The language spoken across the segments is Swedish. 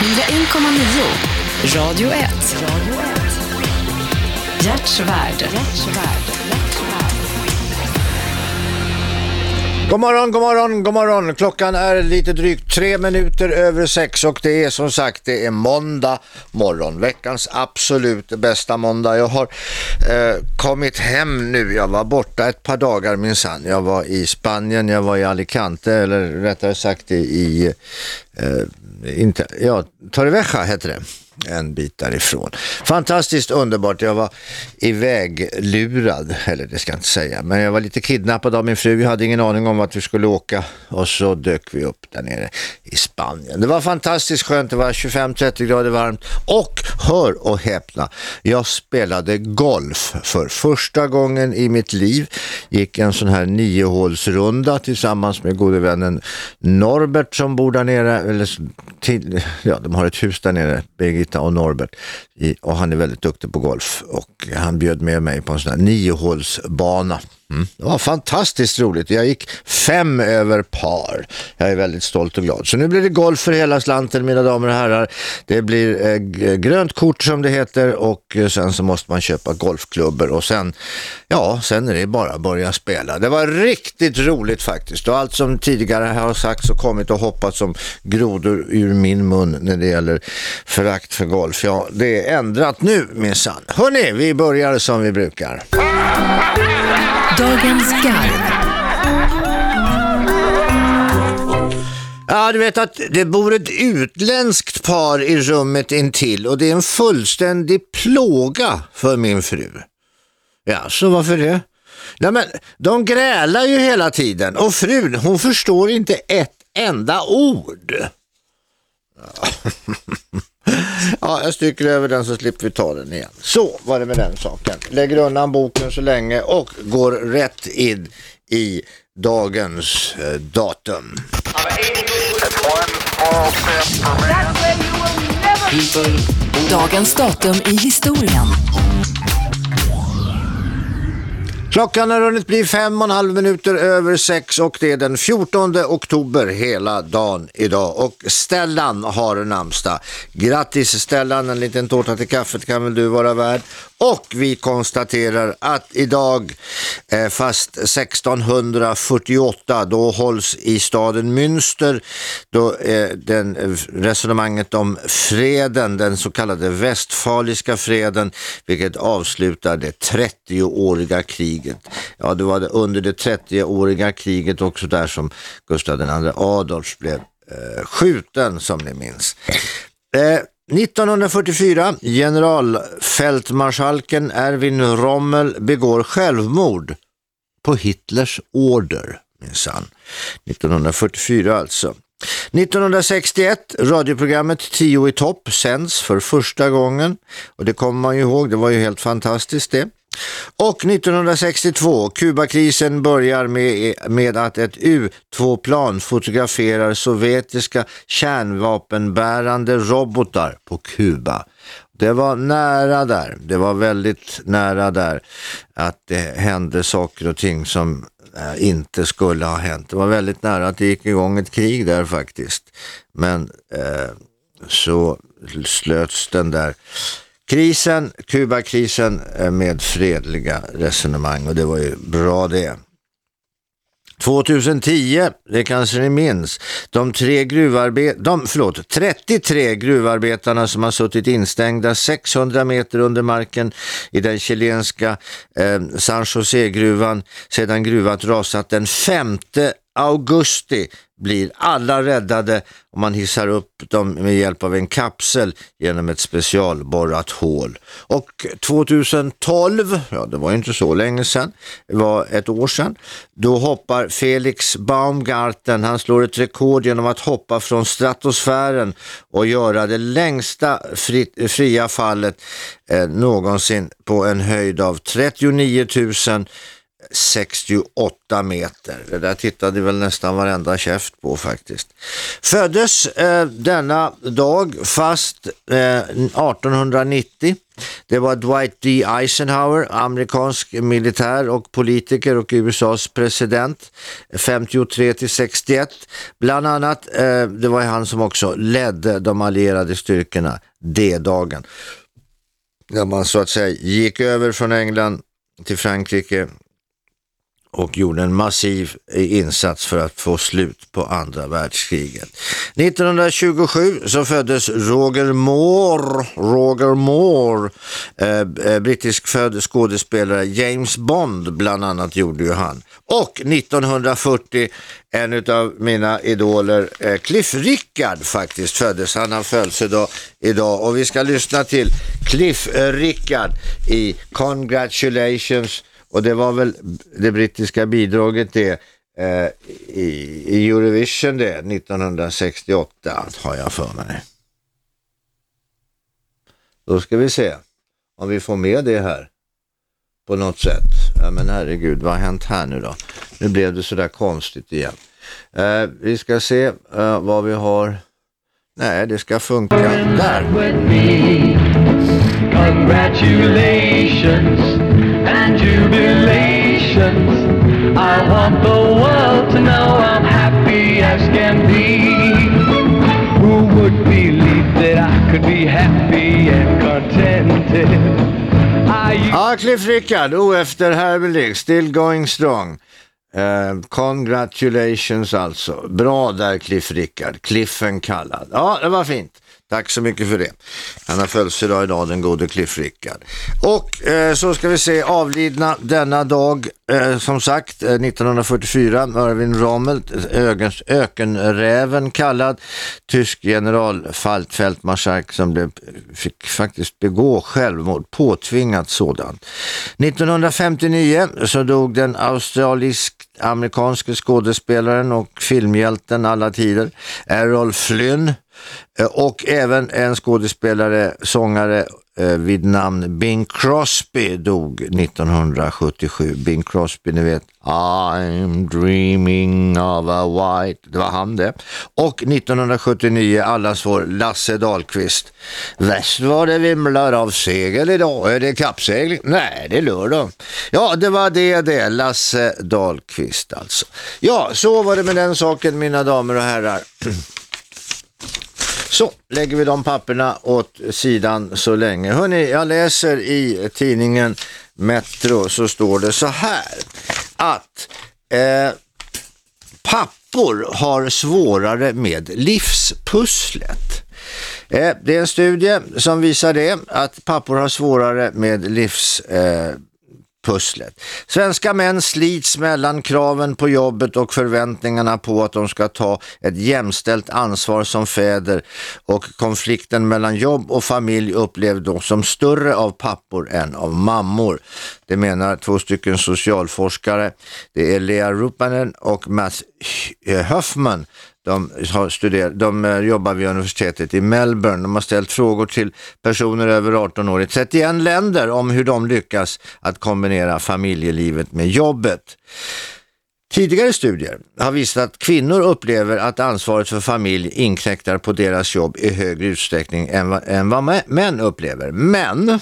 101,9 Radio 1. Hjärtsvärd. God morgon, god morgon, god morgon. Klockan är lite drygt tre minuter över sex och det är som sagt, det är måndag morgon. Veckans absolut bästa måndag. Jag har eh, kommit hem nu. Jag var borta ett par dagar minsann. Jag var i Spanien, jag var i Alicante eller rättare sagt i, i eh, inte, ja, Torrevieja heter det en bit därifrån. Fantastiskt underbart. Jag var iväglurad, eller det ska jag inte säga, men jag var lite kidnappad av min fru. Jag hade ingen aning om att vi skulle åka och så dök vi upp där nere i Spanien. Det var fantastiskt skönt. Det var 25-30 grader varmt och hör och häpna. Jag spelade golf för första gången i mitt liv. Gick en sån här niohålsrunda tillsammans med gode vännen Norbert som bor där nere. Eller till, ja, de har ett hus där nere, Birgit Anita och Norbert i, och han är väldigt duktig på golf och han bjöd med mig på en sån här niohålsbana. Mm. Det var fantastiskt roligt. Jag gick fem över par. Jag är väldigt stolt och glad. Så nu blir det golf för hela slanten mina damer och herrar. Det blir eh, grönt kort som det heter och eh, sen så måste man köpa golfklubbor och sen, ja, sen är det bara att börja spela. Det var riktigt roligt faktiskt och allt som tidigare har sagts och kommit och hoppat som grodor ur min mun när det gäller förakt för golf. Ja, det är ändrat nu minsann. Hörrni, vi börjar som vi brukar. Dagens garv. Ja, du vet att det bor ett utländskt par i rummet intill och det är en fullständig plåga för min fru. Ja, så varför det? Nej, men de grälar ju hela tiden och frun, hon förstår inte ett enda ord. Ja, jag stryker över den så slipper vi ta den igen. Så var det med den saken. Lägger undan boken så länge och går rätt in i dagens eh, datum. Dagens datum i historien. Klockan har hunnit bli fem och en halv minuter över sex och det är den 14 oktober hela dagen idag och Stellan har namnsdag. Grattis Stellan, en liten tårta till kaffet kan väl du vara värd. Och vi konstaterar att idag, eh, fast 1648, då hålls i staden Münster då eh, den, eh, resonemanget om freden, den så kallade västfaliska freden, vilket avslutar det 30-åriga kriget. Ja, det var under det 30-åriga kriget också där som Gustav II Adolf blev skjuten som ni minns. 1944, generalfältmarskalken Erwin Rommel begår självmord på Hitlers order, minsann. 1944 alltså. 1961, radioprogrammet 10 i topp sänds för första gången och det kommer man ju ihåg, det var ju helt fantastiskt det. Och 1962, Kubakrisen börjar med, med att ett U-2-plan fotograferar sovjetiska kärnvapenbärande robotar på Kuba. Det var nära där, det var väldigt nära där att det hände saker och ting som eh, inte skulle ha hänt. Det var väldigt nära att det gick igång ett krig där faktiskt. Men eh, så slöts den där Krisen, Kubakrisen eh, med fredliga resonemang och det var ju bra det. 2010, det kanske ni minns, de, tre gruvarbe de förlåt, 33 gruvarbetarna som har suttit instängda 600 meter under marken i den chilenska eh, San José-gruvan sedan gruvan rasat den 5 augusti blir alla räddade om man hissar upp dem med hjälp av en kapsel genom ett specialborrat hål. Och 2012, ja det var inte så länge sedan, det var ett år sedan, då hoppar Felix Baumgarten, han slår ett rekord genom att hoppa från stratosfären och göra det längsta fri, fria fallet eh, någonsin på en höjd av 39 000 68 meter. Det där tittade väl nästan varenda käft på faktiskt. Föddes eh, denna dag fast eh, 1890 Det var Dwight D. Eisenhower, amerikansk militär och politiker och USAs president 53 till 61. Bland annat, eh, det var han som också ledde de allierade styrkorna D-dagen. När man så att säga gick över från England till Frankrike och gjorde en massiv eh, insats för att få slut på andra världskriget. 1927 så föddes Roger Moore, Roger Moore, eh, eh, brittisk född skådespelare, James Bond bland annat gjorde ju han. Och 1940 en av mina idoler, eh, Cliff Rickard faktiskt föddes. Han har födelsedag idag och vi ska lyssna till Cliff eh, Rickard i Congratulations och det var väl det brittiska bidraget det eh, i, i Eurovision det 1968 har jag för mig. Då ska vi se om vi får med det här på något sätt. Ja men herregud, vad har hänt här nu då? Nu blev det sådär konstigt igen. Eh, vi ska se eh, vad vi har. Nej, det ska funka. Där! Congratulations! And jubilations. I want the world to know I'm happy as can be. Who would believe that I could be happy and contented? Ja, Cliff Rickard, oefterhärvlig, Still Going Strong. Uh, congratulations alltså. Bra där Cliff Rickard, Cliffen kallad. Ja, det var fint. Tack så mycket för det. Han har födelsedag idag, den gode Cliff Rickard. Och eh, så ska vi se avlidna denna dag, eh, som sagt, eh, 1944, Irvin Rommel, eh, ögens, ökenräven kallad, tysk general fältmarskalk som blev, fick faktiskt begå självmord, påtvingat sådant. 1959 så dog den australisk amerikanske skådespelaren och filmhjälten alla tider, Errol Flynn, Eh, och även en skådespelare, sångare eh, vid namn Bing Crosby dog 1977. Bing Crosby, ni vet, I'm dreaming of a white, det var han det. Och 1979, allas vår Lasse Dahlqvist. Väst var det vimlar av segel idag, är det kappsegling? Nej, det är lördag. Ja, det var det det, Lasse Dahlqvist alltså. Ja, så var det med den saken mina damer och herrar. Så lägger vi de papperna åt sidan så länge. Hörrni, jag läser i tidningen Metro så står det så här att eh, pappor har svårare med livspusslet. Eh, det är en studie som visar det, att pappor har svårare med livspusslet. Eh, Pusslet. Svenska män slits mellan kraven på jobbet och förväntningarna på att de ska ta ett jämställt ansvar som fäder och konflikten mellan jobb och familj upplevs då som större av pappor än av mammor. Det menar två stycken socialforskare. Det är Lea Rupanen och Mats Huffman de, har studerat, de eh, jobbar vid universitetet i Melbourne. De har ställt frågor till personer över 18 år i 31 länder om hur de lyckas att kombinera familjelivet med jobbet. Tidigare studier har visat att kvinnor upplever att ansvaret för familj inkräktar på deras jobb i högre utsträckning än vad, än vad män upplever. Men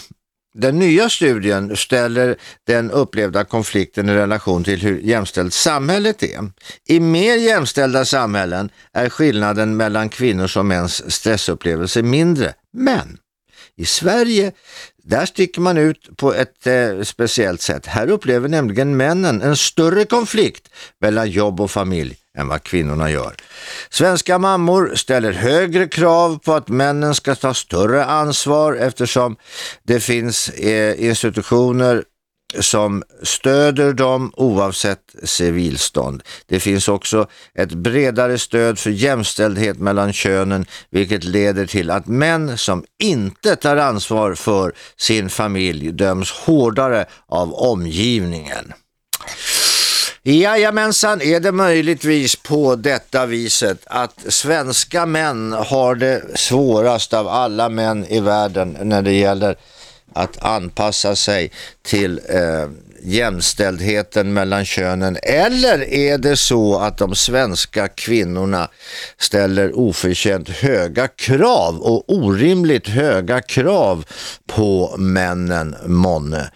den nya studien ställer den upplevda konflikten i relation till hur jämställt samhället är. I mer jämställda samhällen är skillnaden mellan kvinnors och mäns stressupplevelser mindre. Men i Sverige, där sticker man ut på ett eh, speciellt sätt. Här upplever nämligen männen en större konflikt mellan jobb och familj än vad kvinnorna gör. Svenska mammor ställer högre krav på att männen ska ta större ansvar eftersom det finns eh, institutioner som stöder dem oavsett civilstånd. Det finns också ett bredare stöd för jämställdhet mellan könen vilket leder till att män som inte tar ansvar för sin familj döms hårdare av omgivningen. Jajamensan, är det möjligtvis på detta viset att svenska män har det svårast av alla män i världen när det gäller att anpassa sig till eh, jämställdheten mellan könen eller är det så att de svenska kvinnorna ställer oförtjänt höga krav och orimligt höga krav på männen månne?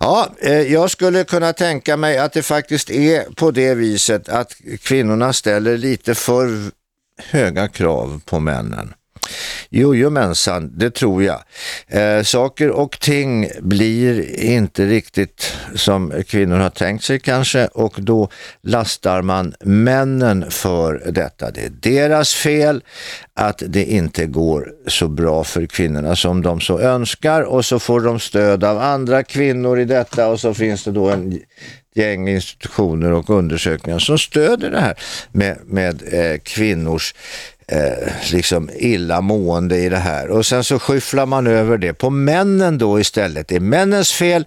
Ja, eh, jag skulle kunna tänka mig att det faktiskt är på det viset att kvinnorna ställer lite för höga krav på männen. Jojomensan, det tror jag. Eh, saker och ting blir inte riktigt som kvinnor har tänkt sig kanske och då lastar man männen för detta. Det är deras fel att det inte går så bra för kvinnorna som de så önskar och så får de stöd av andra kvinnor i detta och så finns det då en gäng institutioner och undersökningar som stöder det här med, med eh, kvinnors eh, liksom illamående i det här. Och sen så skyfflar man över det på männen då istället. Det är männens fel.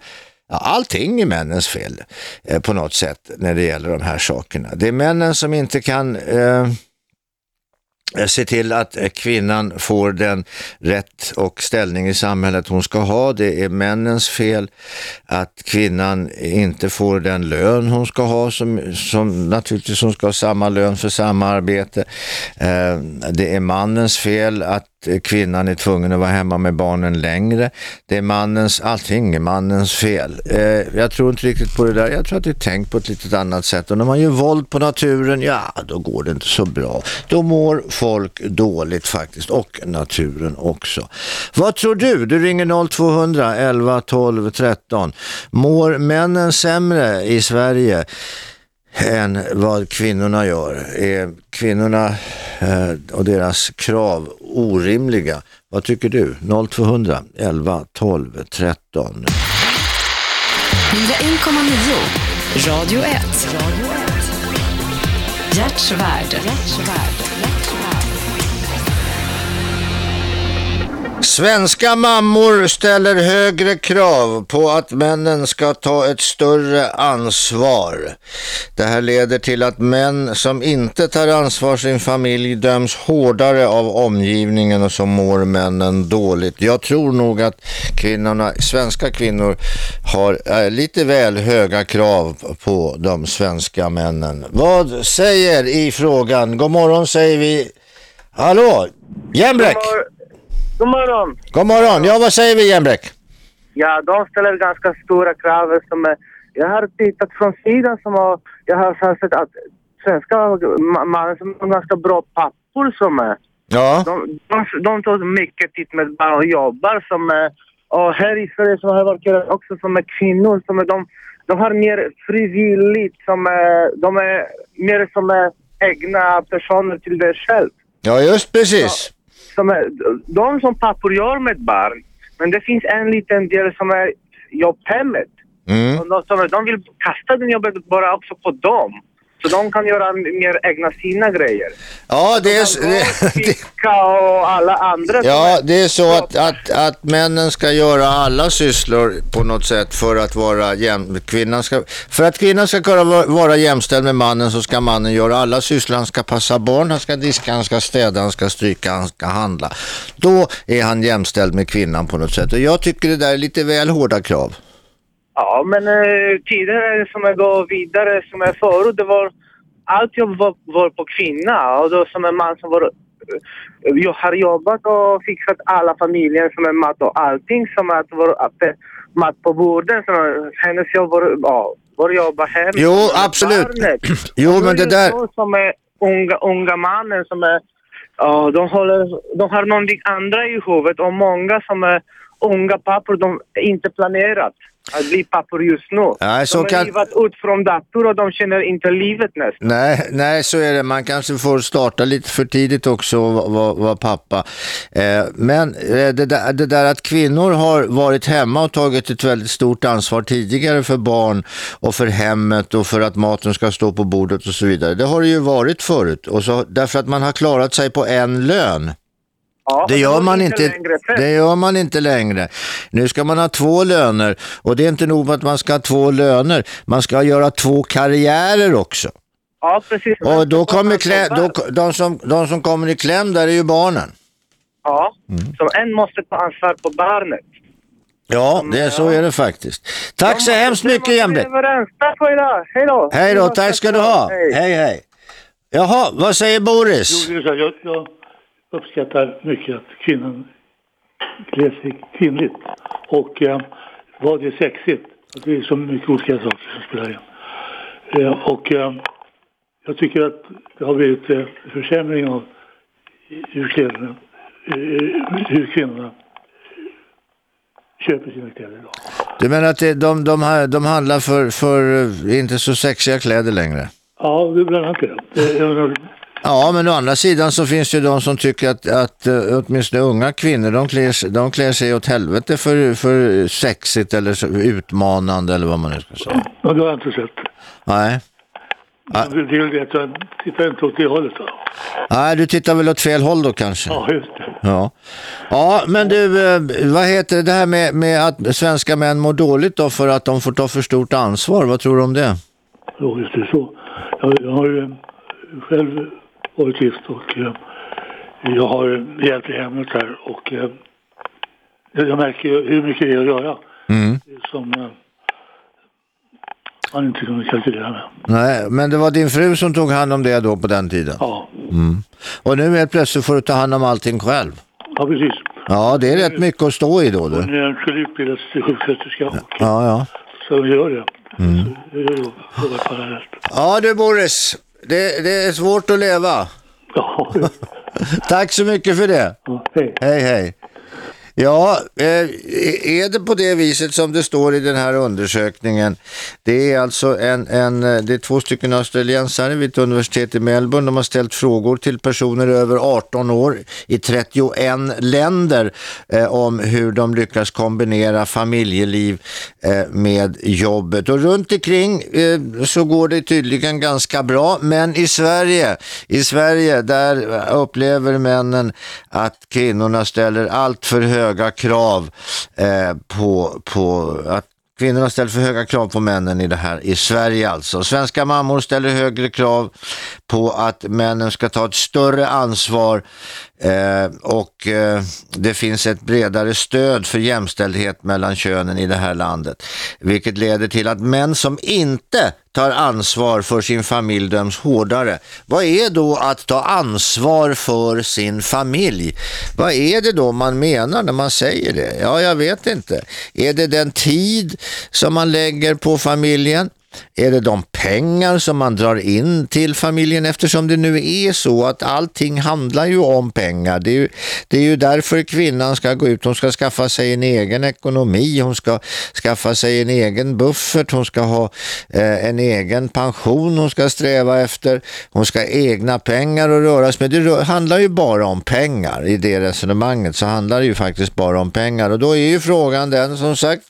Ja, allting är männens fel eh, på något sätt när det gäller de här sakerna. Det är männen som inte kan eh, Eh, se till att eh, kvinnan får den rätt och ställning i samhället hon ska ha. Det är männens fel att kvinnan inte får den lön hon ska ha som, som naturligtvis hon ska ha samma lön för samma arbete. Eh, det är mannens fel att kvinnan är tvungen att vara hemma med barnen längre. Det är mannens, allting är mannens fel. Eh, jag tror inte riktigt på det där. Jag tror att det är tänkt på ett litet annat sätt. Och när man gör våld på naturen, ja då går det inte så bra. Då mår folk dåligt faktiskt och naturen också. Vad tror du? Du ringer 0200 11 12 13. Mår männen sämre i Sverige? Än vad kvinnorna gör. Är kvinnorna eh, och deras krav orimliga? Vad tycker du? 0200 11 12 13. 1,9 Radio 1. Radio 1. Hjärtsvärd. Svenska mammor ställer högre krav på att männen ska ta ett större ansvar. Det här leder till att män som inte tar ansvar sin familj döms hårdare av omgivningen och så mår männen dåligt. Jag tror nog att kvinnorna, svenska kvinnor har äh, lite väl höga krav på de svenska männen. Vad säger i frågan? God morgon säger vi. Hallå, Jämbräck! God morgon. God morgon. Ja, vad säger vi Jämbräck? Ja, de ställer ganska stora krav. Som, är- jag har tittat från sidan som har, jag har sett att svenska ma- mannen som är ganska bra pappor som är. Ja. De, de, de tar mycket tid med barn och jobbar som är, och här i Sverige som har varit också som är kvinnor som är, de, de har mer frivilligt som är, de är mer som är egna personer till det själv. Ja, just precis. Som är, de som pappor gör med barn. Men det finns en liten del som är jobbhemmet. Mm. Och de, som, de vill kasta den jobbet bara också på dem. Så de kan göra mer egna sina grejer. Ja, det är, De det, gå, fiska och alla andra. ja, är- det är så att, att, att männen ska göra alla sysslor på något sätt för att vara jäm, kvinnan ska, för att kvinnan ska kunna vara- vara jämställd med mannen så ska mannen göra alla sysslor. Han ska passa barn, han ska diska, han ska städa, han ska stryka, han ska handla. Då är han jämställd med kvinnan på något sätt. Och jag tycker det där är lite väl hårda krav. Ja, men eh, tidigare som jag går vidare som jag förut, det var allt jobb var, var på kvinna och då som en man som var eh, jag har jobbat och fixat alla familjen som är mat och allting som att var att, eh, mat på bordet. Som, hennes jobb var, ja, var jobba hem. Jo, absolut. barnet. Jo, men det är där... så som är unga, unga mannen som är, ja, de, håller, de har någonting andra i huvudet och många som är unga pappor, de är inte planerat att bli pappor just nu. Nej, så de har kan- livat ut från dator och de känner inte livet nästan. Nej, nej, så är det. Man kanske får starta lite för tidigt också och vara var, pappa. Eh, men eh, det, där, det där att kvinnor har varit hemma och tagit ett väldigt stort ansvar tidigare för barn och för hemmet och för att maten ska stå på bordet och så vidare. Det har det ju varit förut. Och så, därför att man har klarat sig på en lön. Ja, Det gör, man inte, längre det gör man inte längre. Nu ska man ha två löner och det är inte nog med att man ska ha två löner. Man ska göra två karriärer också. Ja, precis. Och då kommer klä, klä, då, de, som, de som kommer i kläm där är ju barnen. Ja, Mm. så en måste ta ansvar på barnet. Ja, det, så är det faktiskt. Tack så hemskt mycket Jämle. Tack för idag. Hej då. Hej då, tack ska du ha. Hej. Hej, hej. Jaha, vad säger Boris? Jo, uppskattar mycket att kvinnan klär sig kvinnligt. Och eh, vad är sexigt? Det är så mycket olika saker som spelar in. Eh, och eh, jag tycker att det har blivit eh, försämring av hur kläderna, eh, hur kvinnorna köper sina kläder idag. Du menar att de, de, de handlar för, för eh, inte så sexiga kläder längre? Ja, det är bland annat det. Eh, Ja, men å andra sidan så finns det ju de som tycker att, att uh, åtminstone unga kvinnor, de klär, de klär sig åt helvete för, för sexigt eller utmanande eller vad man nu ska säga. Ja, det har jag inte sett. Nej. Ja. Det jag tittar inte åt det hållet. Då. Nej, du tittar väl åt fel håll då kanske? Ja, just det. Ja, ja men du, eh, vad heter det, det här med, med att svenska män mår dåligt då för att de får ta för stort ansvar? Vad tror du om det? Jo, just det så. Jag, jag har ju själv varit gift och eh, jag har hjälpt i hemmet här och eh, jag märker hur mycket det är att göra Mm. som eh, man inte kunde kalkylera med. Nej, men det var din fru som tog hand om det då på den tiden? Ja, Och nu helt plötsligt får du ta hand om allting själv? ja precis. Ja, det är rätt mycket att stå i då du. Hon eh, skulle utbildas till sjuksköterska och Ja, ja. så hon gör det. Så jag gör jobbar parallellt. Ja du Boris, det, det är svårt att leva. Ja, Tack så mycket för det. ja, hej. Hej hej. Ja, eh, e-, är det på det viset som det står i den här undersökningen? Det är alltså en, en, eh, det är två stycken australiensare vid ett universitet i Melbourne. De har ställt frågor till personer över 18 år i 31 länder eh, om hur de lyckas kombinera familjeliv eh, med jobbet. Och runt omkring eh, så går det tydligen ganska bra. Men i Sverige, i Sverige där upplever männen att kvinnorna ställer allt för höga krav eh, på, på att Kvinnorna ställer för höga krav på männen i det här, i Sverige alltså. Svenska mammor ställer högre krav på att männen ska ta ett större ansvar eh, och eh, det finns ett bredare stöd för jämställdhet mellan könen i det här landet. Vilket leder till att män som inte tar ansvar för sin familj döms hårdare. Vad är då att ta ansvar för sin familj? Vad är det då man menar när man säger det? Ja, jag vet inte. Är det den tid som man lägger på familjen? Är det de pengar som man drar in till familjen eftersom det nu är så att allting handlar ju om pengar. Det är ju, det är ju därför kvinnan ska gå ut. Hon ska skaffa sig en egen ekonomi. Hon ska skaffa sig en egen buffert. Hon ska ha eh, en egen pension hon ska sträva efter. Hon ska ha egna pengar att röra sig med. Det handlar ju bara om pengar i det resonemanget. Så handlar det ju faktiskt bara om pengar. Och då är ju frågan den som sagt,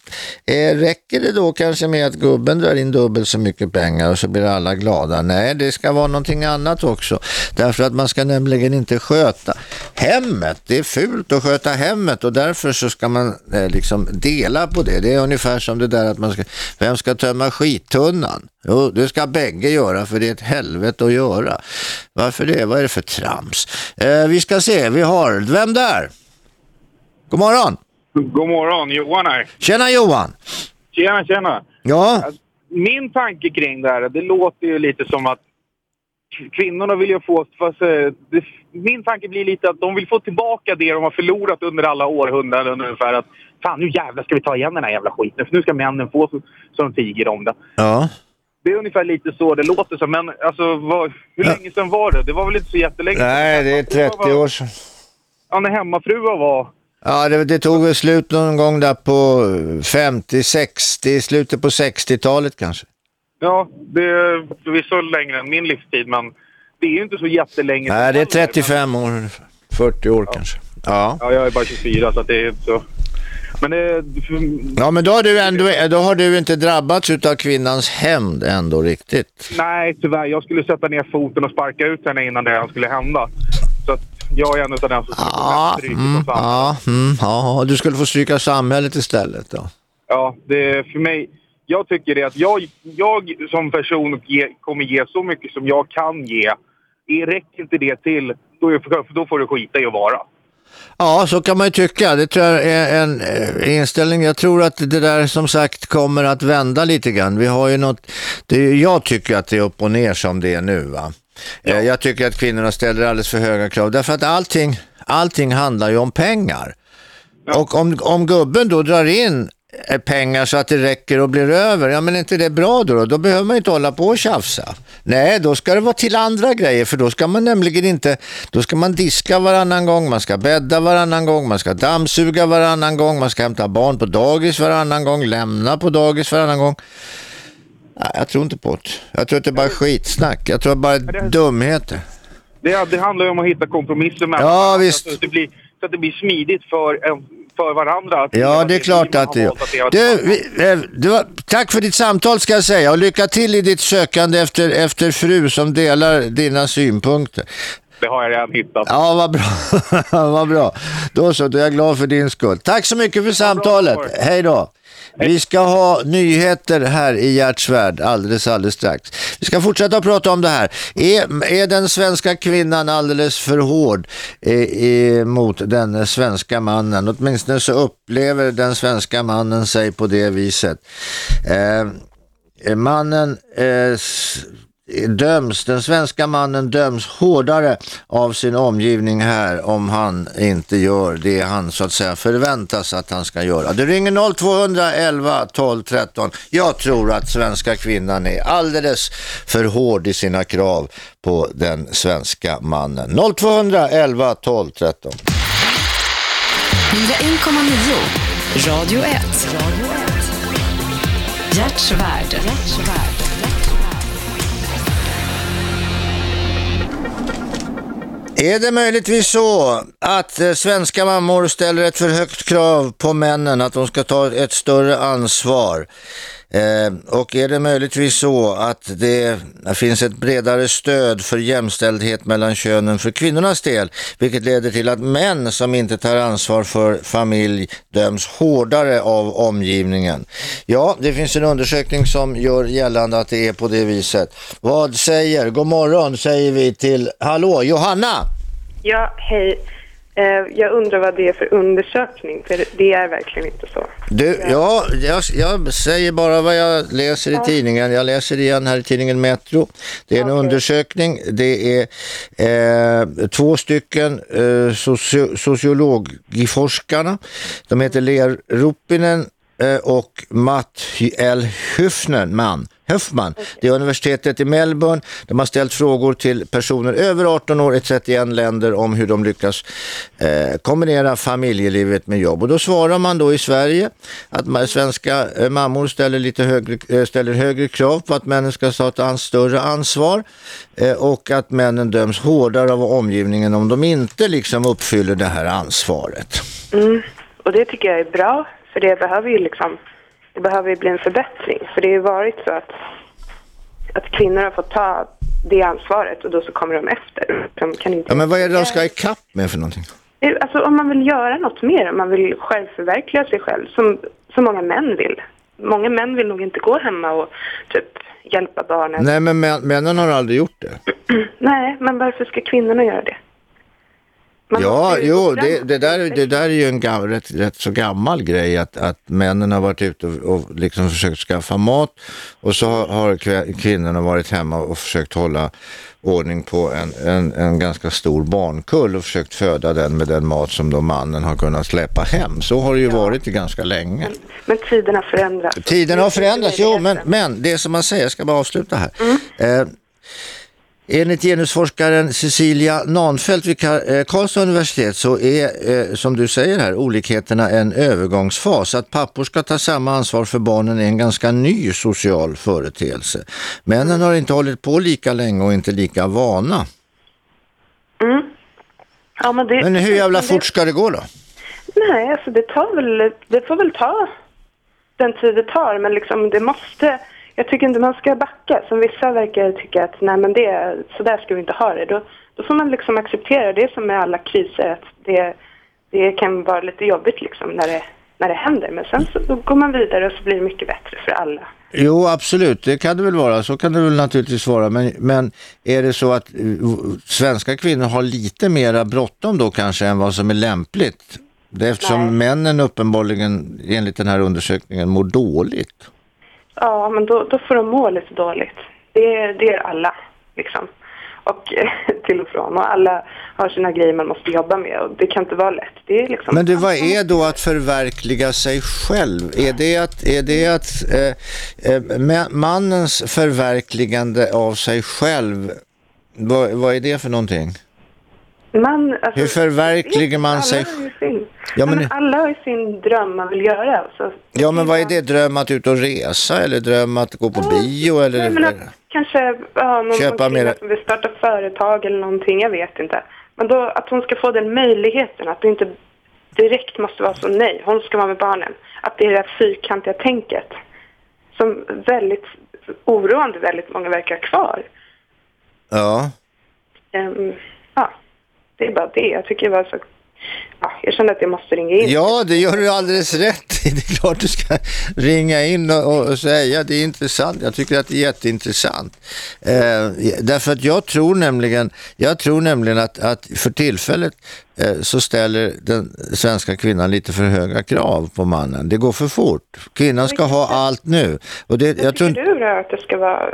eh, räcker det då kanske med att gubben drar in dubbelt så mycket pengar och så blir alla glada? Nej, det ska vara någonting annat också. Därför att man ska nämligen inte sköta hemmet. Det är fult att sköta hemmet och därför så ska man eh, liksom dela på det. Det är ungefär som det där att man ska, vem ska tömma skittunnan? Jo, det ska bägge göra för det är ett helvete att göra. Varför det? Vad är det för trams? Eh, vi ska se, vi har, vem där? God morgon! God morgon, Johan här. Tjena Johan! Tjena, tjena. Ja, Min tanke kring det här, det låter ju lite som att kvinnorna vill ju få... Fast, eh, det, min tanke blir lite att de vill få tillbaka det de har förlorat under alla århundraden ungefär. Att fan, nu jävlar ska vi ta igen den här jävla skiten. För nu ska männen få så, så de tiger om det. ja. Det är ungefär lite så det låter som. Men alltså, vad, hur Ja. länge sedan var det? Det var väl inte så jättelänge sedan? Nej, det är 30 år sedan. Ja, när hemmafruar var... Ja, det, det tog slut någon gång där på 50, 60, slutet på 60-talet kanske. Ja, det är förvisso längre än min livstid, men det är ju inte så jättelänge Nej, det är heller. 35 år, ungefär. 40 år kanske. Ja. Ja, jag är bara 24 så det är inte så. Men det... ja, men då har du ändå, då har du inte drabbats av kvinnans hämnd ändå riktigt. Nej, tyvärr. Jag skulle sätta ner foten och sparka ut henne innan det här skulle hända. Så att jag är en av den som skulle få Ja, mest stryk mm, ja, mm, ja, du skulle få stryka samhället istället då. Ja, det för mig... Jag tycker det att jag, jag som person ge, kommer ge så mycket som jag kan ge. Räcker inte det till, då, är, då får du skita i att vara. Ja, så kan man ju tycka. Det tror jag är en eh, inställning. Jag tror att det där som sagt kommer att vända lite grann. Vi har ju något, det jag tycker att det är upp och ner som det är nu va. Eh, Jag tycker att kvinnorna ställer alldeles för höga krav. Därför att allting, allting handlar ju om pengar. Och om, om gubben då drar in eh, pengar så att det räcker och blir över, ja men är inte det bra då? Då behöver man inte hålla på och tjafsa. Nej, då ska det vara till andra grejer för då ska man nämligen inte, då ska man diska varannan gång, man ska bädda varannan gång, man ska dammsuga varannan gång, man ska hämta barn på dagis varannan gång, lämna på dagis varannan gång. Nej, jag tror inte på det. Jag tror att det är bara skitsnack. Jag tror bara dumheter. Det, det handlar ju om att hitta kompromisser med Ja, visst. Så att, det blir, så att det blir smidigt för, för varandra. Ja, det är klart att det gör. Du, vi, eh, du, tack för ditt samtal ska jag säga och lycka till i ditt sökande efter, efter fru som delar dina synpunkter. Det har jag redan hittat. Ja, vad bra. vad bra. Då så, då är jag glad för din skull. Tack så mycket för samtalet. Hej då. Vi ska ha nyheter här i Hjärtsvärd alldeles, alldeles strax. Vi ska fortsätta att prata om det här. Är, är den svenska kvinnan alldeles för hård eh, eh, mot den svenska mannen? Åtminstone så upplever den svenska mannen sig på det viset. Eh, mannen eh, döms, den svenska mannen döms hårdare av sin omgivning här om han inte gör det han så att säga förväntas att han ska göra. Det ringer 0211 12 13. Jag tror att svenska kvinnan är alldeles för hård i sina krav på den svenska mannen. 0211 12 13. 1,9 Radio 1. Hjärtsvärd. Är det möjligtvis så att eh, svenska mammor ställer ett för högt krav på männen att de ska ta ett större ansvar? Eh, och är det möjligtvis så att det finns ett bredare stöd för jämställdhet mellan könen för kvinnornas del, vilket leder till att män som inte tar ansvar för familj döms hårdare av omgivningen? Ja, det finns en undersökning som gör gällande att det är på det viset. Vad säger, god morgon säger vi till, hallå Johanna? Ja, hej. Eh, Jag undrar vad det är för undersökning, för det är verkligen inte så. Du, ja, jag, jag säger bara vad jag läser i tidningen. Jag läser igen här i tidningen Metro. Det är en undersökning. Det är eh, två stycken eh, socio sociologforskarna. De heter Lea Ruppinen eh, och Matt L. Höfnen, man. Höfman. Det är universitetet i Melbourne. De har ställt frågor till personer över 18 år i 31 länder om hur de lyckas eh, kombinera familjelivet med jobb. Och då svarar man då i Sverige att svenska eh, mammor ställer lite högre, eh, ställer högre krav på att männen ska ta ett ans- större ansvar eh, och att männen döms hårdare av omgivningen om de inte liksom uppfyller det här ansvaret. Mm. Och det tycker jag är bra, för det behöver ju liksom, det behöver ju bli en förbättring. För det har ju varit så att, att kvinnor har fått ta det ansvaret och då så kommer de efter. De kan inte... Ja, men vad är det de ska i kapp med för någonting? Alltså om man vill göra något mer, om man vill självförverkliga sig själv, som, som många män vill. Många män vill nog inte gå hemma och typ hjälpa barnen. Nej, men män- männen har aldrig gjort det. Nej, men varför ska kvinnorna göra det? Man Ja, jo, det, det, där, det där är ju en gam, rätt, rätt så gammal grej att, att männen har varit ute och, och liksom försökt skaffa mat och så har, har kvinnorna varit hemma och försökt hålla ordning på en, en, en ganska stor barnkull och försökt föda den med den mat som då mannen har kunnat släppa hem. Så har det ju varit i ganska länge. Men tiderna förändras. Tiden har förändrats, jo, men, men det som man säger, jag ska bara avsluta här. Eh, enligt genusforskaren Cecilia Nanfelt vid eh, Karlstad universitet så är, eh, som du säger här, olikheterna en övergångsfas. Att pappor ska ta samma ansvar för barnen är en ganska ny social företeelse. Männen har inte hållit på lika länge och inte lika vana. Ja, men, det, Men hur jävla det- fort ska det gå då? Nej, alltså det tar väl, det får väl ta den tid det tar, men liksom det måste, jag tycker inte man ska backa, som vissa verkar tycka att nej men det, så där ska vi inte ha det. Då, då får man liksom acceptera det som med alla kriser, att det, det kan vara lite jobbigt liksom när det när det händer. Men sen så går man vidare och så blir det mycket bättre för alla. Jo, absolut. Det kan det väl vara. Så kan det väl naturligtvis vara. Men, men är det så att uh, svenska kvinnor har lite mera bråttom då kanske än vad som är lämpligt? Det är eftersom Nej. männen uppenbarligen enligt den här undersökningen mår dåligt. Ja, men då, då får de må lite dåligt. Det, är- det är alla, liksom. Och till och från. Och alla har sina grejer man måste jobba med. Och det kan inte vara lätt. Det är liksom... Men du, vad är då att förverkliga sig själv? Är det att, är det att eh, eh, ma- mannens förverkligande av sig själv, vad, vad är det för någonting? Man, alltså, Hur förverkligar man sig sin, Ja, men- men, alla har ju sin dröm man vill göra. Så, Ja, men vad är det? Dröm att ut och resa eller dröm att gå på bio eller? Nej, men att, kanske ja, någon Köpa mera- som vill starta företag eller någonting, jag vet inte. Men då att hon ska få den möjligheten, att det inte direkt måste vara så nej, hon ska vara med barnen. Att det är det här fyrkantiga tänket som väldigt oroande väldigt många verkar kvar. Ja. Ehm, ja, det är bara det. Jag tycker det var så... Ja, jag känner att jag måste ringa in. Ja, det gör du alldeles rätt. Det är klart du ska ringa in och, och säga det är intressant. Jag tycker att det är jätteintressant. Eh, därför att jag tror nämligen, jag tror nämligen att, att för tillfället eh, så ställer den svenska kvinnan lite för höga krav på mannen. Det går för fort. Kvinnan ska ha allt nu. Och det, Hur jag tror, tycker du då att det ska vara...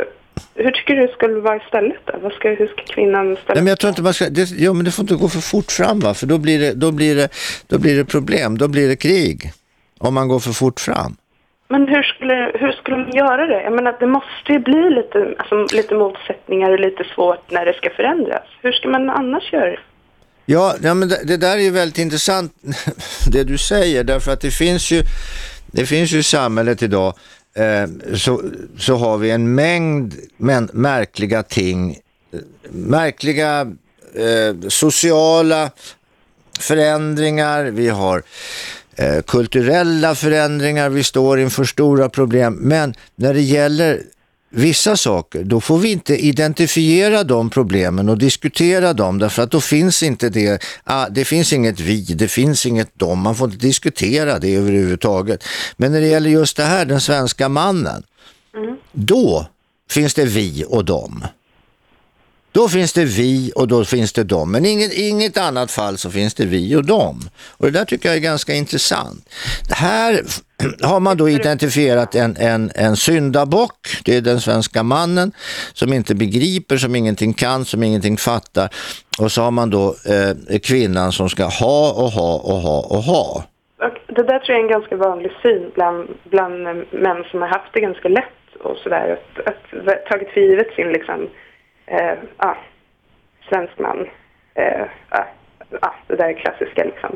Hur tycker du skulle vara istället då? Vad ska, hur ska kvinnan ställa Nej, men jag tror inte man ska, det, ja, men det får inte gå för fort fram va? för då blir, det, då, blir det, då blir det problem, då blir det krig om man går för fort fram. Men hur skulle, hur skulle man göra det? Jag menar, det måste ju bli lite, alltså, lite motsättningar och lite svårt när det ska förändras. Hur ska man annars göra det? Ja, ja men det, det där är ju väldigt intressant det du säger därför att det finns ju, det finns ju i samhället idag Eh, så, så har vi en mängd men, märkliga ting, märkliga eh, sociala förändringar, vi har eh, kulturella förändringar, vi står inför stora problem. Men när det gäller vissa saker, då får vi inte identifiera de problemen och diskutera dem därför att då finns inte det, ah, det finns inget vi, det finns inget dom, man får inte diskutera det överhuvudtaget. Men när det gäller just det här, den svenska mannen, då finns det vi och dem. Då finns det vi och då finns det dem. Men inget, inget annat fall så finns det vi och dem. Och det där tycker jag är ganska intressant. Här har man då identifierat en, en, en syndabock. Det är den svenska mannen som inte begriper, som ingenting kan, som ingenting fattar. Och så har man då eh, kvinnan som ska ha och ha och ha och ha. Det där tror jag är en ganska vanlig syn bland, bland män som har haft det ganska lätt och sådär. Att, att tagit för givet sin liksom, eh, ja, svensk man. Eh, ja, ja, det där klassiska liksom.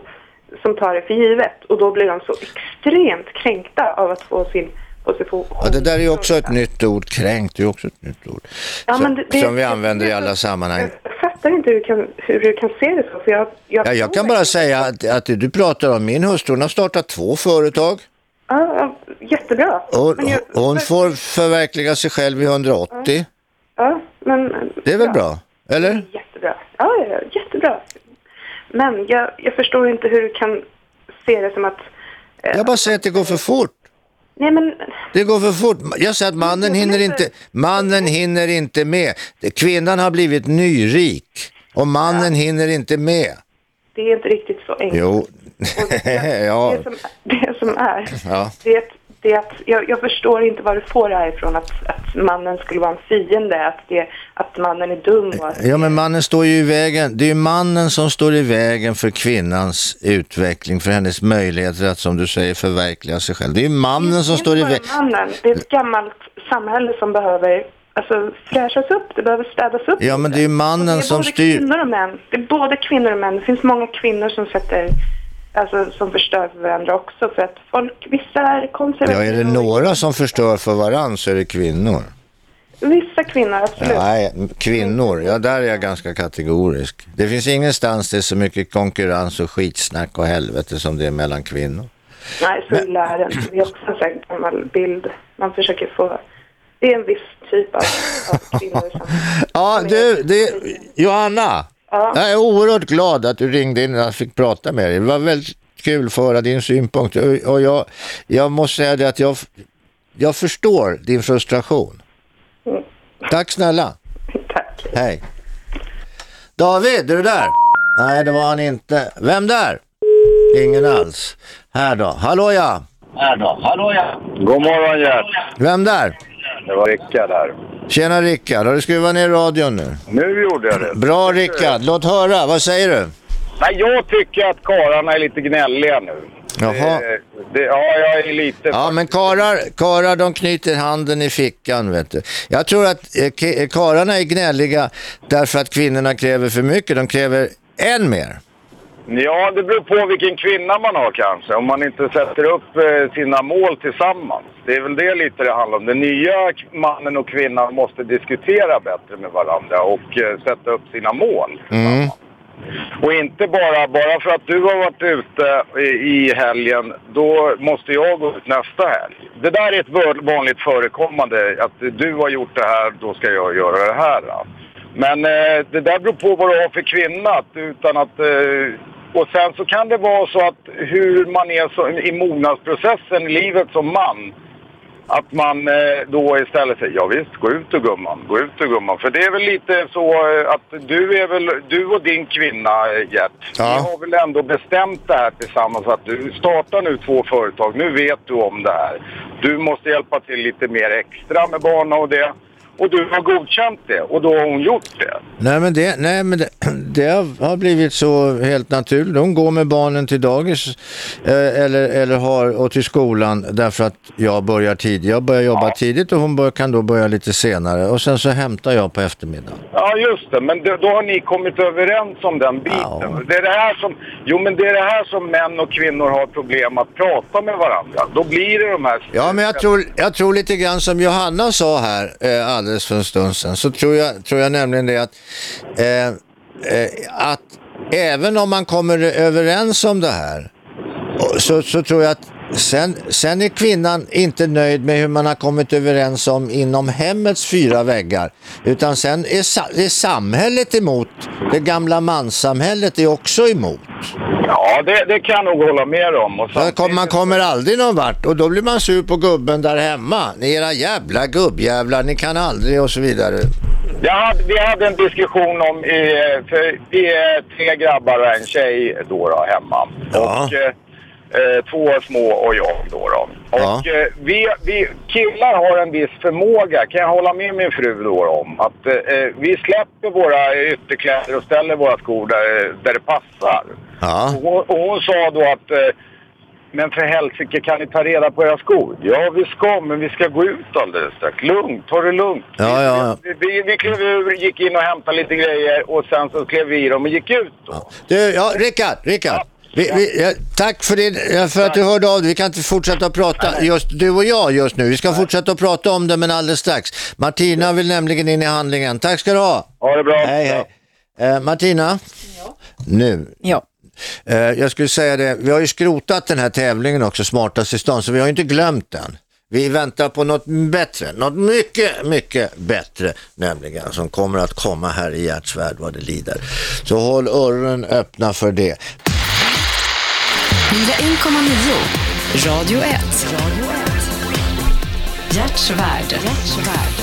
Som tar det för givet. Och då blir de så extremt kränkta av att få sin position. Ja, det där är ju också ett nytt ord, kränkt, det är också ett nytt ord. Ja, som, det- det- som vi använder i alla sammanhang. Jag fattar inte hur du kan, hur du kan se det så. För jag, jag, Ja, jag kan bara säga att, att du pratar om min hustru, hon har startat två företag. Ja, jättebra. Och, jag- hon får förverkliga sig själv i 180. Ja, men... Det är väl bra? Eller? Jättebra. Ja, ja, ja, jättebra. Men jag, jag förstår inte hur du kan se det som att... eh, Jag bara säger att det går för fort. Nej, men... Det går för fort. Jag säger att mannen hinner inte, mannen hinner inte med. Kvinnan har blivit nyrik och mannen hinner inte med. Det är inte riktigt så enkelt. Jo, det, ja. det, som, det som är, Ja. det det är att jag, jag förstår inte var du får det här ifrån att, att mannen skulle vara en fiende, att, det, att mannen är dum och att, Ja, men mannen står ju i vägen. Det är ju mannen som står i vägen för kvinnans utveckling, för hennes möjligheter att, som du säger, förverkliga sig själv. Det är ju mannen som står i Det är vägen. mannen. Det är ett gammalt samhälle som behöver alltså, fräschas upp, det behöver städas upp. Ja, men det är ju mannen det är som både styr. Kvinnor och män. Det är både kvinnor och män. Det finns många kvinnor som sätter, alltså som förstör för varandra också. För att folk, vissa är konservativa. Ja, är det några som förstör för varann så är det kvinnor. Vissa kvinnor, absolut. Nej, kvinnor, ja där är jag ganska kategorisk. Det finns ingenstans det är så mycket konkurrens och skitsnack och helvete som det är mellan kvinnor. Nej, så illa är det inte. Det är också en sån gammal bild. Man försöker få... Det är en viss typ av, av kvinnor som... Ja, du, det, Johanna, Ja. jag är oerhört glad att du ringde in och jag fick prata med dig. Det var väldigt kul för att höra din synpunkt. Och, jag, jag måste säga det att jag, jag förstår din frustration. Tack snälla. Tack. Hej. David, är du där? Nej, det var han inte. Vem där? Ingen alls. Här då. Hallå ja. God morgon Gert. Vem där? Det var Rickard här. Tjena Rickard, har du skruvat ner radion nu? Nu gjorde jag det. Bra Rickard, låt höra. Vad säger du? Nej, jag tycker att karlarna är lite gnälliga nu. Jaha. Det, det, ja, jag är lite... Ja, men karar, karar de knyter handen i fickan, vet du. Jag tror att eh, eh, karlarna är gnälliga därför att kvinnorna kräver för mycket. De kräver än mer. Ja, det beror på vilken kvinna man har kanske. Om man inte sätter upp eh, sina mål tillsammans. Det är väl det lite det handlar om. Den nya mannen och kvinnan måste diskutera bättre med varandra och eh, sätta upp sina mål. Mm. Och inte bara, bara för att du har varit ute i, i helgen, då måste jag gå ut nästa helg. Det där är ett vanligt förekommande, att du har gjort det här, då ska jag göra det här. Då. Men eh, det där beror på vad du har för kvinna, utan att... Eh, och sen så kan det vara så att hur man är så, i mognadsprocessen i livet som man, att man eh, då istället säger ja visst, gå ut och gumman, gå ut och gumman. För det är väl lite så eh, att du är väl, du och din kvinna eh, Gert, Ja. ni har väl ändå bestämt det här tillsammans att du startar nu två företag, nu vet du om det här. Du måste hjälpa till lite mer extra med barnen och det. Och du har godkänt det och då har hon gjort det. Nej men det, nej, men det, det har- blivit så helt naturligt. De går med barnen till dagis eh, eller, eller har, och till skolan därför att jag börjar tidigt. Jag börjar jobba tidigt och hon bör, kan då börja lite senare. Och sen så hämtar jag på eftermiddagen. Ja, just det. Men det, då har ni kommit överens om den biten. Ja. Det är det här som, jo, men det är det här som män och kvinnor har problem att prata med varandra. Då blir det de här... Ja, men jag tror, jag tror lite grann som Johanna sa här eh, alldeles för en stund sedan, så tror jag, tror jag nämligen det att, eh, eh, att även om man kommer överens om det här, så, så tror jag att sen, sen är kvinnan inte nöjd med hur man har kommit överens om inom hemmets fyra väggar, utan sen är, sa, är samhället emot, det gamla manssamhället är också emot. Ja, det, det kan jag nog hålla med om. Och samtidigt- man kommer aldrig någon vart och då blir man sur på gubben där hemma. Ni era jävla gubbjävlar, ni kan aldrig och så vidare. Hade, vi hade en diskussion om, eh, för vi är tre grabbar och en tjej då, då hemma. Ja. Och eh, eh, två små och jag då. då. Och Ja. eh, vi, vi killar har en viss förmåga, kan jag hålla med min fru då om, att eh, vi släpper våra ytterkläder och ställer våra skor där, där det passar. Ja. Och, hon, och hon sa då att eh, men för helsike kan ni ta reda på era skor? Ja vi ska men vi ska gå ut alldeles strax. Lugnt, ta det lugnt. Ja, ja, ja. Vi, vi, vi klev ur, gick in och hämtade lite grejer och sen så klev vi i dem och gick ut. Då. Du, ja, Rickard, Rickard. Vi, vi, ja, tack för, din, ja, för att du hörde av dig. Vi kan inte fortsätta att prata, just du och jag just nu. Vi ska fortsätta att prata om det, men alldeles strax. Martina vill nämligen in i handlingen. Tack ska du ha. Ha det bra. Hej, hej. Eh, Martina? Nu. Ja. Eh, jag skulle säga det, vi har ju skrotat den här tävlingen också, Smartast i stan, så vi har inte glömt den. Vi väntar på något bättre, något mycket, mycket bättre nämligen som kommer att komma här i Gerts värld vad det lider. Så håll öronen öppna för det. 101,9 Radio 1. Hjärtsvärd värld.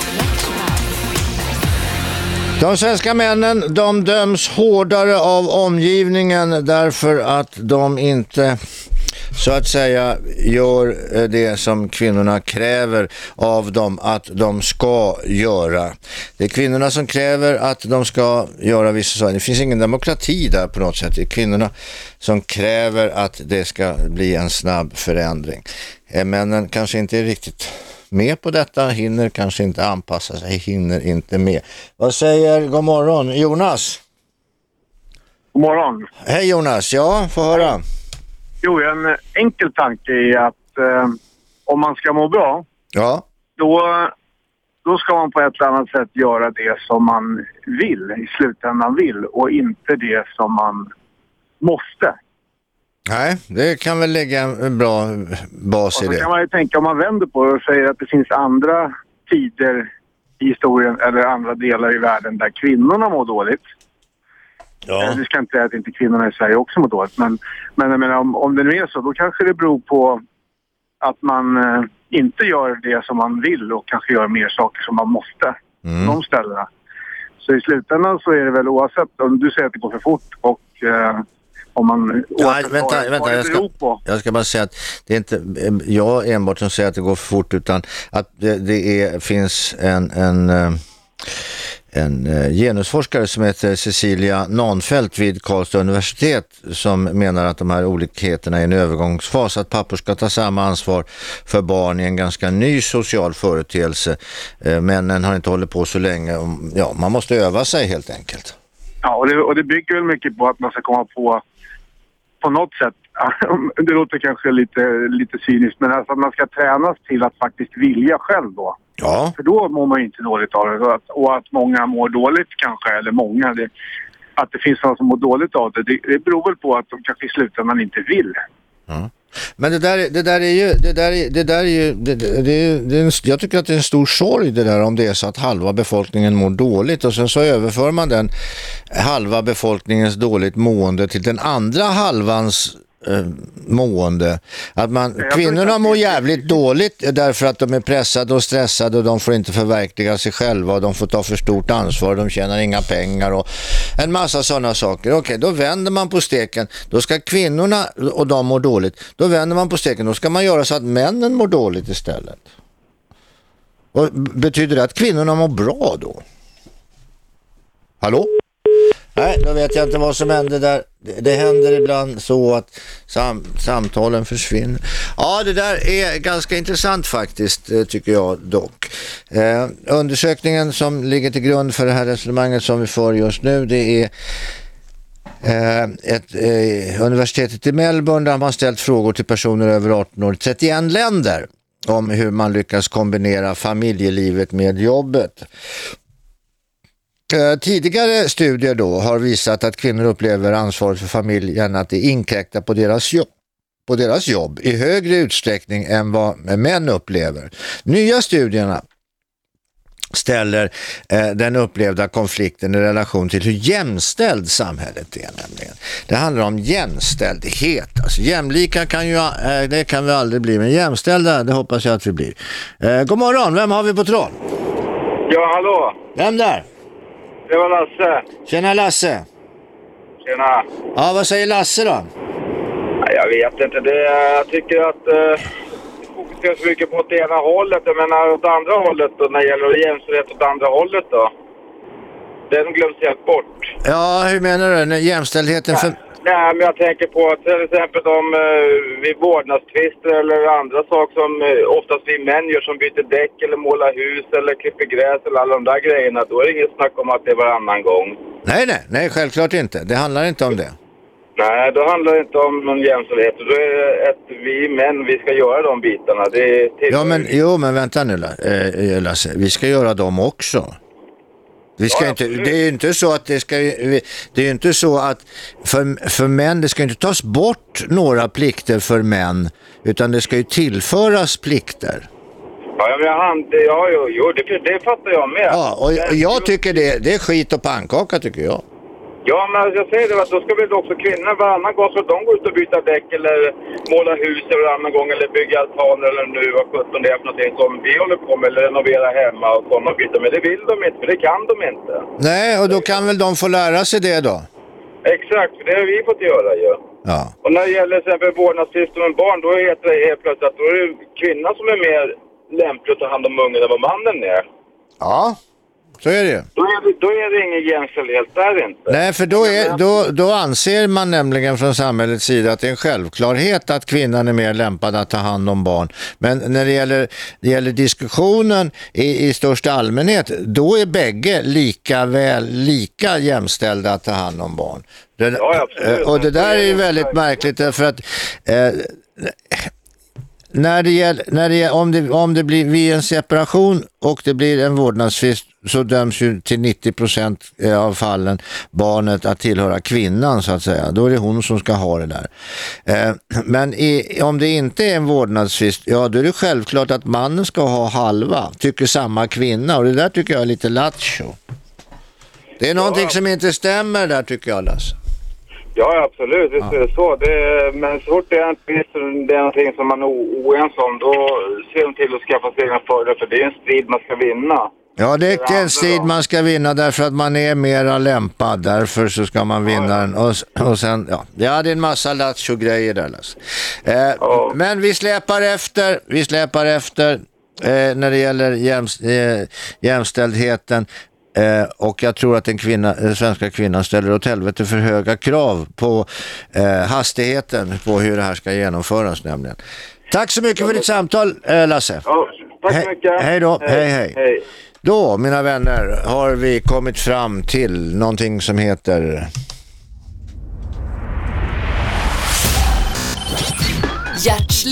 De svenska männen de döms hårdare av omgivningen därför att de inte så att säga gör eh, det som kvinnorna kräver av dem att de ska göra. Det är kvinnorna som kräver att de ska göra vissa saker. Det finns ingen demokrati där på något sätt. Det är kvinnorna som kräver att det ska bli en snabb förändring. Eh, Männen kanske inte är riktigt med på detta, hinner kanske inte anpassa sig, hinner inte med. Vad säger, god morgon, Jonas? God morgon. Hej Jonas, ja, få höra. Jo, en enkel tanke är att eh, om man ska må bra, Ja, då, då ska man på ett eller annat sätt göra det som man vill, i slutändan vill, och inte det som man måste. nej, det kan väl lägga en bra bas Och i så kan det. man ju tänka, om man vänder på det och säger att det finns andra tider i historien eller andra delar i världen där kvinnorna mår dåligt. Ja. Eh, Det ska inte säga att inte kvinnorna i Sverige också mår dåligt. Men, men jag menar, om, om det nu är så, då kanske det beror på att man eh, inte gör det som man vill och kanske gör mer saker som man måste. Mm. De ställena. Så i slutändan så är det väl oavsett om du säger att det går för fort och eh, om man... Ja, vänta, vänta, vad det jag ska- på. Jag ska bara säga att det är inte jag enbart som säger att det går för fort utan att det, det är, finns en, en, eh, en eh, genusforskare som heter Cecilia Nanfelt vid Karlstad universitet som menar att de här olikheterna är en övergångsfas, att pappor ska ta samma ansvar för barn i en ganska ny social företeelse. Eh, Männen har inte hållit på så länge. Ja, man måste öva sig helt enkelt. Ja, och det, och det bygger väl mycket på att man ska komma på, på något sätt, det låter kanske lite, lite cyniskt, men alltså att man ska tränas till att faktiskt vilja själv då. Ja. För då mår man ju inte dåligt av det. Och att, och att många mår dåligt kanske, eller många, det, att det finns någon som mår dåligt av det, det, det beror väl på att de kanske i slutändan inte vill. Men det där, det där är ju, det där, är- det där är ju, det, det, det är en, jag tycker att det är en stor sorg det där om det är så att halva befolkningen mår dåligt och sen så överför man den halva befolkningens dåligt mående till den andra halvans eh, mående. Att man, kvinnorna mår jävligt dåligt därför att de är pressade och stressade och de får inte förverkliga sig själva och de får ta för stort ansvar, de tjänar inga pengar och en massa sådana saker. Okej, då vänder man på steken. Då ska kvinnorna och de mår dåligt. Då vänder man på steken. Då ska man göra så att männen mår dåligt istället. Och betyder det att kvinnorna mår bra då? Hallå? Nej, då vet jag inte vad som händer där. Det, det händer ibland så att sam, samtalen försvinner. Ja, det där är ganska intressant faktiskt, eh, tycker jag dock. Eh, undersökningen som ligger till grund för det här resonemanget som vi för just nu, det är Eh, ett, eh, universitetet i Melbourne där man ställt frågor till personer över 18 år i 31 länder om hur man lyckas kombinera familjelivet med jobbet. Eh, Tidigare studier då har visat att kvinnor upplever ansvaret för familjen att det inkräktar på deras jobb på deras jobb i högre utsträckning än vad män upplever. Nya studierna ställer eh, den upplevda konflikten i relation till hur jämställd samhället är nämligen. Det handlar om jämställdhet. Alltså, jämlika kan ju, eh, det kan vi aldrig bli, men jämställda det hoppas jag att vi blir. Eh, god morgon, vem har vi på tråd? Ja, hallå! Vem där? Det var Lasse. Tjena Lasse. Tjena. Ja, vad säger Lasse då? Nej, Jag vet inte. Det, jag tycker att eh, det fokuseras så mycket på åt ena hållet. Jag menar åt andra hållet då, när det gäller jämställdhet åt andra hållet då. Den glöms helt bort. Ja, hur menar du? När Jämställdheten för... Nej, men jag tänker på att till exempel de eh, vid vårdnadstvister eller andra saker som eh, oftast vi män gör som byter däck eller målar hus eller klipper gräs eller alla de där grejerna. Då är det inget snack om att det är varannan gång. Nej, nej, nej, självklart inte. Det handlar inte om det. Nej, då handlar det inte om någon jämställdhet. Då är det att vi män, vi ska göra de bitarna. Det är till... Ja, men, jo, men vänta nu La- eh, Lasse. Vi ska göra dem också. Vi ska Ja, inte, absolut. det är ju inte så att det ska, det är ju inte så att för, för män, det ska inte tas bort några plikter för män, utan det ska ju tillföras plikter. Ja, men jag hand... Ja, jo det, det fattar jag med. Ja, och, och jag tycker det, det är skit och pannkaka tycker jag. Ja, men jag säger det, att då ska väl också kvinnorna varannan gång så de går ut och byta däck eller måla hus varannan gång eller bygga altaner eller nu vad sjutton det är för någonting som vi håller på med eller renovera hemma och sådana bitar. Men det vill de inte, för det kan de inte. Nej, och då kan väl de få lära sig det då? Exakt, för det har vi fått göra ju. Ja. Och när det gäller till exempel vårdnadstvister med barn, då heter det helt plötsligt att då är det kvinnan som är mer lämplig att ta hand om ungen än vad mannen är. Ja, så är det. Då är det, då är det ingen jämställdhet där inte. Nej, för då, är, då, då anser man nämligen från samhällets sida att det är en självklarhet att kvinnan är mer lämpad att ta hand om barn. Men när det gäller, det gäller diskussionen i, i största allmänhet, då är bägge lika väl, lika jämställda att ta hand om barn. Det, Ja, och det där är ju väldigt märkligt därför att eh, när det gäller, när det, gäller- om, det, om det blir vid en separation och det blir en vårdnadstvist så döms ju till 90 procent av fallen barnet att tillhöra kvinnan så att säga. Då är det hon som ska ha det där. Eh, men i, om det inte är en vårdnadstvist, ja då är det självklart att mannen ska ha halva, tycker samma kvinna och det där tycker jag är lite lattjo. Det är någonting som inte stämmer där tycker jag Lasse. Ja, absolut. Visst är det så. Det, men så fort det är, det är någonting som man är oense om, då ser de till att skaffa sig egna fördelar. För det är en strid man ska vinna. Ja, det är en strid man ska vinna därför att man är mera lämpad. Därför så ska man vinna den. Och, och sen, ja, ja, det är en massa lattjo-grejer där Lasse. Eh, Men vi släpar efter, vi släpar efter eh, när det gäller jäms, eh, jämställdheten. Eh, och jag tror att den, kvinna, den svenska kvinnan ställer åt helvete för höga krav på eh, hastigheten på hur det här ska genomföras nämligen. Tack så mycket för ditt samtal eh, Lasse. Ja, tack så He- mycket. hej då, hej, hej. hej. Då, mina vänner, har vi kommit fram till någonting som heter... Gerts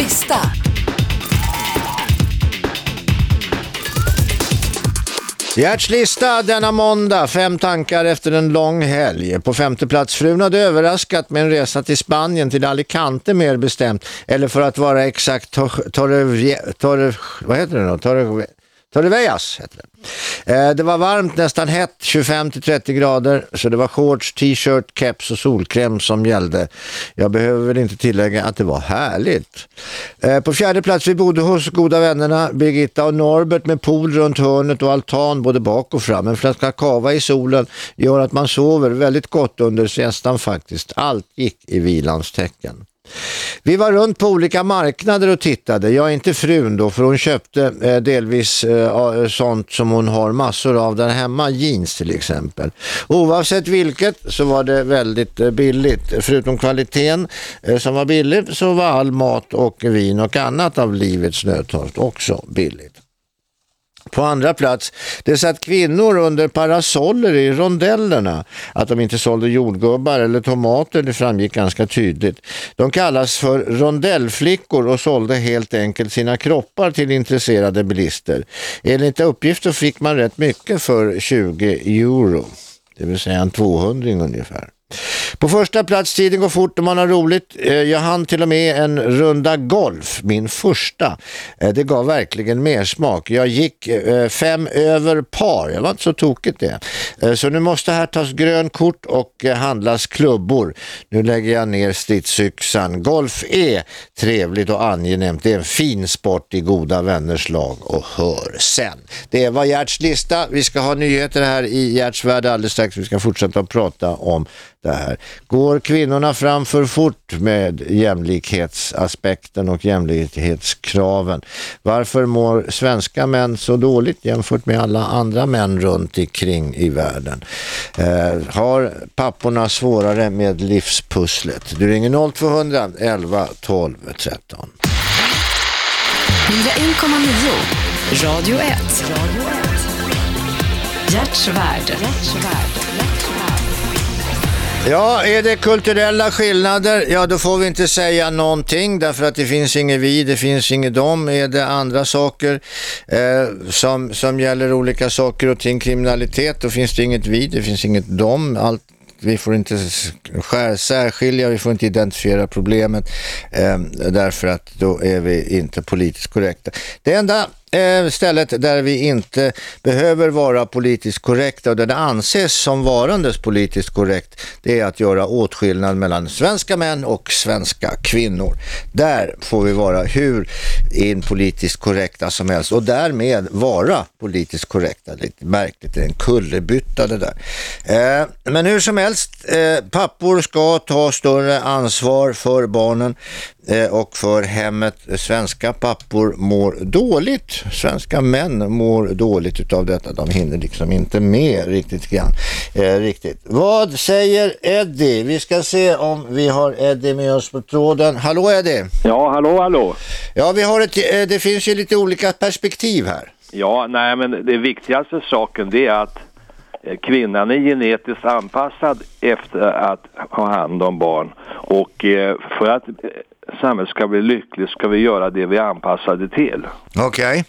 Hjärtslista lista denna måndag, fem tankar efter en lång helg. På femte plats, frun hade överraskat med en resa till Spanien, till Alicante mer bestämt. Eller för att vara exakt, Tor- Torre, Torre, vad heter det då? Torre, Torrevejas heter det. Eh, det var varmt, nästan hett, 25-30 grader. Så det var shorts, t-shirt, keps och solkräm som gällde. Jag behöver väl inte tillägga att det var härligt. Eh, på fjärde plats, vi bodde hos goda vännerna Birgitta och Norbert med pool runt hörnet och altan både bak och fram. En flaska kava i solen gör att man sover väldigt gott under siestan faktiskt. Allt gick i vilans tecken. Vi var runt på olika marknader och tittade. Jag är inte frun då för hon köpte eh, delvis eh, sånt som hon har massor av där hemma, jeans till exempel. Oavsett vilket så var det väldigt eh, billigt. Förutom kvaliteten eh, som var billig så var all mat och vin och annat av livets nödtorft också billigt. På andra plats, det satt kvinnor under parasoller i rondellerna. Att de inte sålde jordgubbar eller tomater, det framgick ganska tydligt. De kallas för rondellflickor och sålde helt enkelt sina kroppar till intresserade bilister. Enligt uppgifter fick man rätt mycket för 20 euro, det vill säga en 200 ungefär. På första plats, tiden går fort och man har roligt. Eh, jag hann till och med en runda golf, min första. Eh, det gav verkligen mer smak. Jag gick eh, fem över par, jag var inte så tokigt det. Så nu måste här tas grönkort och handlas klubbor. Nu lägger jag ner stridsyxan. Golf är trevligt och angenämt. Det är en fin sport i goda vänners lag och hör sen. Det var Gerts lista. Vi ska ha nyheter här i Gerts värld alldeles strax. Vi ska fortsätta att prata om det här. Går kvinnorna fram för fort med jämlikhetsaspekten och jämlikhetskraven? Varför mår svenska män så dåligt jämfört med alla andra män runt omkring i världen? Eh, har papporna svårare med livspusslet? Du ringer 0200 11 12 13. 1,9 Radio 1. Hjärtsvärd. Hjärtsvärd. Ja, är det kulturella skillnader? Ja, då får vi inte säga någonting därför att det finns inget vi, det finns inget dem. Är det andra saker eh, som, som gäller olika saker och ting, kriminalitet, då finns det inget vi, det finns inget dem. Allt vi får inte skär, särskilja, vi får inte identifiera problemet eh, därför att då är vi inte politiskt korrekta. Det enda eh, stället där vi inte behöver vara politiskt korrekta och där det anses som varandes politiskt korrekt det är att göra åtskillnad mellan svenska män och svenska kvinnor. Där får vi vara hur in politiskt korrekta som helst och därmed vara politiskt korrekta. Lite märkligt, det är en kullerbytta det där. Eh, men hur som helst, eh, pappor ska ta större ansvar för barnen och för hemmet. Svenska pappor mår dåligt. Svenska män mår dåligt utav detta. De hinner liksom inte med riktigt grann. Eh, riktigt. Vad säger Eddie? Vi ska se om vi har Eddie med oss på tråden. Hallå Eddie! Ja, hallå, hallå. Ja, vi har ett, eh, det finns ju lite olika perspektiv här. Ja, nej men det viktigaste saken det är att eh, kvinnan är genetiskt anpassad efter att ha hand om barn. Och eh, för att eh, samhället ska bli lyckligt ska vi göra det vi är anpassade till. Okej.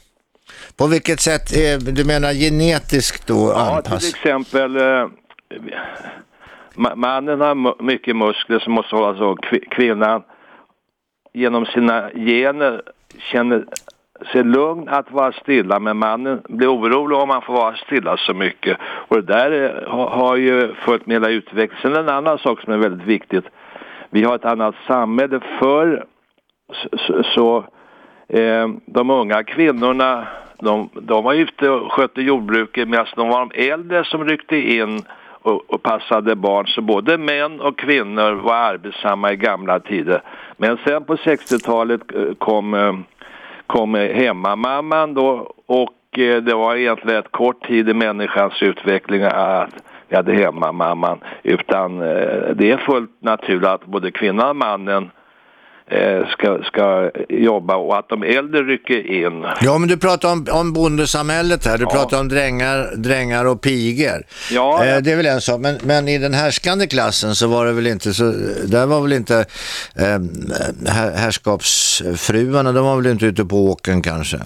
På vilket sätt, eh, du menar genetiskt då Ja, till exempel eh, ma- mannen har mycket muskler som måste hållas av. Kvi- Kvinnan genom sina gener känner sig lugn att vara stilla men mannen blir orolig om man får vara stilla så mycket. Och det där eh, har, har ju följt med hela utvecklingen. Sen en annan sak som är väldigt viktigt. Vi har ett annat samhälle. Förr så, så, eh, de unga kvinnorna de, de var ute och skötte jordbruket medan de var de äldre som ryckte in och, och passade barn. Så både män och kvinnor var arbetsamma i gamla tider. Men sen på 60-talet eh, kom, eh, kom hemmamamman då och eh, det var egentligen ett kort tid i människans utveckling att hade hemmamamman. Utan det är fullt naturligt att både kvinnan och mannen Eh, ska, ska jobba och att de äldre rycker in. Ja, men du pratar om, om bondesamhället här. Du ja. pratar om drängar, drängar och piger. Ja, eh, det är väl en sak. Men, men i den härskande klassen så var det väl inte så... Där var väl inte eh, härskapsfruarna, de var väl inte ute på åken kanske?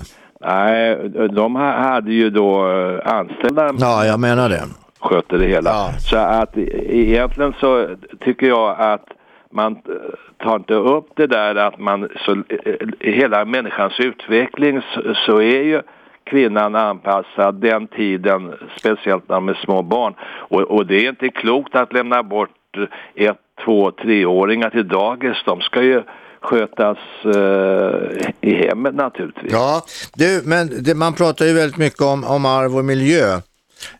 Nej, de hade ju då eh, anställda... Ja, jag menar det. Skötte det hela. Ja. Så att egentligen så tycker jag att man tar inte upp det där att man, så, i hela människans utveckling så, så är ju kvinnan anpassad den tiden, speciellt när de är små barn. Och, och det är inte klokt att lämna bort ett, två, treåringar till dagis. De ska ju skötas eh, i hemmet naturligtvis. Ja, du, men det, man pratar ju väldigt mycket om, om arv och miljö.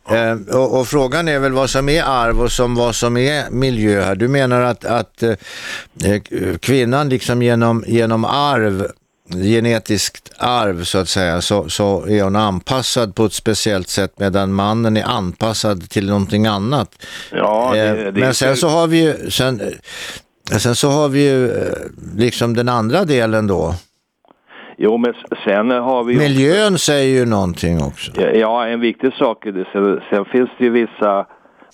Eh, och, och, frågan är väl vad som är arv och som, vad som är miljö här. Du menar att, att eh, kvinnan liksom genom, genom arv genetiskt arv så att säga så, så är hon anpassad på ett speciellt sätt medan mannen är anpassad till någonting annat. Ja, det, eh, det Men sen så har vi ju sen, sen så har vi ju eh, liksom den andra delen då Jo, men sen har vi... Miljön säger ju någonting också. Ja, en viktig sak är det. Sen, sen finns det ju vissa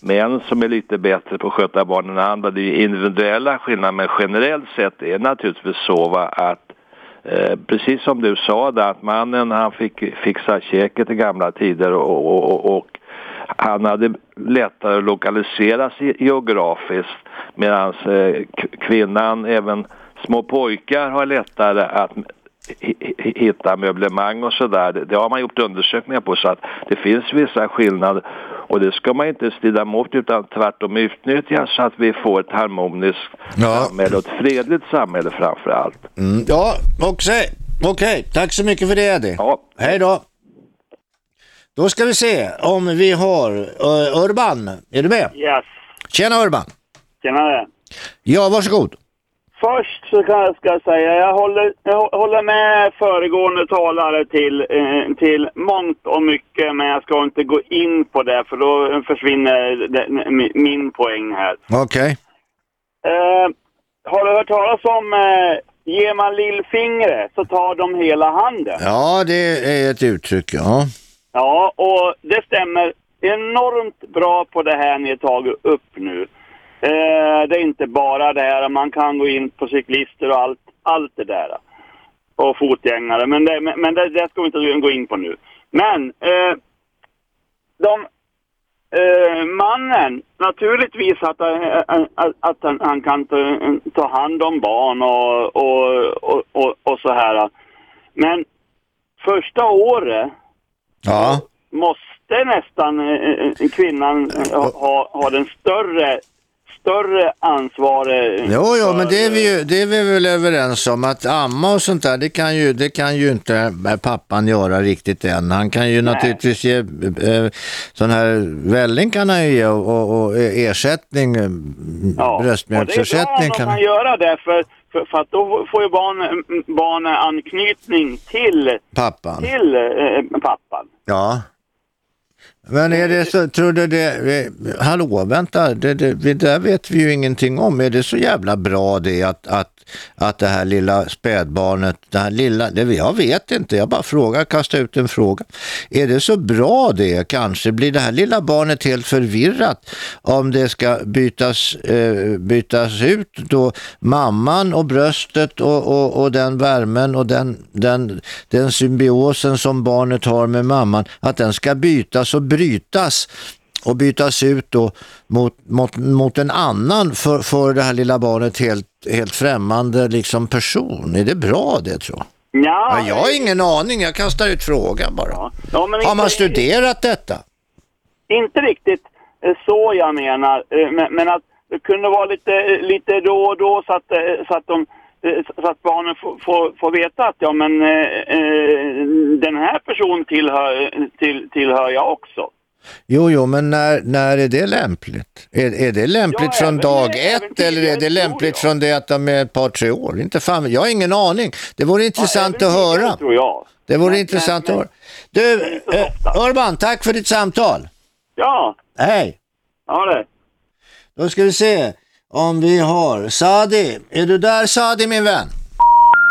män som är lite bättre på att sköta barnen än andra. Det är ju individuella skillnader, men generellt sett är det naturligtvis så va, att eh, precis som du sa där, att mannen han fick fixa käket i gamla tider och, och, och, och han hade lättare att lokalisera sig geografiskt medan eh, kvinnan, även små pojkar har lättare att hitta möblemang och sådär. Det har man gjort undersökningar på så att det finns vissa skillnader och det ska man inte strida emot utan tvärtom utnyttja så att vi får ett harmoniskt ja. samhälle och ett fredligt samhälle framför allt. Mm. Ja, okej. Okay. okay. Tack så mycket för det Eddie. Ja. Hej då. Då ska vi se om vi har uh, Urban. Är du med? Yes. Tjena Urban. Tjena. Ja, varsågod först så kan jag ska säga, jag håller, jag håller med föregående talare till, eh, till mångt och mycket, men jag ska inte gå in på det för då försvinner det, min poäng här. Okej. Okay. Eh, har du hört talas om eh, ger man lillfingret så tar de hela handen? Ja, det är ett uttryck, ja. Ja, och det stämmer enormt bra på det här ni tagit upp nu. Eh, det är inte bara det här, man kan gå in på cyklister och allt, allt det där. Och fotgängare, men det, men det, det ska vi inte gå in på nu. Men eh, de, eh, mannen, naturligtvis att, eh, att, att han, han, kan ta, ta, hand om barn och, och, och, och, och så här. Men första året ja. måste nästan eh, kvinnan ha, ha den större större ansvar. Eh, jo, jo, men det är, vi ju, det är vi väl överens om att amma och sånt där, det kan ju, det kan ju inte eh, pappan göra riktigt än. Han kan ju Nej. naturligtvis ge eh, sån här välling kan han ju ge och, och, och ersättning, eh, ja. bröstmjölksersättning. Och det är bra kan... göra det för, för, för, att då får ju barn, barn anknytning till pappan. Till eh, pappan. Ja. Men är det så, tror du det, hallå vänta, det, det, det där vet vi ju ingenting om. Är det så jävla bra det att, att att det här lilla spädbarnet, det här lilla, det, jag vet inte, jag bara frågar, kastar ut en fråga. Är det så bra det kanske? Blir det här lilla barnet helt förvirrat om det ska bytas, eh, bytas ut då mamman och bröstet och, och, och den värmen och den, den, den symbiosen som barnet har med mamman, att den ska bytas och brytas och bytas ut då mot, mot, mot en annan för, för det här lilla barnet helt, helt främmande liksom person. Är det bra det tror jag? Ja, jag har ingen aning, jag kastar ut frågan bara. Ja, men Har man studerat detta? Inte riktigt eh, så jag menar, eh, men, men att det kunde vara lite, eh, lite då och då så att, så att, de, så att barnen får, får, får veta att ja men den här personen tillhör, till, tillhör jag också. Jo, jo, men när, när är det lämpligt? Är, är det lämpligt Ja, från dag även ett eller är det lämpligt från det att de är ett par, tre år? Inte fan, jag har ingen aning. Det vore intressant att höra. Det vore intressant att höra. Du, eh, Urban, tack för ditt samtal. Ja, Hej. ja det. Då ska vi se om vi har Sadi. Är du där Sadi min vän?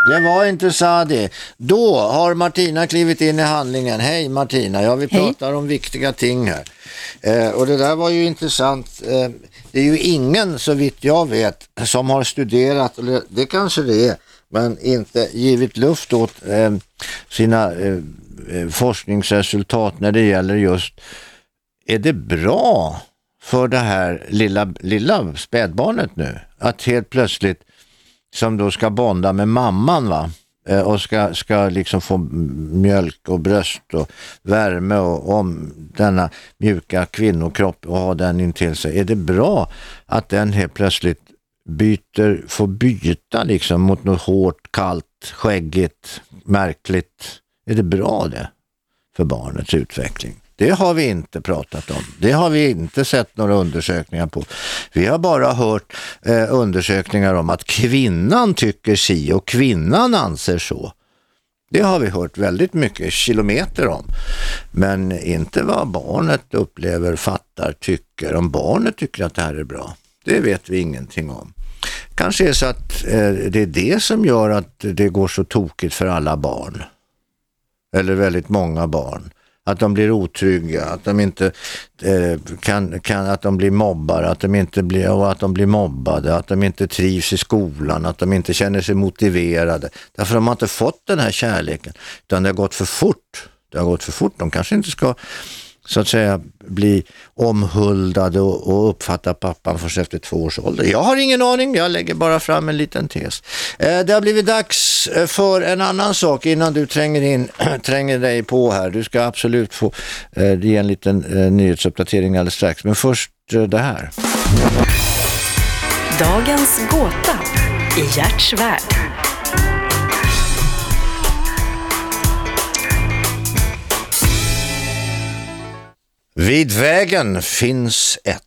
Det var inte Sadi. Då har Martina klivit in i handlingen. Hej Martina, ja vi pratar om viktiga ting här. Eh, och det där var ju intressant. Eh, det är ju ingen så vitt jag vet som har studerat, eller det kanske det är, men inte givit luft åt eh, sina eh, eh, forskningsresultat när det gäller just är det bra för det här lilla, lilla spädbarnet nu att helt plötsligt som då ska bonda med mamman va eh, och ska, ska liksom få mjölk och bröst och värme och om denna mjuka kvinnokropp och ha den intill sig. Är det bra att den helt plötsligt byter, får byta liksom mot något hårt, kallt, skäggigt, märkligt? Är det bra det för barnets utveckling? Det har vi inte pratat om. Det har vi inte sett några undersökningar på. Vi har bara hört eh, undersökningar om att kvinnan tycker si och kvinnan anser så. Det har vi hört väldigt mycket kilometer om. Men inte vad barnet upplever, fattar, tycker. Om barnet tycker att det här är bra, det vet vi ingenting om. Kanske är så att eh, det är det som gör att det går så tokigt för alla barn. Eller väldigt många barn. Att de blir otrygga, att de inte eh, kan, kan, att de blir mobbare, att de inte blir, och att de blir mobbade, att de inte trivs i skolan, att de inte känner sig motiverade. Därför de har inte fått den här kärleken, utan det har gått för fort. Det har gått för fort. De kanske inte ska så att säga bli omhuldade och, och uppfatta pappan först efter två års ålder. Jag har ingen aning, jag lägger bara fram en liten tes. Eh, det har blivit dags eh, för en annan sak innan du tränger, in, tränger dig på här. Du ska absolut få eh, ge en liten eh, nyhetsuppdatering alldeles strax, men först eh, det här. Dagens gåta i Gerts Vid vägen finns ett.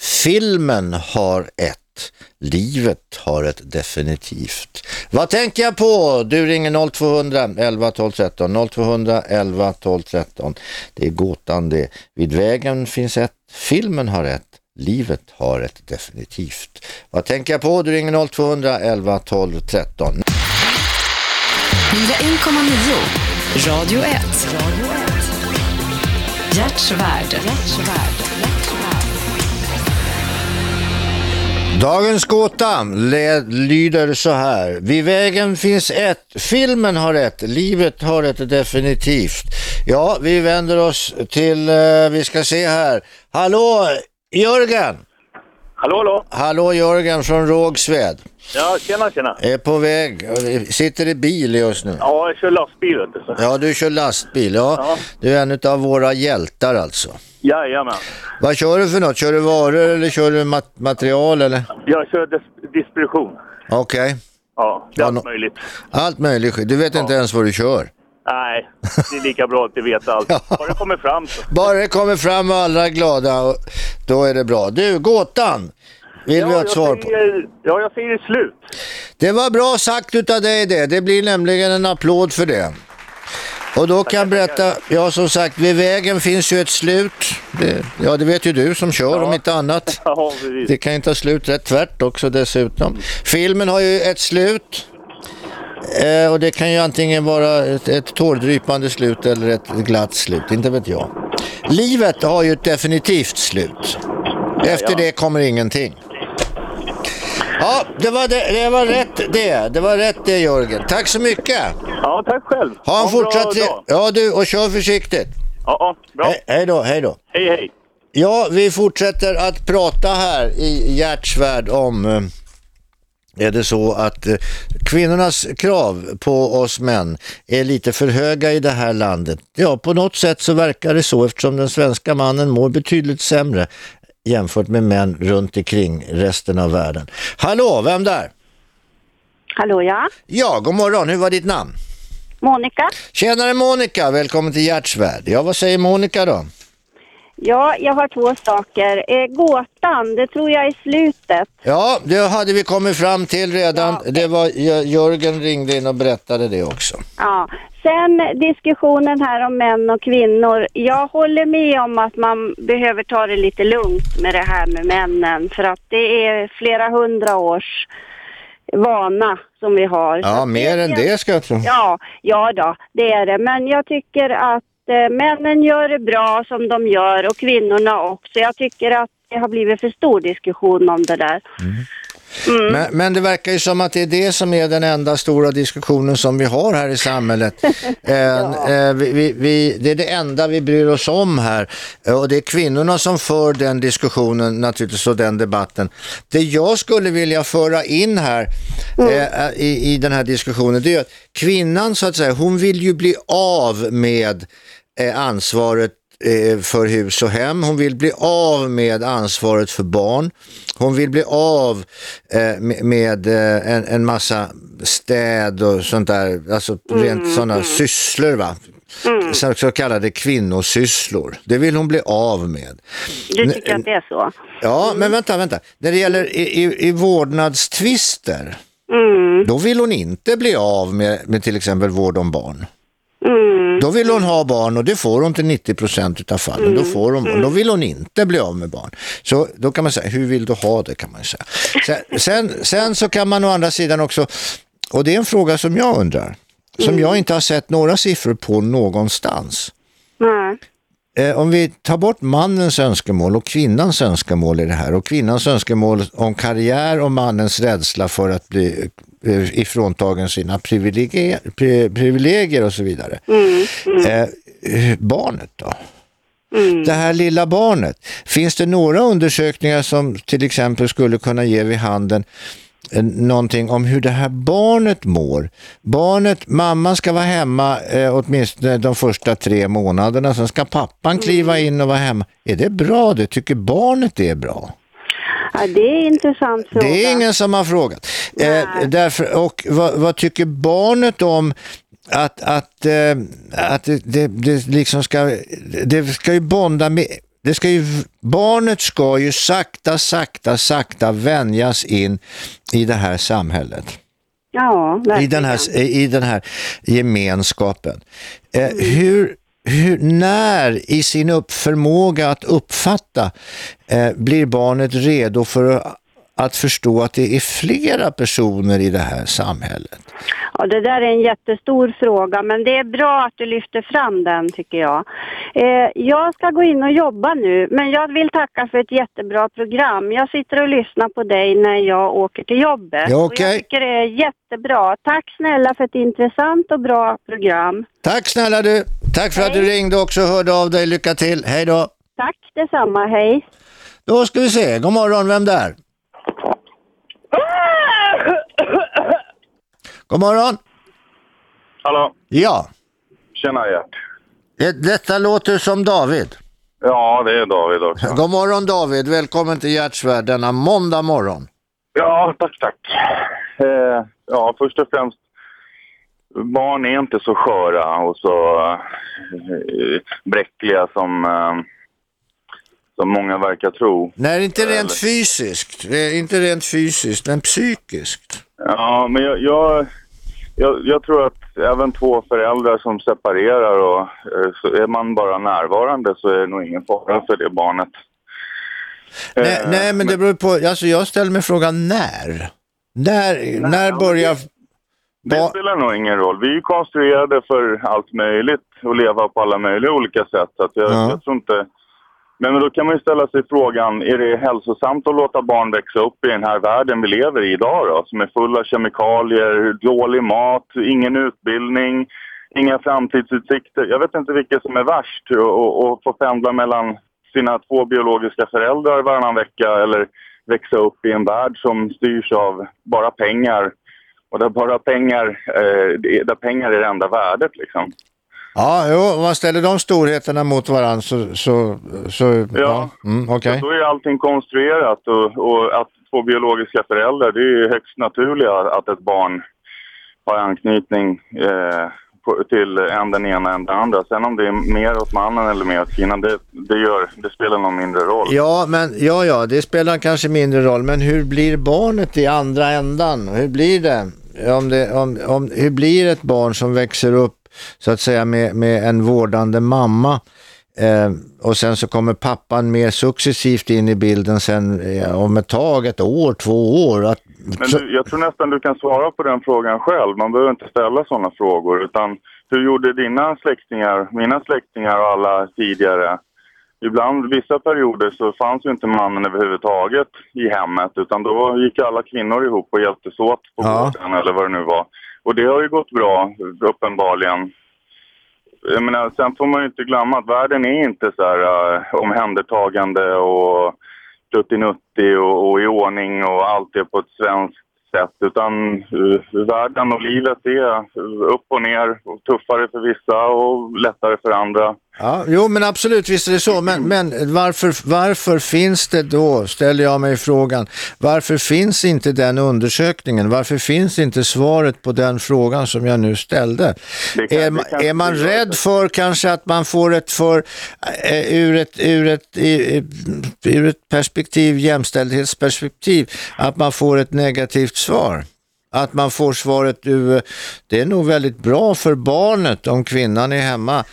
Filmen har ett. Livet har ett definitivt. Vad tänker jag på? Du ringer 0200 11 12 13. 0200 11 12 13. Det är gåtan det. Vid vägen finns ett. Filmen har ett. Livet har ett definitivt. Vad tänker jag på? Du ringer 0200 11 12 13. 1,9 Radio 1. Radio 1. Dagens gåta lyder så här. Vid vägen finns ett. Filmen har ett. Livet har ett definitivt. Ja, vi vänder oss till, eh, vi ska se här. Hallå Jörgen! Hallå, hallå! Hallå Jörgen från Rågsved. Ja, tjena, tjena. Är på väg, sitter i bil just nu. Ja, jag kör lastbil, vet du. Så. Ja, du kör lastbil. Ja, Ja. du är en av våra hjältar alltså. Jajamän. Vad kör du för något? Kör du varor eller kör du mat- material eller? Jag kör dis- distribution. Okej. Ja, det är allt möjligt. Allt möjligt. Du vet inte ens vad du kör. Nej, det är lika bra att du vet allt. Bara det kommer fram så. Bara det kommer fram och alla är glada, då är det bra. Du, gåtan vill vi ha ett svar på. säger, ja, jag säger slut. Det var bra sagt utav dig det. Det blir nämligen en applåd för det. Och då kan jag berätta, ja som sagt, vid vägen finns ju ett slut. Det, ja, det vet ju du som kör om inte annat. Ja. Det kan ju ta slut rätt tvärt också dessutom. Filmen har ju ett slut. Eh, och det kan ju antingen vara ett, ett tårdrypande slut eller ett glatt slut, inte vet jag. Livet har ju ett definitivt slut. Efter det kommer ingenting. Ja, det var, det, det var rätt det. Det var rätt det Jörgen. Tack så mycket. Ja, tack själv. Ha en Ha en fortsatt... tre-. Ja du, och kör försiktigt. Ja, ja, bra. He, hej då, hej då. Hej, hej. Ja, vi fortsätter att prata här i Gerts om eh, är det så att eh, kvinnornas krav på oss män är lite för höga i det här landet. Ja, på något sätt så verkar det så eftersom den svenska mannen mår betydligt sämre jämfört med män runt omkring resten av världen. Hallå, vem där? Hallå ja, Ja, god morgon. Hur var ditt namn? Monica. Tjenare Monica, välkommen till Hjärtsvärd. Ja, vad säger Monica då? Ja, jag har två saker. Eh, gåtan, det tror jag är slutet. Ja, det hade vi kommit fram till redan. Det var Jö- Jörgen ringde in och berättade det också. Ja. Sen diskussionen här om män och kvinnor. Jag håller med om att man behöver ta det lite lugnt med det här med männen. För att det är flera hundra års vana som vi har. Ja, mer än det ska jag tro. Ja, ja då, det är det. Men jag tycker att eh, männen gör det bra som de gör och kvinnorna också. Jag tycker att det har blivit för stor diskussion om det där. Mm. Men, men det verkar ju som att det är det som är den enda stora diskussionen som vi har här i samhället. Eh, eh, vi, vi, vi, det är det enda vi bryr oss om här Eh, och det är kvinnorna som för den diskussionen naturligtvis och den debatten. Det jag skulle vilja föra in här eh, i, i den här diskussionen det är att kvinnan så att säga, hon vill ju bli av med ansvaret eh, för hus och hem. Hon vill bli av med ansvaret för barn. Hon vill bli av eh, med, eh, en, massa städ och sånt där, alltså rent sådana sysslor va. Så, så kallade kvinnosysslor. Det vill hon bli av med. Du tycker att det är så? Ja, men vänta, vänta. När det gäller i, i, i vårdnadstvister, Mm. då vill hon inte bli av med, med till exempel vård om barn. Mm. Då vill hon ha barn och det får hon till 90 procent av fallen. Då, får hon, barn. då vill hon inte bli av med barn. Så då kan man säga, hur vill du ha det kan man säga. Sen, sen, sen så kan man å andra sidan också, och det är en fråga som jag undrar, som jag inte har sett några siffror på någonstans. Eh, om vi tar bort mannens önskemål och kvinnans önskemål i det här och kvinnans önskemål om karriär och mannens rädsla för att bli eh, ifråntagen sina privilegier, pri, privilegier och så vidare. Eh, eh, barnet då? Det här lilla barnet. Finns det några undersökningar som till exempel skulle kunna ge vid handen någonting om hur det här barnet mår. Barnet, mamman ska vara hemma eh, åtminstone de första tre månaderna, sen ska pappan kliva in och vara hemma. Är det bra det? Tycker barnet det är bra? Ja, det är en intressant fråga. Det är ingen som har frågat. Eh, därför, och vad, vad tycker barnet om att, att, eh, att det, det, det liksom ska, det ska ju bonda med det ska ju, barnet ska ju sakta, sakta, sakta vänjas in i det här samhället. Ja, I den här, I den här gemenskapen. Eh, hur, hur, när i sin upp, förmåga att uppfatta eh, blir barnet redo för att, att förstå att det är flera personer i det här samhället? Ja, det där är en jättestor fråga, men det är bra att du lyfter fram den tycker jag. Eh, jag ska gå in och jobba nu, men jag vill tacka för ett jättebra program. Jag sitter och lyssnar på dig när jag åker till jobbet. Ja, Och okej. jag tycker det är jättebra. Tack snälla för ett intressant och bra program. Tack snälla du. Tack för att du ringde också och hörde av dig. Lycka till. Hej då. Tack detsamma, hej. Då ska vi se. God morgon, vem där? God morgon. Hallå? Ja. Tjena Gert. Det, detta låter som David. Ja, det är David också. God morgon David. Välkommen till Hjärtsvärd denna måndag morgon. Ja, tack, tack. Eh, ja, först och främst, barn är inte så sköra och så eh, bräckliga som, eh, som många verkar tro. Nej, inte rent fysiskt. Det är inte rent fysiskt, men psykiskt. Ja, men jag, jag, jag, jag tror att även två föräldrar som separerar och eh, så är man bara närvarande så är det nog ingen fara för det barnet. Nej, Eh, nej, men det beror på. Alltså jag ställer mig frågan när. När, när börjar... Det spelar nog ingen roll. Vi är ju konstruerade för allt möjligt och leva på alla möjliga olika sätt. Så jag, Ja. jag tror inte... Men då kan man ju ställa sig frågan, är det hälsosamt att låta barn växa upp i den här världen vi lever i idag då? Som är full av kemikalier, dålig mat, ingen utbildning, inga framtidsutsikter. Jag vet inte vilket som är värst, att få pendla mellan sina två biologiska föräldrar varannan vecka eller växa upp i en värld som styrs av bara pengar och där bara pengar, eh, där pengar är det enda värdet liksom. Ja, jo, man ställer de storheterna mot varandra så, så, så ja. Mm, okej. Så då är allting konstruerat och, och att två biologiska föräldrar, det är ju högst naturligt att ett barn har anknytning eh, på, till en den ena än den andra. Sen om det är mer åt mannen eller mer åt kvinnan, det, det, gör, det spelar någon mindre roll. Ja, men ja, ja, det spelar kanske mindre roll. Men hur blir barnet i andra ändan? Hur blir det? Om det om, om, hur blir ett barn som växer upp så att säga med, med en vårdande mamma eh, och sen så kommer pappan mer successivt in i bilden sen eh, om ett tag, ett år, två år. Att, Men du, jag tror nästan du kan svara på den frågan själv. Man behöver inte ställa sådana frågor. Utan hur gjorde dina släktingar, mina släktingar och alla tidigare? Ibland, vissa perioder, så fanns ju inte mannen överhuvudtaget i hemmet. Utan då gick alla kvinnor ihop och hjälptes åt på gården eller vad det nu var. Och det har ju gått bra, uppenbarligen. Jag menar, sen får man ju inte glömma att världen är inte så här uh, omhändertagande och tuttinutti och, och i ordning och allt det på ett svenskt sätt. Utan uh, världen och livet är upp och ner, och tuffare för vissa och lättare för andra. Ja, jo men absolut, visst är det så. Men, men varför, varför finns det då, ställer jag mig frågan, varför finns inte den undersökningen? Varför finns inte svaret på den frågan som jag nu ställde? är, ma- är man rädd för kanske att man får ett för, eh, ur, ett, ur, ett, ur ett perspektiv, jämställdhetsperspektiv, att man får ett negativt svar? Att man får svaret du, det är nog väldigt bra för barnet om kvinnan är hemma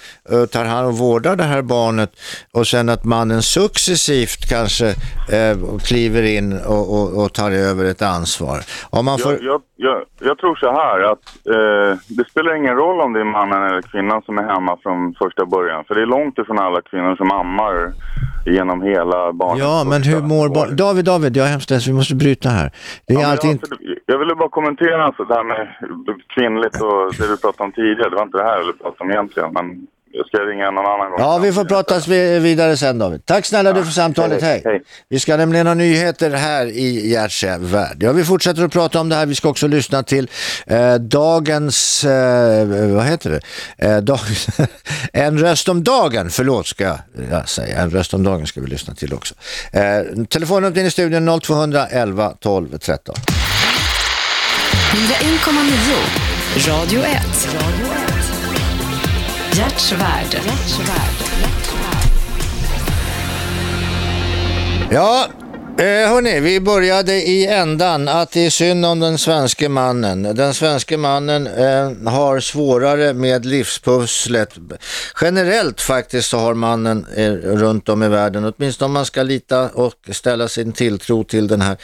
tar hand och vårdar det här barnet och sen att mannen successivt kanske eh, kliver in och, och, och tar över ett ansvar. Om man får... Jag, jag, jag, jag tror så här att eh, det spelar ingen roll om det är mannen eller kvinnan som är hemma från första början. För det är långt ifrån alla kvinnor som ammar genom hela barnets Ja, men hur mår barn... David, David, jag är hemskt ledsen, vi måste bryta här. Det är Ja, alltid... alltså, jag ville bara kommentera så det här med kvinnligt och det du pratade om tidigare. Det var inte det här jag ville prata om egentligen, men jag ska ringa någon annan gång. Ja, vi får prata vi- vidare sen David. Tack snälla du för samtalet, hej. Vi ska nämligen ha nyheter här i Hjärtsä värld. Ja, vi fortsätter att prata om det här. Vi ska också lyssna till eh, dagens, eh, vad heter det? Eh, dag, en röst om dagen, förlåt ska jag säga. En röst om dagen ska vi lyssna till också. Eh, telefonnumret in i studion 0211 12 13. 101,9 Radio 1. Hjärtsvärd. Ja, eh, hörni, vi började i ändan att det är synd om den svenska mannen. Den svenska mannen eh, har svårare med livspusslet. Generellt faktiskt så har mannen eh, runt om i världen, åtminstone om man ska lita och ställa sin tilltro till den här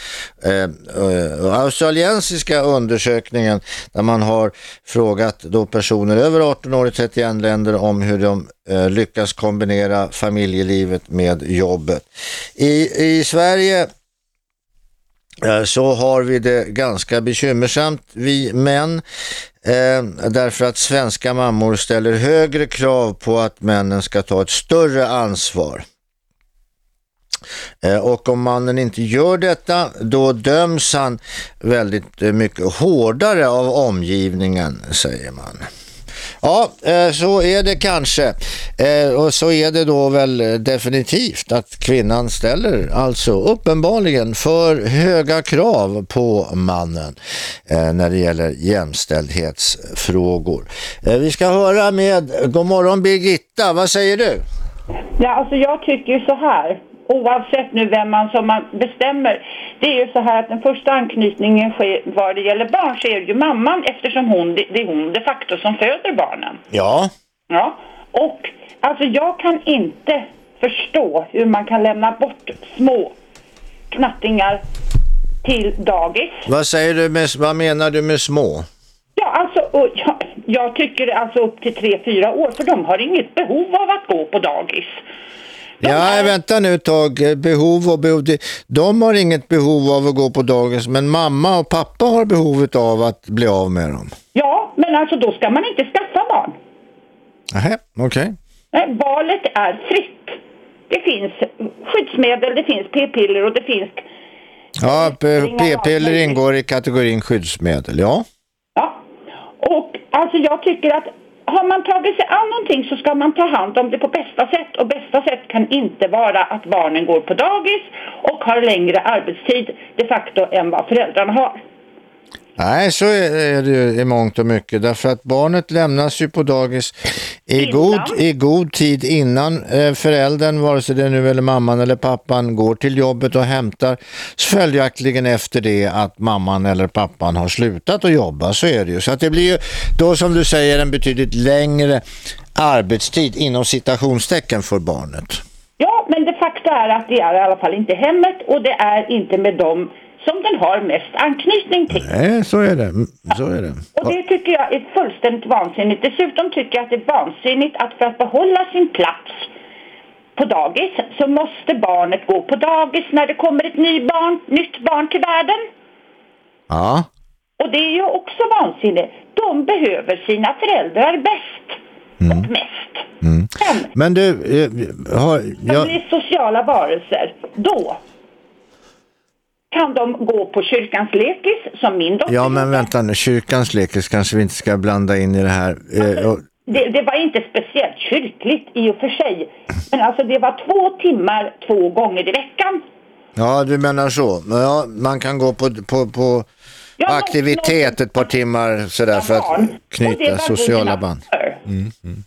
eh, eh australiensiska undersökningen där man har frågat då personer över 18 år i 31 länder om hur de eh, lyckas kombinera familjelivet med jobbet. I, i Sverige Eh, så har vi det ganska bekymmersamt, vi män, eh, därför att svenska mammor ställer högre krav på att männen ska ta ett större ansvar. Eh, Och om mannen inte gör detta, då döms han väldigt eh, mycket hårdare av omgivningen, säger man. Ja, eh, så är det kanske. Eh, och så är det då väl eh, definitivt att kvinnan ställer alltså uppenbarligen för höga krav på mannen när det gäller jämställdhetsfrågor. Vi ska höra med, god morgon Birgitta, vad säger du? Ja, alltså jag tycker ju så här, oavsett nu vem man som man bestämmer, det är ju så här att den första anknytningen sker vad det gäller barn så är det ju mamman eftersom hon, det är hon de facto som föder barnen. Ja. Ja, och alltså jag kan inte förstå hur man kan lämna bort små knattingar till dagis. Vad säger du med, vad menar du med små? Ja, alltså, jag, jag tycker alltså upp till tre fyra år, för de har inget behov av att gå på dagis. Ja, vänta nu ett tag. Eh, Behov och behov. De har inget behov av att gå på dagis, men mamma och pappa har behovet av att bli av med dem. Ja, men alltså då ska man inte skaffa barn. Nähä, okej. Nej, valet är fritt. Det finns skyddsmedel, det finns p-piller och det finns Ja, p-piller ingår i kategorin skyddsmedel, ja. Och alltså jag tycker att har man tagit sig an någonting så ska man ta hand om det på bästa sätt. Och bästa sätt kan inte vara att barnen går på dagis och har längre arbetstid de facto än vad föräldrarna har. Nej, så är det ju i mångt och mycket. Därför att barnet lämnas ju på dagis i, god, i god tid innan eh, föräldern, vare sig det är nu eller mamman eller pappan, går till jobbet och hämtar. Följaktligen efter det att mamman eller pappan har slutat att jobba, så är det ju. Så att det blir ju då som du säger en betydligt längre arbetstid inom citationstecken för barnet. Ja, men det fakta är att det är i alla fall inte hemmet och det är inte med dem som den har mest anknytning till. Nej, så är det. Mm, Så är det. Och det tycker jag är fullständigt vansinnigt. Dessutom tycker jag att det är vansinnigt att för att behålla sin plats på dagis så måste barnet gå på dagis när det kommer ett ny barn, nytt barn till världen. Ja. Och det är ju också vansinnigt. De behöver sina föräldrar bäst och mest. Men du, eh, har, De jag, är sociala varelser. Då kan de gå på kyrkans lekis som min dotter ja men vänta nu, kyrkans lekis kanske vi inte ska blanda in i det här. Eh, och, Det, det var inte speciellt kyrkligt i och för sig. Men alltså det var två timmar två gånger i veckan. Ja, du menar så. Ja, man kan gå på, på, på aktivitet ett par timmar sådär för att knyta sociala band. Mm, mm.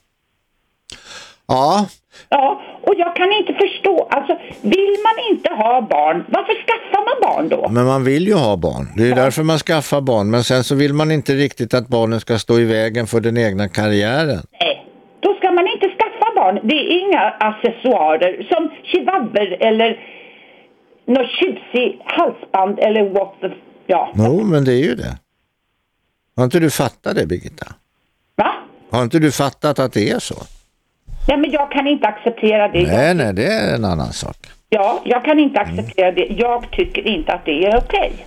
Ja, Ja, och jag kan inte förstå. Alltså, vill man inte ha barn, varför skaffar man barn då? men man vill ju ha barn. Det är ju därför man skaffar barn. Men sen så vill man inte riktigt att barnen ska stå i vägen för den egna karriären. Nej, då ska man inte skaffa barn. Det är inga accessoarer som chihuahuor eller något tjusig halsband eller what the... Ja. Jo, men det är ju det. Har inte du fattat det, Birgitta? Va? Har inte du fattat att det är så? Nej, men jag kan inte acceptera det. Nej, nej, det är en annan sak. Ja, jag kan inte acceptera det. Jag tycker inte att det är okej.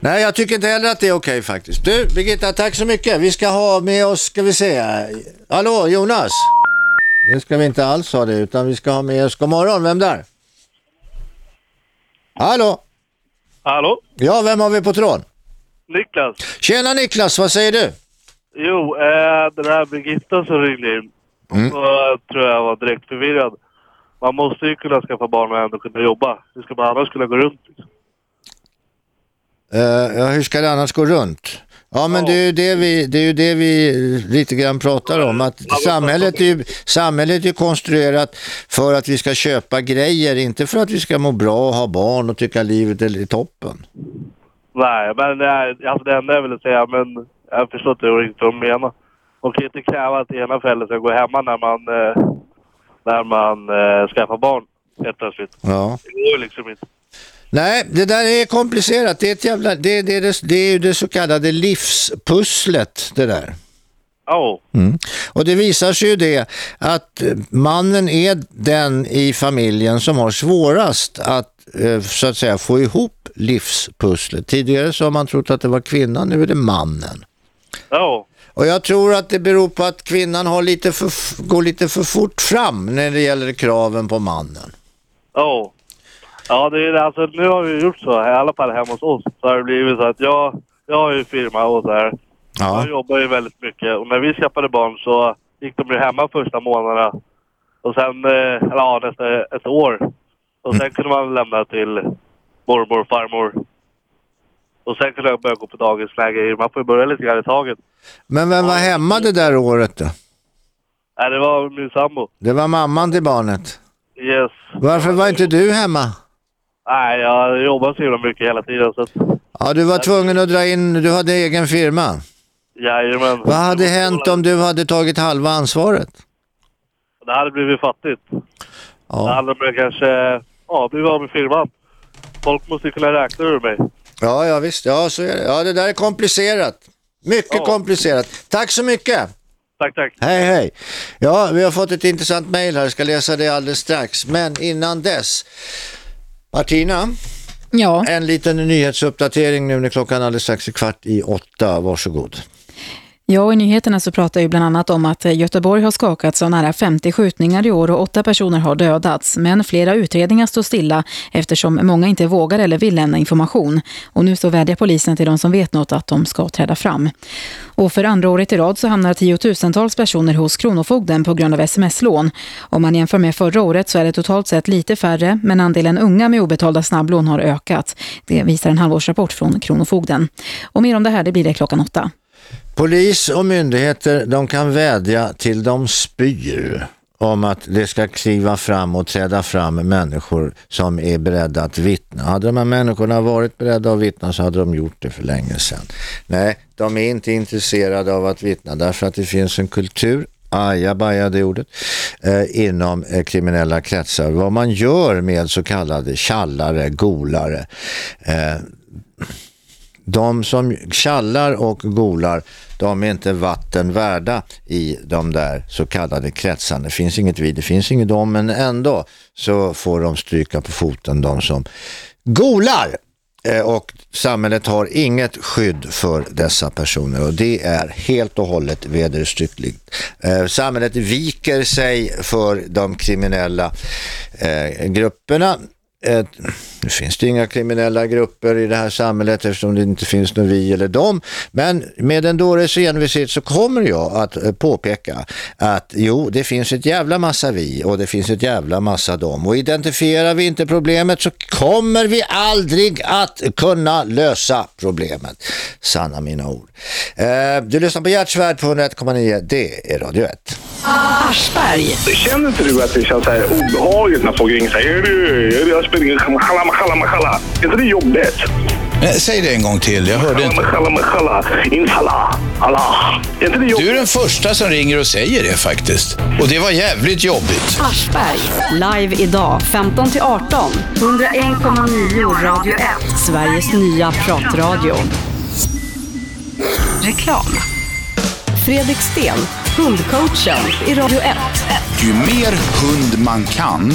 Nej, jag tycker inte heller att det är okej faktiskt. Du, Birgitta, tack så mycket. Vi ska ha med oss, ska vi se. Hallå, Jonas? Det ska vi inte alls ha det, utan vi ska ha med oss. God morgon, vem där? Hallå? Hallå? Ja, vem har vi på tråden? Niklas? Tjena Niklas, vad säger du? Jo, eh, den här Birgitta som ringde in. Mm. Så tror jag var direkt förvirrad. Man måste ju kunna skaffa barn och ändå kunna jobba. Hur ska man annars kunna gå runt? Eh, ja, hur ska det annars gå runt? Ja, men det är, ju det, vi, det är ju det vi lite grann pratar om. Att samhället är, ju, samhället är konstruerat för att vi ska köpa grejer, inte för att vi ska må bra och ha barn och tycka livet är i toppen. Nej, men nej, alltså det enda jag ville säga, men jag förstår inte riktigt vad de menar. Man kan inte kräva att ena föräldern ska gå hemma när man, eh, när man eh, skaffar barn helt plötsligt. Ja. Det går ju liksom inte. Nej, det där är komplicerat. Det är, ett jävla, det, det, det, det är ju det så kallade livspusslet, det där. Ja. Mm. Och det visar sig ju det att eh, mannen är den i familjen som har svårast att så att säga få ihop livspusslet. Tidigare så har man trott att det var kvinnan, nu är det mannen. Ja. Och jag tror att det beror på att kvinnan har lite för, går lite för fort fram när det gäller kraven på mannen. Ja. Ja, det är. Alltså, nu har vi gjort så, här, i alla fall hemma hos oss. Så har det blivit så att jag, jag har ju firma och så här. Jag jobbar ju väldigt mycket. Och när vi skaffade barn så gick de ju hemma första månaderna. Och sen, eh, eller ja, nästa ett år. Och sen kunde man lämna till mormor och farmor. Och sen kunde jag börja gå på med grejer. Man får ju börja lite grann i taget. Men vem var hemma det där året då? Nej, det var min sambo. Det var mamman till barnet. Yes. Varför var inte du hemma? Nej, jag jobbar så himla mycket hela tiden så att... Ja, du var tvungen att dra in, du hade egen firma. Jajamän. Vad hade hänt om du hade tagit halva ansvaret? Det hade blivit fattigt. Ja. Det hade blivit kanske... Ja, blivit av med firman. Folk måste kunna räkna ur mig. Ja, ja visst. Ja, så är det. Ja, det där är komplicerat. Mycket komplicerat. Tack så mycket. Tack, tack. Hej, hej. Ja, vi har fått ett intressant mejl här. Jag ska läsa det alldeles strax. Men innan dess. Martina. Ja. En liten nyhetsuppdatering nu när klockan alldeles strax är kvart i åtta. Varsågod. Ja, och i nyheterna så pratar ju bland annat om att eh, Göteborg har skakats av nära 50 skjutningar i år och åtta personer har dödats. Men flera utredningar står stilla eftersom många inte vågar eller vill lämna information. Och nu så vädjar polisen till de som vet något att de ska träda fram. Och för andra året i rad så hamnar tiotusentals personer hos Kronofogden på grund av sms-lån. Om man jämför med förra året så är det totalt sett lite färre, men andelen unga med obetalda snabblån har ökat. Det visar en halvårsrapport från Kronofogden. Och mer om det här det blir det klockan åtta. Polis och myndigheter de kan vädja till de spyr om att det ska kliva fram och träda fram människor som är beredda att vittna. Hade de här människorna varit beredda att vittna så hade de gjort det för länge sedan. Nej, de är inte intresserade av att vittna därför att det finns en kultur ajabaja det ordet, eh, inom eh, kriminella kretsar. Vad man gör med så kallade kallare, golare, eh, de som kallar och golar, de är inte vatten värda i de där så kallade kretsarna. Det finns inget vid, det finns inget de, men ändå så får de stryka på foten de som golar. Eh, och samhället har inget skydd för dessa personer och det är helt och hållet vederstyckligt. Eh, samhället viker sig för de kriminella eh, grupperna ett, nu finns det inga kriminella grupper i det här samhället eftersom det inte finns någon vi eller dem. Men med en dåres envishet så kommer jag att eh, påpeka att jo, det finns ett jävla massa vi och det finns ett jävla massa dem. Och identifierar vi inte problemet så kommer vi aldrig att kunna lösa problemet. Sanna mina ord. Eh, du lyssnar på Hjärtsvärd på 101,9. Det är Radio 1. Aschberg. Känner inte du att det känns så här obehagligt när folk ringer och säger du, jag spelar machala, machala. Är inte det jobbigt? Eh, Säg det en gång till, jag hörde inte. Machala, machala, inshallah, Allah. Är inte det jobbigt? Du är den första som ringer och säger det faktiskt. Och det var jävligt jobbigt. Aschberg. Live idag 15 till 18. 101,9 Radio 1. Sveriges nya pratradio. Reklam. Fredrik Sten, hundcoachen i Radio 1. Ju mer hund man kan,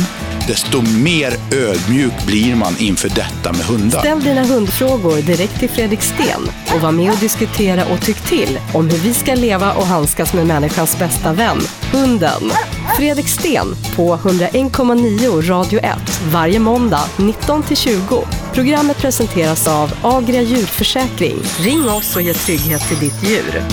desto mer ödmjuk blir man inför detta med hundar. Ställ dina hundfrågor direkt till Fredrik Sten och var med och diskutera och tyck till om hur vi ska leva och handskas med människans bästa vän, hunden. Fredrik Sten på 101,9 Radio 1 varje måndag 19-20. Programmet presenteras av Agria djurförsäkring. Ring oss och ge trygghet till ditt djur.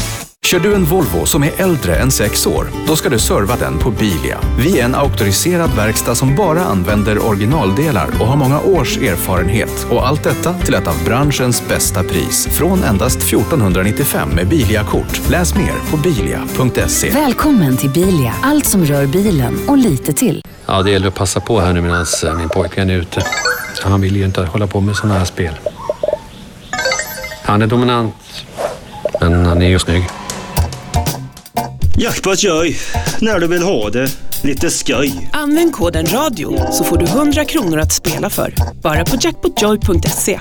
Kör du en Volvo som är äldre än sex år, då ska du serva den på Bilia. Vi är en auktoriserad verkstad som bara använder originaldelar och har många års erfarenhet. Och allt detta till ett av branschens bästa pris. Från endast 1495 med Bilia-kort. Läs mer på bilia.se. Välkommen till Bilia. Allt som rör bilen och lite till. Ja, det gäller att passa på här nu medan eh, min pojkvän är ute. Han vill ju inte hålla på med sådana här spel. Han är dominant, men han är ju snygg. Jackpot Joy, när du vill ha det. Lite skoj. Använd koden RADIO så får du 100 kronor att spela för. Bara på jackpotjoy.se.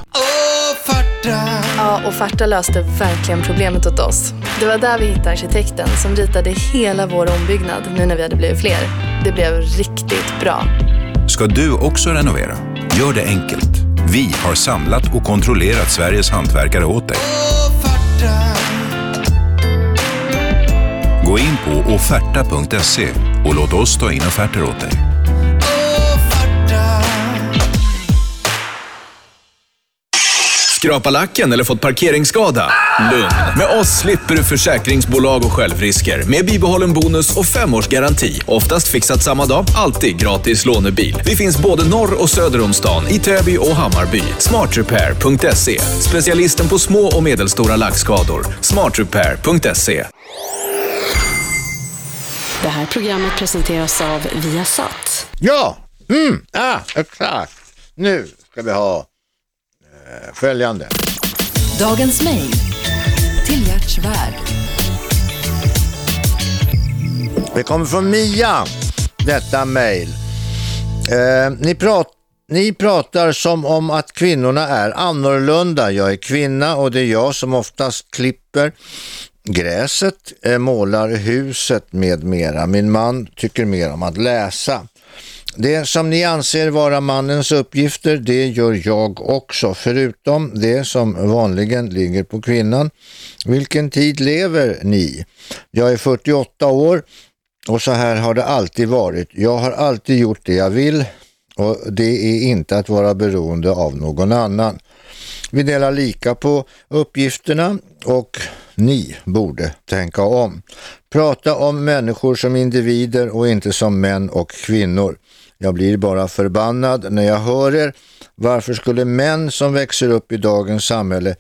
Ja, och Farta löste verkligen problemet åt oss. Det var där vi hittade arkitekten som ritade hela vår ombyggnad nu när vi hade blivit fler. Det blev riktigt bra. Ska du också renovera? Gör det enkelt. Vi har samlat och kontrollerat Sveriges hantverkare åt dig. Gå in på offerta.se och låt oss ta in offerter åt dig. Skrapa lacken eller fått parkeringsskada? Lugn! Med oss slipper du försäkringsbolag och självrisker med bibehållen bonus och femårsgaranti. Oftast fixat samma dag, alltid gratis lånebil. Vi finns både norr och söder om stan, i Täby och Hammarby. Smartrepair.se Specialisten på små och medelstora lackskador. Smartrepair.se det här programmet presenteras av Viasat. Ja, mm, ah, exakt. Nu ska vi ha eh, följande. Dagens mejl. Till Gerts värld. Det kommer från Mia, detta mejl. Eh, ni, prat, ni pratar som om att kvinnorna är annorlunda. Jag är kvinna och det är jag som oftast klipper gräset, eh, målar huset med mera. Min man tycker mer om att läsa. Det som ni anser vara mannens uppgifter, det gör jag också, förutom det som vanligen ligger på kvinnan. Vilken tid lever ni? Jag är 48 år och så här har det alltid varit. Jag har alltid gjort det jag vill och det är inte att vara beroende av någon annan. Vi delar lika på uppgifterna och ni borde tänka om. Prata om människor som individer och inte som män och kvinnor. Jag blir bara förbannad när jag hör er. Varför skulle män som växer upp i dagens samhälle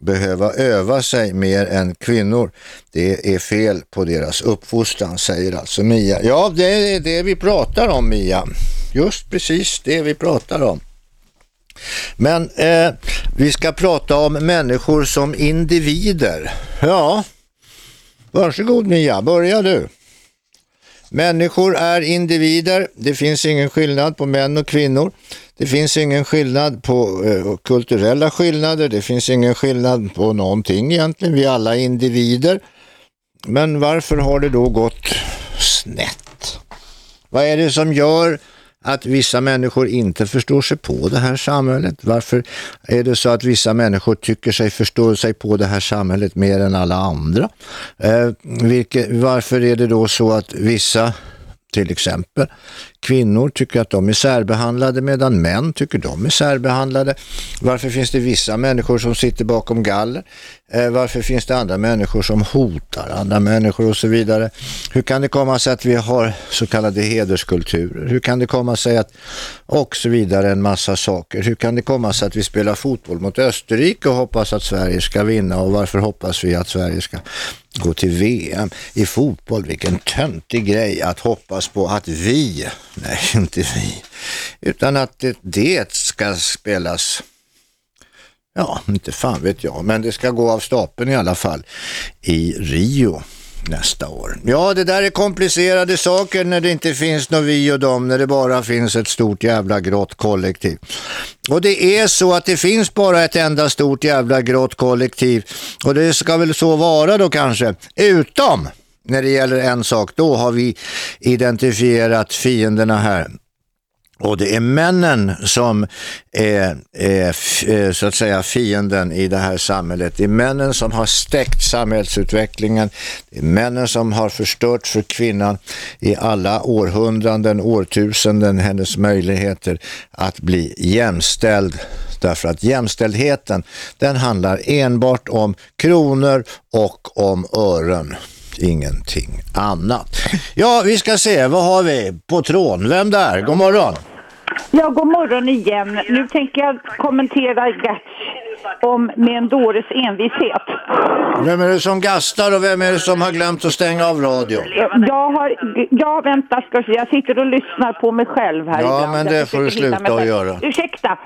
behöva öva sig mer än kvinnor? Det är fel på deras uppfostran, säger alltså Mia. Ja, det är det vi pratar om Mia. Just precis det vi pratar om. Men eh, vi ska prata om människor som individer. Ja, varsågod Mia, börja du. Människor är individer. Det finns ingen skillnad på män och kvinnor. Det finns ingen skillnad på eh, kulturella skillnader. Det finns ingen skillnad på någonting egentligen. Vi är alla individer. Men varför har det då gått snett? Vad är det som gör att vissa människor inte förstår sig på det här samhället? Varför är det så att vissa människor tycker sig förstå sig på det här samhället mer än alla andra? Eh, vilket, varför är det då så att vissa till exempel. Kvinnor tycker att de är särbehandlade medan män tycker de är särbehandlade. Varför finns det vissa människor som sitter bakom galler? Eh, varför finns det andra människor som hotar andra människor och så vidare? Hur kan det komma sig att vi har så kallade hederskulturer? Hur kan det komma sig att och så vidare en massa saker? Hur kan det komma sig att vi spelar fotboll mot Österrike och hoppas att Sverige ska vinna och varför hoppas vi att Sverige ska gå till VM i fotboll. Vilken töntig grej att hoppas på att vi, nej inte vi, utan att det, det ska spelas Ja, inte fan vet jag, men det ska gå av stapeln i alla fall i Rio nästa år. Ja, det där är komplicerade saker när det inte finns något vi och dem, när det bara finns ett stort jävla grått kollektiv. Och det är så att det finns bara ett enda stort jävla grått kollektiv och det ska väl så vara då kanske, utom när det gäller en sak, då har vi identifierat fienderna här. Och det är männen som är, är, eh, så att säga fienden i det här samhället. Det är männen som har stäckt samhällsutvecklingen. Det är männen som har förstört för kvinnan i alla århundraden, årtusenden hennes möjligheter att bli jämställd. Därför att jämställdheten den handlar enbart om kronor och om ören ingenting annat. Ja, vi ska se, vad har vi på tråden? Vem där? God morgon. Ja, god morgon igen. Nu tänker jag kommentera Gerts om med en dåres envishet. Vem är det som gastar och vem är det som har glömt att stänga av radion? Jag har, ja vänta ska jag jag sitter och lyssnar på mig själv här Ja, ibland. men Jag det får du sluta att göra. Ursäkta.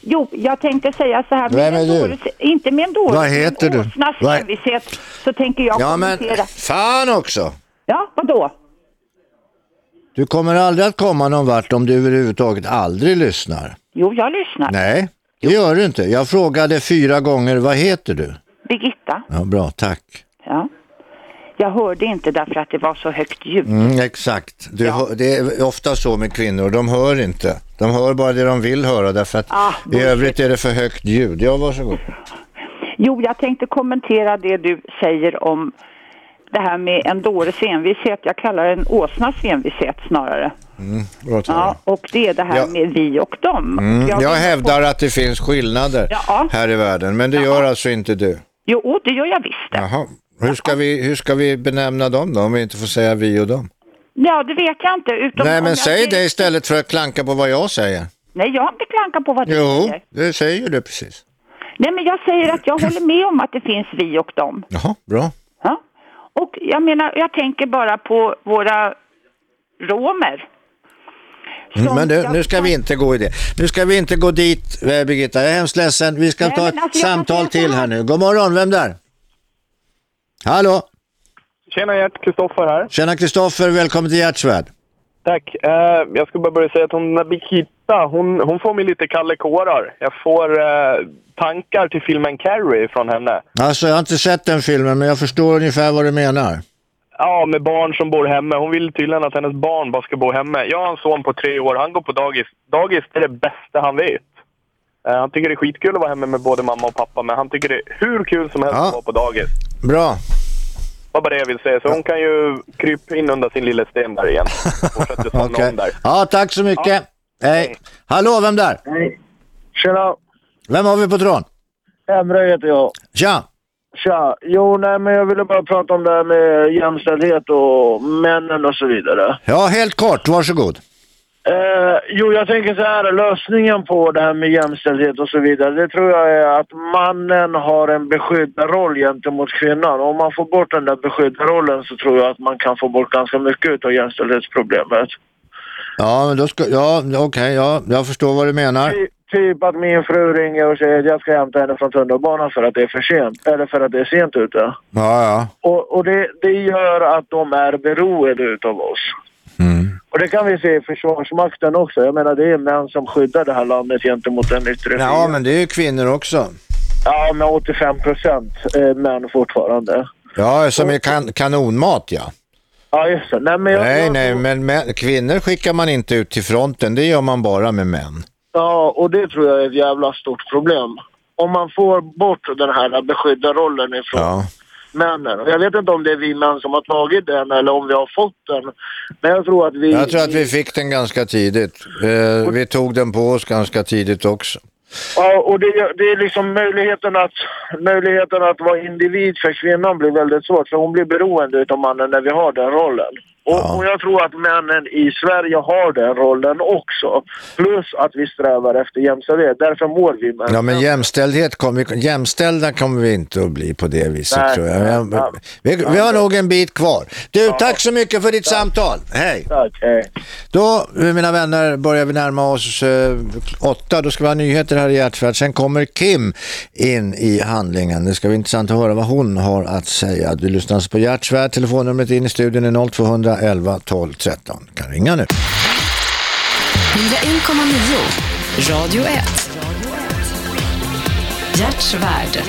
Jo, jag tänkte säga så här. Vem är du? dåres- inte med en dåres, Vad heter du? åsnas envishet så tänker jag Ja, men kommentera. fan också! Ja, vadå? Du kommer aldrig att komma någon vart om du överhuvudtaget aldrig lyssnar. Jo, jag lyssnar. Nej, det gör du inte. Jag frågade fyra gånger, vad heter du? Birgitta. Ja, bra, tack. Ja. Jag hörde inte därför att det var så högt ljud. Mm, exakt. Du, hör- Det är ofta så med kvinnor, de hör inte. De hör bara det de vill höra därför att Ah, i övrigt är det för högt ljud. Ja, varsågod. Jo, jag tänkte kommentera det du säger om det här med en dåres envishet. Jag kallar det en åsnas envishet snarare. Mm. Ja, och det är det här Ja. med vi och dem. Mm, Jag jag hävdar att det finns skillnader Ja. här i världen, men det gör alltså inte du. Jo, det gör jag visst. Jaha. Hur ska, vi, hur ska vi benämna dem då, om vi inte får säga vi och dem? Ja, det vet jag inte. Utom Nej, men säg det istället för att klanka på vad jag säger. Nej, jag har inte klankat på vad du Jo, säger. det säger du precis. Nej, men jag säger att jag håller med om att det finns vi och dem. Jaha, bra. Och jag menar, jag tänker bara på våra romer. Mm, Men du, nu ska vi inte gå i det. Nu ska vi inte gå dit, eh, Birgitta. Jag är hemskt ledsen. Vi ska Nej, ta ett alltså, samtal till här här. nu. God morgon, vem där? Hallå? Tjena Gert, Kristoffer här. Tjena Kristoffer, välkommen till Hjärtsvärd. Tack. Eh, jag ska bara börja säga att hon, Birgitta, hon, hon får mig lite kalla kårar. Jag får eh, tankar till filmen Carrie från henne. Alltså, jag har inte sett den filmen, men jag förstår ungefär vad du menar. Ja, med barn som bor hemma. Hon vill tydligen att hennes barn bara ska bo hemma. Jag har en son på tre år. Han går på dagis. Dagis är det bästa han vet. Eh, Han tycker det är skitkul att vara hemma med både mamma och pappa, men han tycker det är hur kul som helst Ja. att vara på dagis. Bra. Var bara det jag vill säga. Så hon kan ju krypa in under sin lilla sten där igen. Någon där. Ja, tack så mycket. Hej. Hallå, vem där? Hej. Tjena. Vem har vi på tråden? Emre heter jag. Tja. Tja. Jo, nej, men jag ville bara prata om det här med jämställdhet och männen och så vidare. Ja, helt kort. Varsågod. Eh, jo, jag tänker så här. Lösningen på det här med jämställdhet och så vidare, det tror jag är att mannen har en beskyddarroll gentemot kvinnan. Om man får bort den där beskyddarrollen så tror jag att man kan få bort ganska mycket av jämställdhetsproblemet. Ja, men då ska... Ja, okej. ja, jag förstår vad du menar. Ty, typ att min fru ringer och säger att jag ska hämta henne från tunnelbanan för att det är för sent. Eller för att det är sent ute. Ja, ja. Och, och det, det gör att de är beroende utav oss. Och det kan vi se i Försvarsmakten också. Jag menar det är män som skyddar det här landet gentemot den yttre Ja, fienden. men det är ju kvinnor också. Ja, med 85 procent eh, män fortfarande. Ja, som är kan kanonmat, ja. Ja, just det. Nej, men jag, Nej, jag, nej, men män, kvinnor skickar man inte ut till fronten. Det gör man bara med män. Ja, och det tror jag är ett jävla stort problem. Om man får bort den här beskyddarrollen ifrån Ja. Männen. Jag vet inte om det är vi män som har tagit den eller om vi har fått den. Men jag tror att vi... Jag tror att vi fick den ganska tidigt. Eh, vi tog den på oss ganska tidigt också. Ja, och det, det är liksom möjligheten att, möjligheten att vara individ för kvinnan blir väldigt svårt. För hon blir beroende utav mannen när vi har den rollen. Och, och jag tror att männen i Sverige har den rollen också. Plus att vi strävar efter jämställdhet. Därför mår vi män. Ja, men jämställdhet kommer, jämställda kommer vi inte att bli på det viset Nej, tror jag. ja. vi, vi har nog en bit kvar. Du, tack så mycket för ditt samtal. Hej. Tack, hej. Då, mina vänner, börjar vi närma oss eh, åtta. Då ska vi ha nyheter här i Hjärtfärd. Sen kommer Kim in i handlingen. Det ska bli intressant att höra vad hon har att säga. Du lyssnar alltså på Hjärtsvärd. Telefonnumret in i studion är 0211 12 13. Kan ringa nu. 101,9 Radio 1 Hjärtsvärd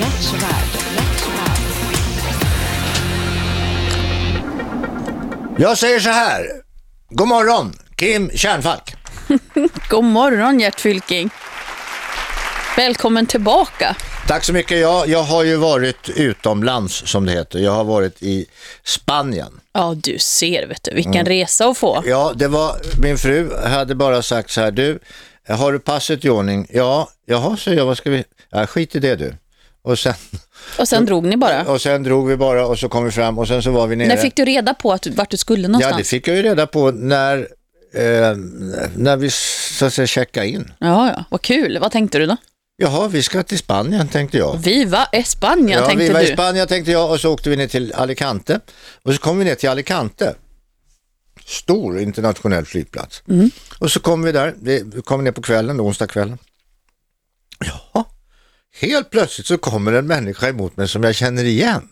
Jag säger så här. God morgon, Kim Kärnfalk. God morgon Gert Fylking. Välkommen tillbaka. Tack så mycket. Jag, jag har ju varit utomlands som det heter. Jag har varit i Spanien. Ja, du ser, vet du, vilken Mm. resa att få. Ja, det var, min fru hade bara sagt så här, du, har du passet i ordning? Ja, jaha, så jag, vad ska vi, ja, skit i det du. Och sen, Och sen drog ni bara. och sen drog vi bara och så kom vi fram och sen så var vi nere. När fick du reda på att, vart du skulle Ja, någonstans? det fick jag ju reda på när, eh, när vi så att säga checkade in. Ja, ja, vad kul. Vad tänkte du då? Jaha, vi ska till Spanien tänkte jag. Viva Spanien, ja, tänkte du. i Spanien tänkte jag och så åkte vi ner till Alicante. Och så kom vi ner till Alicante. Stor internationell flygplats. Mm. Och så kom vi där, vi kom ner på kvällen, onsdagskvällen. Ja, helt plötsligt så kommer en människa emot mig som jag känner igen.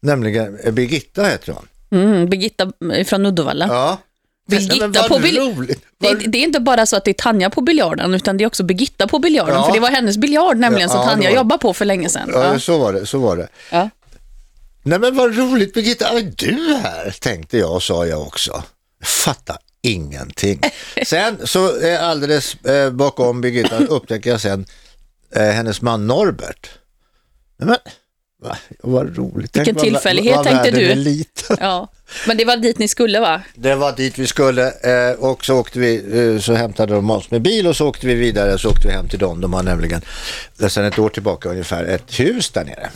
Nämligen eh, Birgitta heter hon. Mm, Birgitta från Uddevalla. Ja. Birgitta på bil- roligt. det, är, det är inte bara så att det är Tanja på biljarden, utan det är också Birgitta på biljarden. Ja. För det var hennes biljard nämligen Ja, som Tanja var jobbade på för länge sedan. Ja, Ja. så var det, så var det. Ja. Nej men vad roligt Birgitta, är du här? Tänkte jag och sa jag också. Fatta ingenting. Sen så eh, alldeles eh, bakom Birgitta upptäcker jag sen eh, hennes man Norbert. Men, va, vad roligt. Vilken Tänk vad- tillfällighet vad tänkte världen du. liten. Ja. Men det var dit ni skulle va? Det var dit vi skulle eh, och så åkte vi, eh, så hämtade de oss med bil och så åkte vi vidare så åkte vi hem till dem. De har nämligen sedan ett år tillbaka ungefär ett hus där nere.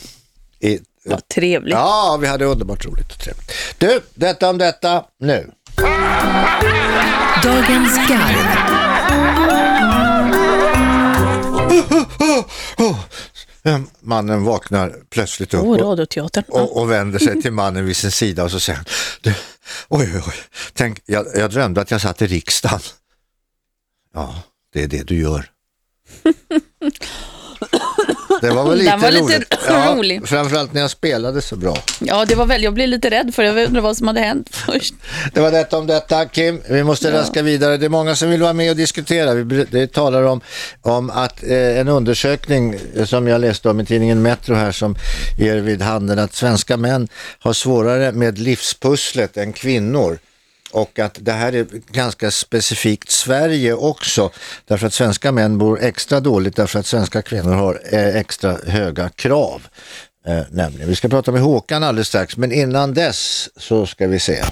I, ja, trevligt. Ja, vi hade underbart roligt och trevligt. Du, detta om detta nu. Dagens garv. Mannen vaknar plötsligt upp och, och, och vänder sig till mannen vid sin sida och så säger han, oj, oj, oj, tänk, jag, jag drömde att jag satt i riksdagen. Ja, det är det du gör. Det var väl lite var lite roligt. Ja, rolig. Framförallt när jag spelade så bra. Ja, det var väl, jag blev lite rädd för jag undrar vad som hade hänt först. Det var detta om detta. Kim, vi måste Ja. raska vidare. Det är många som vill vara med och diskutera. Vi det talar om, om att eh, en undersökning eh, som jag läste om i tidningen Metro här som ger vid handen att svenska män har svårare med livspusslet än kvinnor. Och att det här är ganska specifikt Sverige också. Därför att svenska män bor extra dåligt därför att svenska kvinnor har eh, extra höga krav. Eh, nämligen. Vi ska prata med Håkan alldeles strax men innan dess så ska vi se.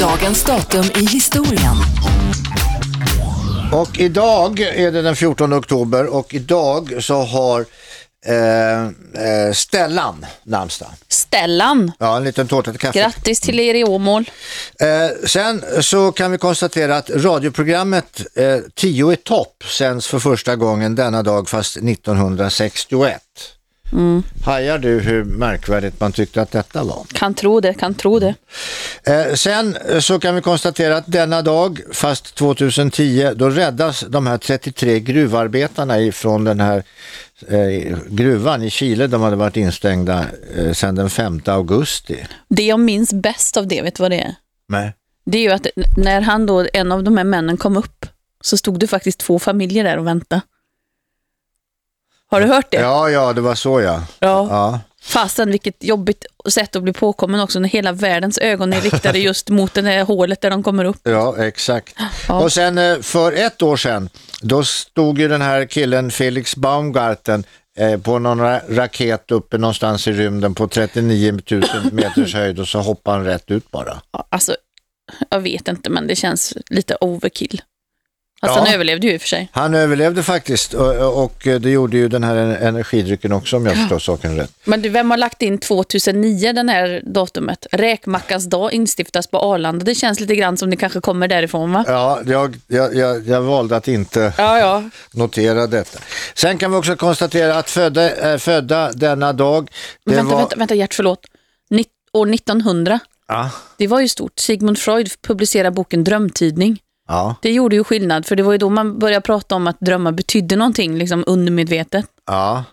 Dagens datum i historien. Och idag är det den 14 oktober och idag så har eh, eh, Stellan namnsdag. Stellan. Ja, en liten tårta till kaffe. Grattis till er i Åmål. Eh, sen så kan vi konstatera att radioprogrammet eh, 10 i topp sänds för första gången denna dag fast 1961. Mm. Hajar du hur märkvärdigt man tyckte att detta var? Kan tro det, kan tro det. Eh, sen eh, så kan vi konstatera att denna dag, fast 2010, då räddas de här 33 gruvarbetarna ifrån den här eh, gruvan i Chile. De hade varit instängda eh, sedan den 5 augusti. Det jag minns bäst av det, vet du vad det är? Nej. Det är ju att när han då, en av de här männen kom upp, så stod det faktiskt två familjer där och väntade. Har du hört det? Ja, ja, det var så ja. Ja. ja. Fasen vilket jobbigt sätt att bli påkommen också när hela världens ögon är riktade just mot det här hålet där de kommer upp. Ja, exakt. Ja. Och sen eh, för ett år sedan, då stod ju den här killen Felix Baumgarten eh, på någon ra raket uppe någonstans i rymden på 39 000 meters höjd och så hoppade han rätt ut bara. Ja, Alltså, jag vet inte men det känns lite overkill. Alltså Ja. han överlevde ju i och för sig. Han överlevde faktiskt och, och det gjorde ju den här energidrycken också om jag förstår saken rätt. Men du, vem har lagt in 2009 den här datumet? Räkmackans dag instiftas på Arlanda. Det känns lite grann som det kanske kommer därifrån va? Ja, jag, jag, jag, jag valde att inte Ja, ja. notera detta. Sen kan vi också konstatera att födda, äh, födda denna dag, det vänta, var... vänta, vänta, Gert, förlåt. Nitt- år 1900, Ja, det var ju stort. Sigmund Freud publicerade boken Drömtidning. Ja, Det gjorde ju skillnad, för det var ju då man började prata om att drömmar betydde någonting, liksom undermedvetet. ja.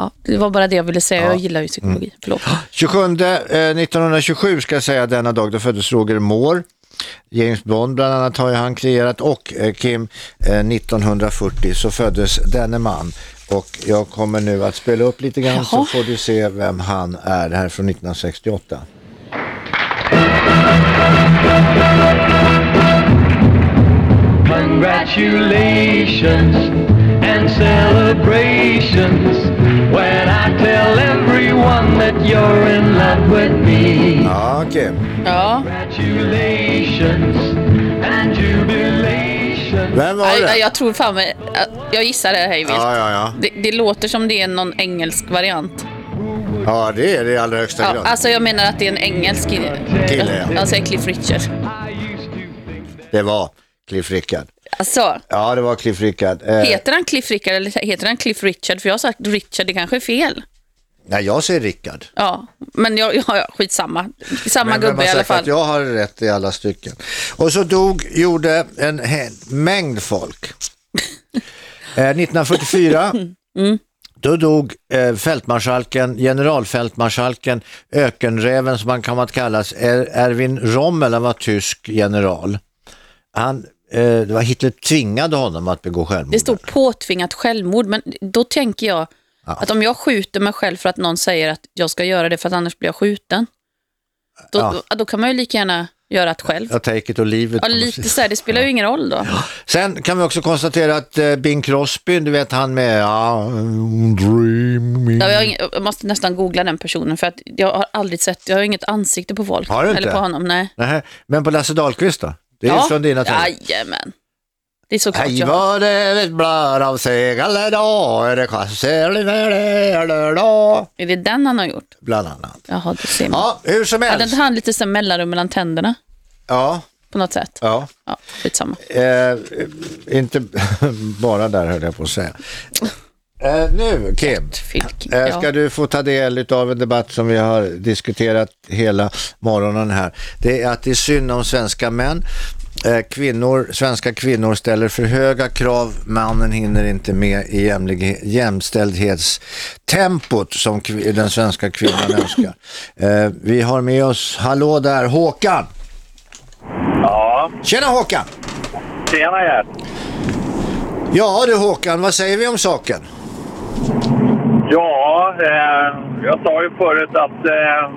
Ja, det var bara det jag ville säga. Ja. Jag gillar ju psykologi. Förlåt. 27, eh, 1927 ska jag säga denna dag, då föddes Roger Moore. James Bond bland annat har ju han kreerat och eh, Kim eh, 1940 så föddes denne man. Och jag kommer nu att spela upp lite grann så Jaha. får du se vem han är. Det här är från 1968. Congratulations and celebrations when I tell everyone that you're in love with me. Ja, Kim. Ja. Congratulations and jubilation. Vem var det? nej, jag tror fan mig, jag gissar det här vilt. Ja, ja, ja. Det, det låter som det är någon engelsk variant. Ja, det är det i allra högsta Ja, grad. alltså jag menar att det är en engelsk Kille, ja. Jag säger Cliff Richard. Det var Cliff Rickard. Alltså, Ja, det var Cliff Rickard. Eh, heter han Cliff Richard eller heter han Cliff Richard? För jag har sagt Richard, det kanske är fel. Nej, jag säger Rickard. Ja, men jag, ja, ja, skitsamma. Samma Men gubbe har i alla fall. att jag har rätt i alla stycken. Och så dog, gjorde en mängd folk. eh, 1944, Mm. då dog eh, fältmarskalken, generalfältmarskalken, ökenräven som han kan kallas, er, Erwin Rommel, han var tysk general. Han, det var Hitler tvingade honom att begå självmord. Det står påtvingat självmord, men då tänker jag att om jag skjuter mig själv för att någon säger att jag ska göra det för att annars blir jag skjuten, då, Ja. då, då kan man ju lika gärna göra det själv. Jag take it leave it. Ja, lite så här, det spelar ju ingen roll då. Sen kan vi också konstatera att eh, Bing Crosby, du vet han med ja, Dream me. Ja, jag, jag måste nästan googla den personen för att jag har aldrig sett, jag har inget ansikte på folk. Har du inte? Eller på honom, nej. Nej, men på Lasse Dahlqvist då? Det är ja. från dina tider. Jajamän. Det är såklart Hej jag. var det ett blad av segel idag, är det kasser? Är det den han har gjort? Bland annat. Jaha, det ser man. Ja, hur som Hade helst. inte han lite så mellanrum mellan tänderna Ja, på något sätt? ja. Ja, skitsamma. Eh, inte bara där höll jag på att säga. Eh, nu Kim, eh, ska du få ta del av en debatt som vi har diskuterat hela morgonen här. Det är att det är synd om svenska män eh, kvinnor, svenska kvinnor ställer för höga krav. Mannen hinner inte med i jämlig- jämställdhetstempot som den svenska kvinnan önskar. Eh, vi har med oss, hallå där, Håkan. Ja. Tjena Håkan! Tjena Gert. Ja du Håkan, vad säger vi om saken? Ja, eh, jag sa ju förut att... Eh,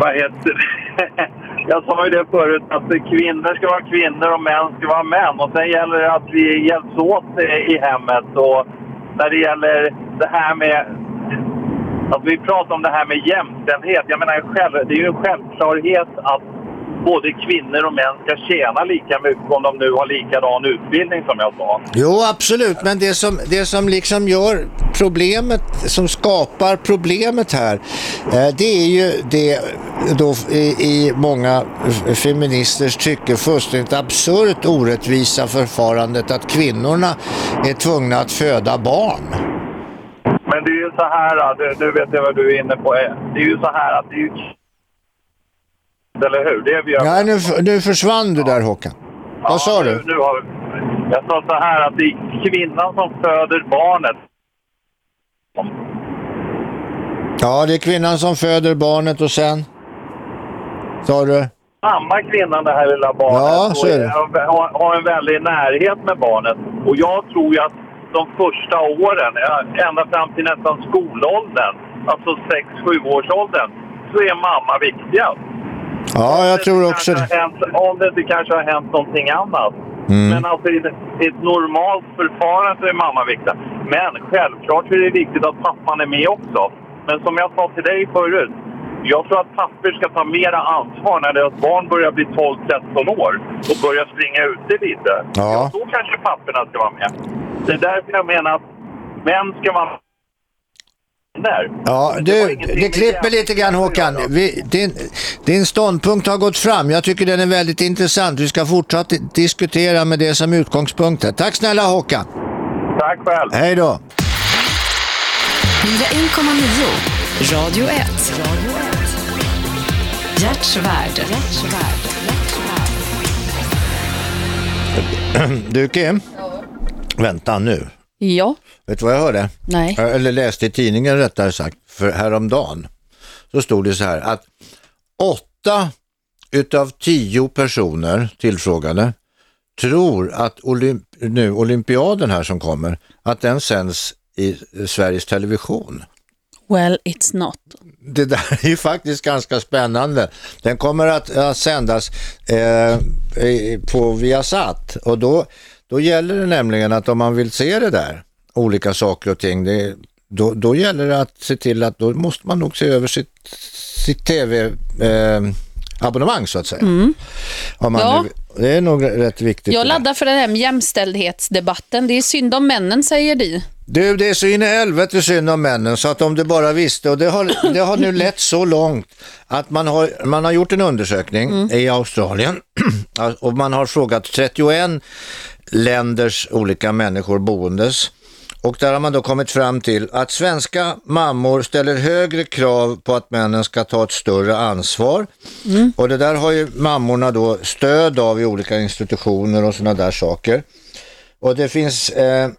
vad heter det? Jag sa ju det förut att kvinnor ska vara kvinnor och män ska vara män. Och sen gäller det att vi hjälps åt i hemmet. Och när det gäller det här med... Att vi pratar om det här med jämställdhet. Jag menar, själv, det är ju en självklarhet att både kvinnor och män ska tjäna lika mycket om de nu har likadan utbildning som jag sa. Jo, absolut, men det som, det som liksom gör problemet, som skapar problemet här, eh, det är ju det då i, i många feministers tycke fullständigt absurt orättvisa förfarandet att kvinnorna är tvungna att föda barn. Men det är ju så här, du, nu vet jag vad du är inne på. Det är ju så här att det är ju... Eller hur? Det är vi Ja, nu, nu försvann du där Håkan. Vad sa du? nu har. Jag sa så här att det är kvinnan som föder barnet. Ja, det är kvinnan som föder barnet och sen? Sa du? Mamma kvinnan det här lilla barnet Ja, så är det. har, har en väldig närhet med barnet. Och jag tror ju att de första åren, ja, ända fram till nästan skolåldern, alltså 6-7 års åldern, så är mamma viktigast. Ja, jag tror också det. hänt, om det inte kanske har hänt någonting annat. Mm. Men alltså i ett, ett normalt förfarande är mamma viktig. Men självklart är det viktigt att pappan är med också. Men som jag sa till dig förut, jag tror att pappor ska ta mera ansvar när deras barn börjar bli 12-13 år och börjar springa ute lite. Ja. Då kanske papporna ska vara med. Det är därför jag menar att män ska vara där. Ja, du, det klipper lite grann Håkan. Vi, din, din ståndpunkt har gått fram. Jag tycker den är väldigt intressant. Vi ska fortsätta diskutera med det som utgångspunkt. Tack snälla Håkan. Tack själv. Hej då. 101,9 Radio 1. Hjärtsvärd. Du Kim? Vänta nu. Ja. Vet du vad jag hörde? Nej. Eller läste i tidningen rättare sagt, för häromdagen. Så stod det så här att åtta utav tio personer tillfrågade tror att olymp nu, olympiaden här som kommer, att den sänds i Sveriges Television. Well, it's not. Det där är ju faktiskt ganska spännande. Den kommer att, att sändas eh, på Viasat och då, då gäller det nämligen att om man vill se det där, olika saker och ting, det, då, då gäller det att se till att då måste man nog se över sitt, sitt tv-abonnemang så att säga. Mm. Ja. nu, det är nog rätt viktigt. Jag laddar för den här jämställdhetsdebatten. Det är synd om männen, säger de. Du, det är så in i helvete synd om männen så att om du bara visste och det har, det har nu lett så långt att man har, man har gjort en undersökning i Australien och man har frågat 31 länders olika människor boendes och där har man då kommit fram till att svenska mammor ställer högre krav på att männen ska ta ett större ansvar och det där har ju mammorna då stöd av i olika institutioner och sådana där saker. Och det finns eh,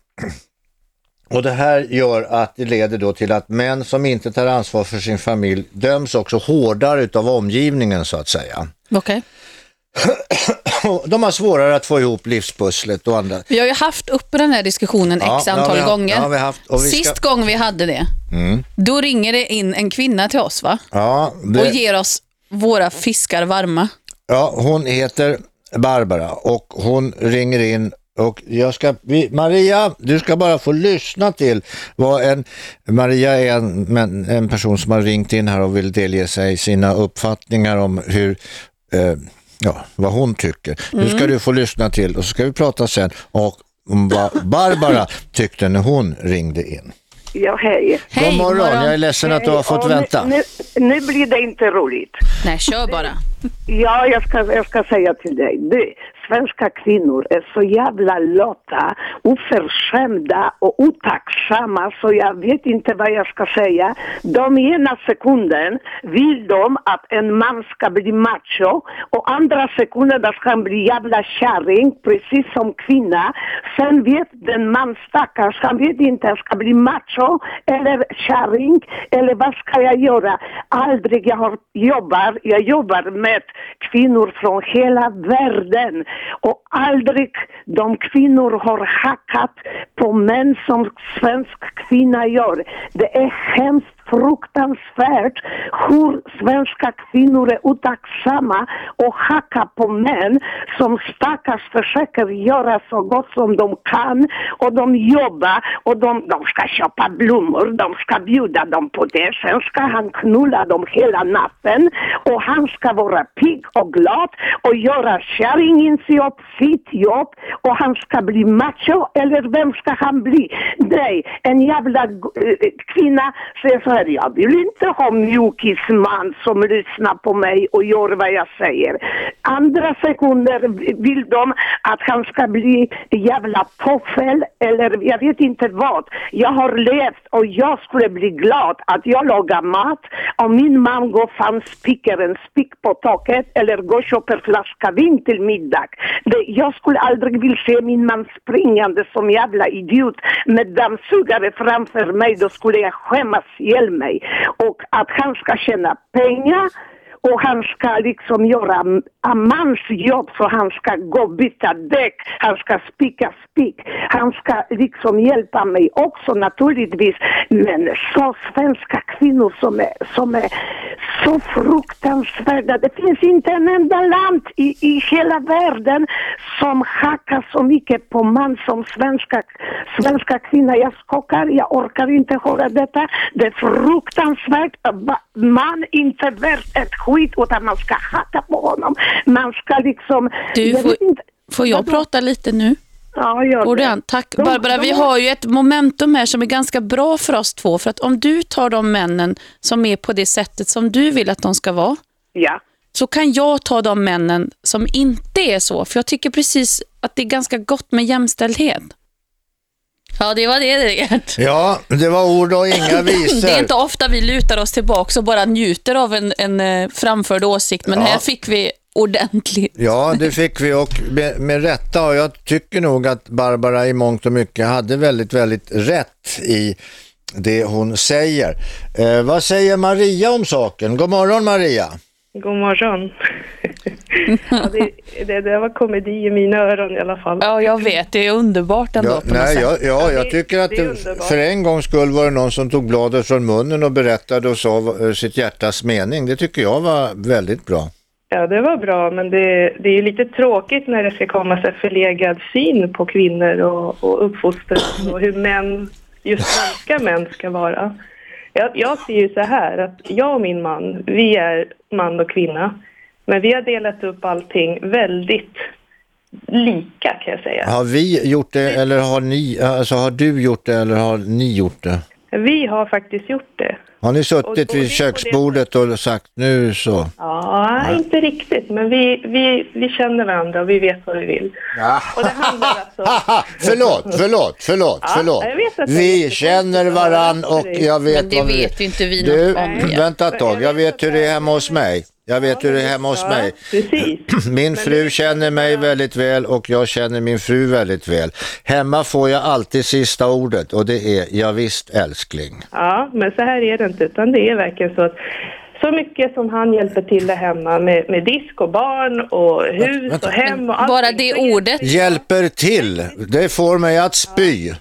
och det här gör att det leder då till att män som inte tar ansvar för sin familj döms också hårdare utav omgivningen så att säga. Okej. Och De har svårare att få ihop livspusslet och andra. Vi har ju haft uppe den här diskussionen Ja, x antal haft- gånger. vi haft, och vi ska- Sist gång vi hade det, Mm. då ringer det in en kvinna till oss va? Ja, Och det, ger oss våra fiskar varma. ja, hon heter Barbara och hon ringer in och jag ska, Maria, du ska bara få lyssna till vad en, Maria är en, men- en person som har ringt in här och vill delge sig sina uppfattningar om hur, eh, ja, vad hon tycker. Nu ska Mm. du få lyssna till och så ska vi prata sen och om vad Barbara tyckte när hon ringde in. Ja, hej. God morgon, jag är ledsen att du har fått och vänta. Nu, nu, nu blir det inte roligt. Nej, kör bara. Ja, jag ska, jag ska säga till dig. Du, svenska kvinnor är e, så jävla lata, oförskämda och otacksamma så jag vet inte vad jag ska säga. De ena sekunden vill de att en man ska bli macho och andra sekunden ska han bli jävla kärring, precis som kvinna. Sen vet den man stackars, han vet inte, jag ska bli macho eller kärring eller vad ska jag göra? Aldrig jag har jobbar, jag jobbar med kvinnor från hela världen och aldrig de kvinnor har hackat på män som svensk kvinna gör. Det är hemskt fruktansvärt hur svenska kvinnor är otacksamma och hackar på män som stackars försöker göra så gott som de kan. Och de jobbar och de, de ska köpa blommor, de ska bjuda dem på det, sen ska han knulla dem hela natten och han ska vara pigg och glad och göra kärringens jobb, sitt jobb. Och han ska bli macho eller vem ska han bli? Nej, en jävla eh, kvinna säger så här, jag vill inte ha mjukisman som lyssnar på mig och gör vad jag säger. Andra sekunder vill de att han ska bli jävla toffel eller jag vet inte vad. Jag har levt och jag skulle bli glad att jag lagar mat och min man går fan spiker en spik på taket eller går och köper flaska vin till middag. Det, jag skulle aldrig vilja se min man springande som jävla idiot med dammsugare framför mig. Då skulle jag skämmas ihjäl mig. Och att han ska pengar och han ska liksom göra en mans jobb så han ska gå och byta däck, han ska spika spik, han ska liksom hjälpa mig också naturligtvis. Men så svenska kvinnor som är, som är så fruktansvärda. Det finns inte en enda land i, i hela världen som hackar så mycket på man som svenska, svenska kvinnor. Jag skakar, jag orkar inte höra detta. Det är fruktansvärt. Man är inte värt ett skit utan man ska hacka på honom. Man ska liksom... Du, jag får, får jag prata lite nu? Ja, gör Går det an? Tack De- Barbara. de Vi har ju ett momentum här som är ganska bra för oss två. För att om du tar de männen som är på det sättet som du vill att de ska vara, Ja. så kan jag ta de männen som inte är så. För jag tycker precis att det är ganska gott med jämställdhet. Ja, det var det, Gert. Ja, det var ord och inga visor. Det är inte ofta vi lutar oss tillbaka och bara njuter av en, en eh, framförd åsikt, men Ja. här fick vi ordentligt. Ja, det fick vi och med, med rätta och jag tycker nog att Barbara i mångt och mycket hade väldigt, väldigt rätt i det hon säger. Eh, vad säger Maria om saken? God morgon Maria. God morgon. ja, det, det, det var komedi i mina öron i alla fall. Ja, jag vet. Det är underbart ändå Ja, på något nej, sätt. jag, ja, jag tycker att det för en gångs skull var det någon som tog bladet från munnen och berättade och sa eh, sitt hjärtas mening. Det tycker jag var väldigt bra. Ja, det var bra, men det, det är ju lite tråkigt när det ska komma så förlegad syn på kvinnor och, och uppfostran och hur män, just svenska män ska vara. Jag, jag ser ju så här att jag och min man, vi är man och kvinna, men vi har delat upp allting väldigt lika kan jag säga. Har vi gjort det eller har ni, alltså har du gjort det eller har ni gjort det? Vi har faktiskt gjort det. Har ni suttit vid det köksbordet och sagt nu så? Ja, Nej. inte riktigt, men vi, vi, vi känner varandra och vi vet vad vi vill. Och det handlar alltså... Förlåt, förlåt, förlåt, Ja, förlåt. vet Vi känner höra och jag vet Men det vad vi... vet inte vi Du, något om, ja. vänta ett tag. Jag vet hur det är hemma hos mig. Jag vet hur det är hemma hos mig. Precis. Min fru känner mig väldigt väl och jag känner min fru väldigt väl. Hemma får jag alltid sista ordet och det är ja, visst älskling. Ja, men så här är det inte, utan det är verkligen så att så mycket som han hjälper till där hemma med, med disk och barn och hus och hem och allt. Bara det ordet. Hjälper till, det får mig att spy. Ja,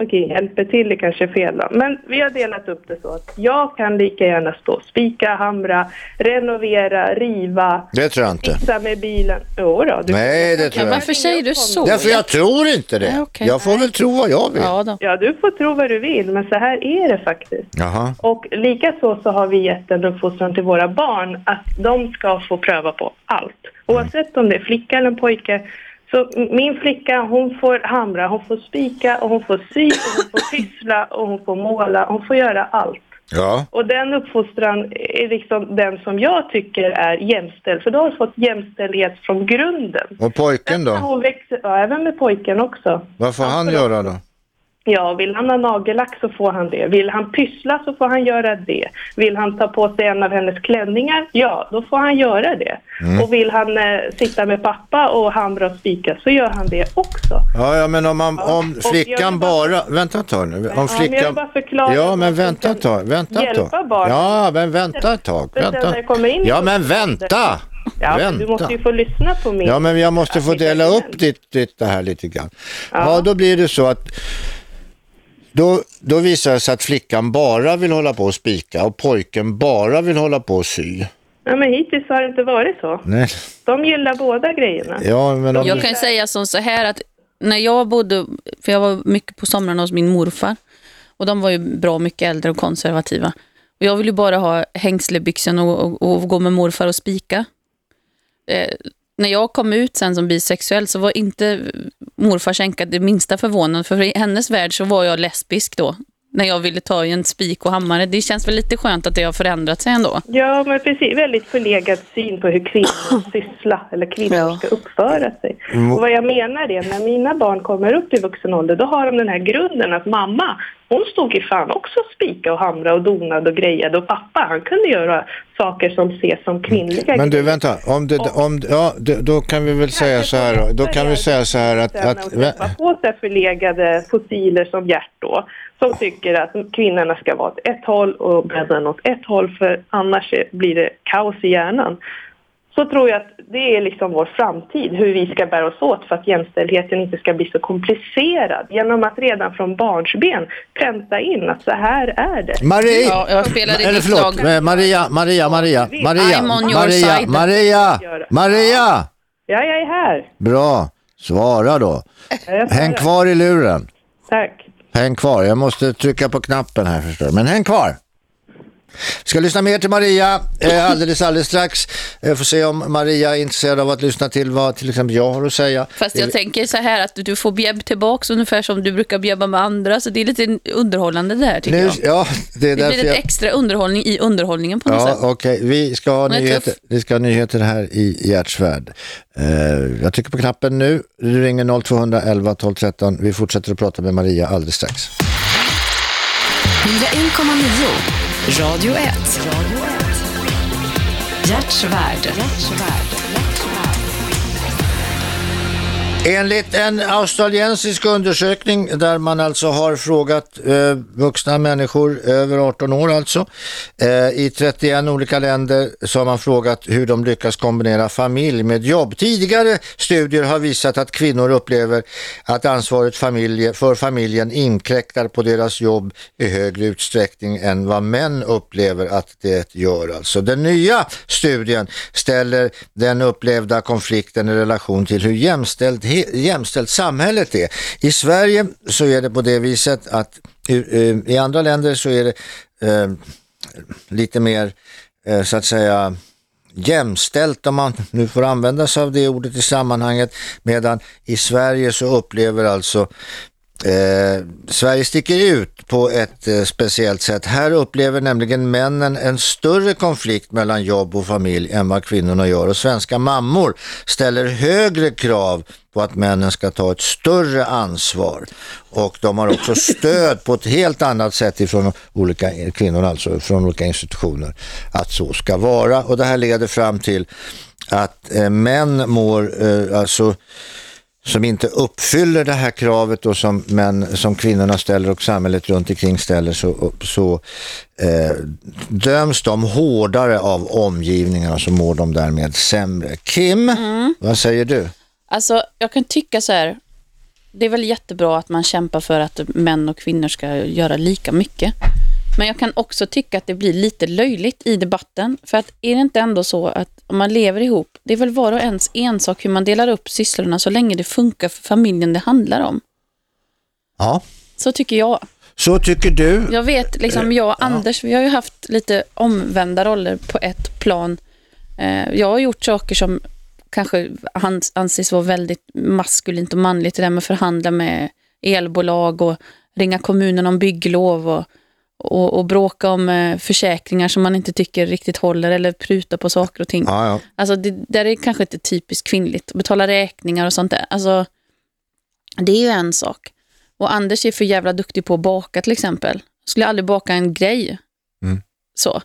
okej, hjälper till är kanske fel då. Men vi har delat upp det så att jag kan lika gärna stå och spika, hamra, renovera, riva, Det tror jag inte. fixa med bilen. Jo då, du Nej, det tror jag Varför säger du så? Därför jag tror inte det. Ja, okej. Jag får väl tro vad jag vill. Ja, då. Ja, du får tro vad du vill, men så här är det faktiskt. Jaha. Och likaså så har vi gett en uppfostran till våra barn att de ska få pröva på allt. Oavsett om det är flicka eller en pojke. Så min flicka hon får hamra, hon får spika och hon får sy och hon får pyssla och hon får måla. Hon får göra allt. Ja. Och den uppfostran är liksom den som jag tycker är jämställd. För då har fått jämställdhet från grunden. Och pojken då? hon växer, ja, även med pojken också. Vad får han göra då? Ja, vill han ha nagellack så får han det. Vill han pyssla så får han göra det. Vill han ta på sig en av hennes klänningar, ja, då får han göra det. Mm. Och vill han eh, sitta med pappa och hamra och spika så gör han det också. Ja, ja men om, man, om jag flickan vill bara... Vänta ett tag nu. Om Ja, men jag flickan... vill bara förklara Ja, men vänta ett tag. Vänta ett tag. Ja, men vänta ett tag. Vänta. Ja, men vänta! Ja, men du Vänta. måste ju få lyssna på min... Ja, men jag måste få dela upp ditt, ditt det här lite grann. Ja. då blir det så att då, då visar det sig att flickan bara vill hålla på och spika och pojken bara vill hålla på och sy. Ja, men hittills har det inte varit så. Nej. De gillar båda grejerna. Ja, men om Jag du- kan säga som så här att när jag bodde, för jag var mycket på somrarna hos min morfar och de var ju bra mycket äldre och konservativa. Och jag ville ju bara ha hängslebyxan och, och, och gå med morfar och spika. Eh, när jag kom ut sen som bisexuell så var inte morfars änka det minsta förvånad för i hennes värld så var jag lesbisk då. När jag ville ta i en spik och hammare. Det känns väl lite skönt att det har förändrat sig ändå. Ja, men precis. Väldigt förlegad syn på hur kvinnor syssla eller kvinnor ska uppföra sig. Mm. Och vad jag menar är, när mina barn kommer upp i vuxen ålder, då har de den här grunden att mamma, hon stod i fan också och spika och hamra och donade och grejade och pappa, han kunde göra saker som ses som kvinnliga Men du, vänta. Om det, om, ja, då kan vi väl säga så här då. Då kan vi säga så här att... Att släppa på sig förlegade fossiler som Gert då, som tycker att kvinnorna ska vara åt ett håll och männen åt ett håll, för annars blir det kaos i hjärnan. Så tror jag att det är liksom vår framtid, hur vi ska bära oss åt för att jämställdheten inte ska bli så komplicerad. Genom att redan från barnsben pränta in att så här är det. Marie! Ja, jag spelade Eller förlåt, lag. Maria, Maria, Maria, Maria, Maria, side. Maria, Maria! Ja, jag är här. Bra, svara då. Häng kvar i luren. Tack. Häng kvar, jag måste trycka på knappen här förstår du. Men häng kvar. Ska lyssna mer till Maria eh, alldeles, alldeles strax. Eh, får se om Maria är intresserad av att lyssna till vad till exempel jag har att säga. Fast jag tänker så här att du får bjäbb tillbaks ungefär som du brukar bjäbba med andra. Så det är lite underhållande det här tycker nu, jag. Ja, det är Det blir ett jag... extra underhållning i underhållningen på något Ja, sätt. okej. Vi ska ha nyheter. Vi ska ha nyheter här i Gerts värld. Eh, jag trycker på knappen nu. Du ringer 0211 12 13. Vi fortsätter att prata med Maria alldeles strax. 101,9 Radio 1. Hjärtsvärd. Enligt en australiensisk undersökning där man alltså har frågat eh, vuxna människor över 18 år alltså eh, i 31 olika länder så har man frågat hur de lyckas kombinera familj med jobb. Tidigare studier har visat att kvinnor upplever att ansvaret familje, för familjen inkräktar på deras jobb i högre utsträckning än vad män upplever att det gör. Alltså den nya studien ställer den upplevda konflikten i relation till hur jämställdhet jämställt samhället är. I Sverige så är det på det viset att i andra länder så är det eh, lite mer eh, så att säga jämställt om man nu får använda sig av det ordet i sammanhanget medan i Sverige så upplever alltså Eh, Sverige sticker ut på ett eh, speciellt sätt. Här upplever nämligen männen en större konflikt mellan jobb och familj än vad kvinnorna gör. Och svenska mammor ställer högre krav på att männen ska ta ett större ansvar. Och de har också stöd på ett helt annat sätt ifrån olika kvinnor, alltså från olika institutioner att så ska vara. Och det här leder fram till att eh, män mår eh, alltså som inte uppfyller det här kravet och som, män, som kvinnorna ställer och samhället runt omkring ställer så, så eh, döms de hårdare av omgivningen och så mår de därmed sämre. Kim, vad säger du? Alltså, jag kan tycka så här. Det är väl jättebra att man kämpar för att män och kvinnor ska göra lika mycket. Men jag kan också tycka att det blir lite löjligt i debatten. För att är det inte ändå så att om man lever ihop, det är väl var och ens ensak hur man delar upp sysslorna så länge det funkar för familjen det handlar om. Ja, Så tycker jag. så tycker du. Jag vet, liksom jag och Anders, vi har ju haft lite omvända roller på ett plan. Eh, Jag har gjort saker som kanske anses vara väldigt maskulint och manligt, det där med att förhandla med elbolag och ringa kommunen om bygglov och, och, och bråka om eh, försäkringar som man inte tycker riktigt håller eller pruta på saker och ting. Ja, ja. Alltså det där är kanske inte typiskt kvinnligt. Betala räkningar och sånt där. Alltså, det är ju en sak. Och Anders är för jävla duktig på att baka till exempel. Skulle aldrig baka en grej. Så. Ja,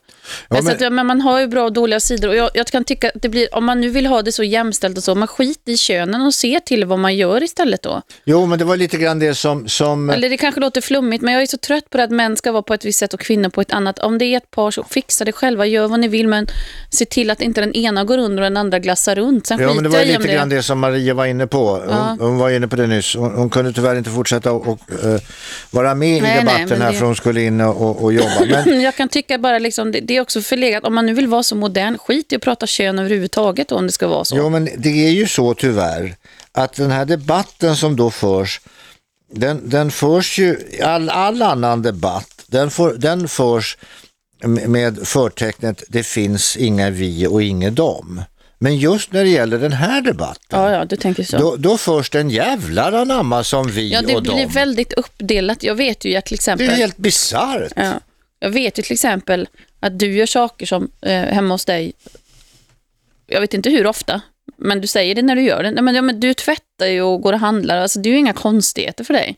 men, så men- att, men man har ju bra och dåliga sidor. Och jag, jag kan tycka att det blir, om man nu vill ha det så jämställt och så, man skit i könen och se till vad man gör istället då. Jo, men det var lite grann det som... som Eller det kanske låter flummigt, men jag är så trött på det att män ska vara på ett visst sätt och kvinnor på ett annat. Om det är ett par så fixa det själva, gör vad ni vill, men se till att inte den ena går under och den andra glassar runt. Sen Ja, men det skiter var i lite grann det som Maria var inne på. Hon, Ja. hon var inne på det nyss. Hon, hon kunde tyvärr inte fortsätta och, och eh, vara med i Nej, nej, debatten men här det- för hon skulle in och, och, och jobba. Men, Jag kan tycka bara liksom, det, det är också förlegat. Om man nu vill vara så modern, skit i att prata kön överhuvudtaget då, om det ska vara så. jo, men det är ju så tyvärr att den här debatten som då förs, den, den förs ju, all, all annan debatt, den, får, den förs med- förtecknet det finns inga vi och inget dom. Men just när det gäller den här debatten, Ja, ja, du tänker så. då, då förs den jävlar anamma som vi ja, det och blir dem. väldigt uppdelat. Jag vet ju att till exempel... Det är helt bisarrt. Ja. Jag vet ju till exempel att du gör saker som eh, hemma hos dig, jag vet inte hur ofta, men du säger det när du gör det. Nej, men, ja, men du tvättar ju och går och handlar, alltså, det är ju inga konstigheter för dig.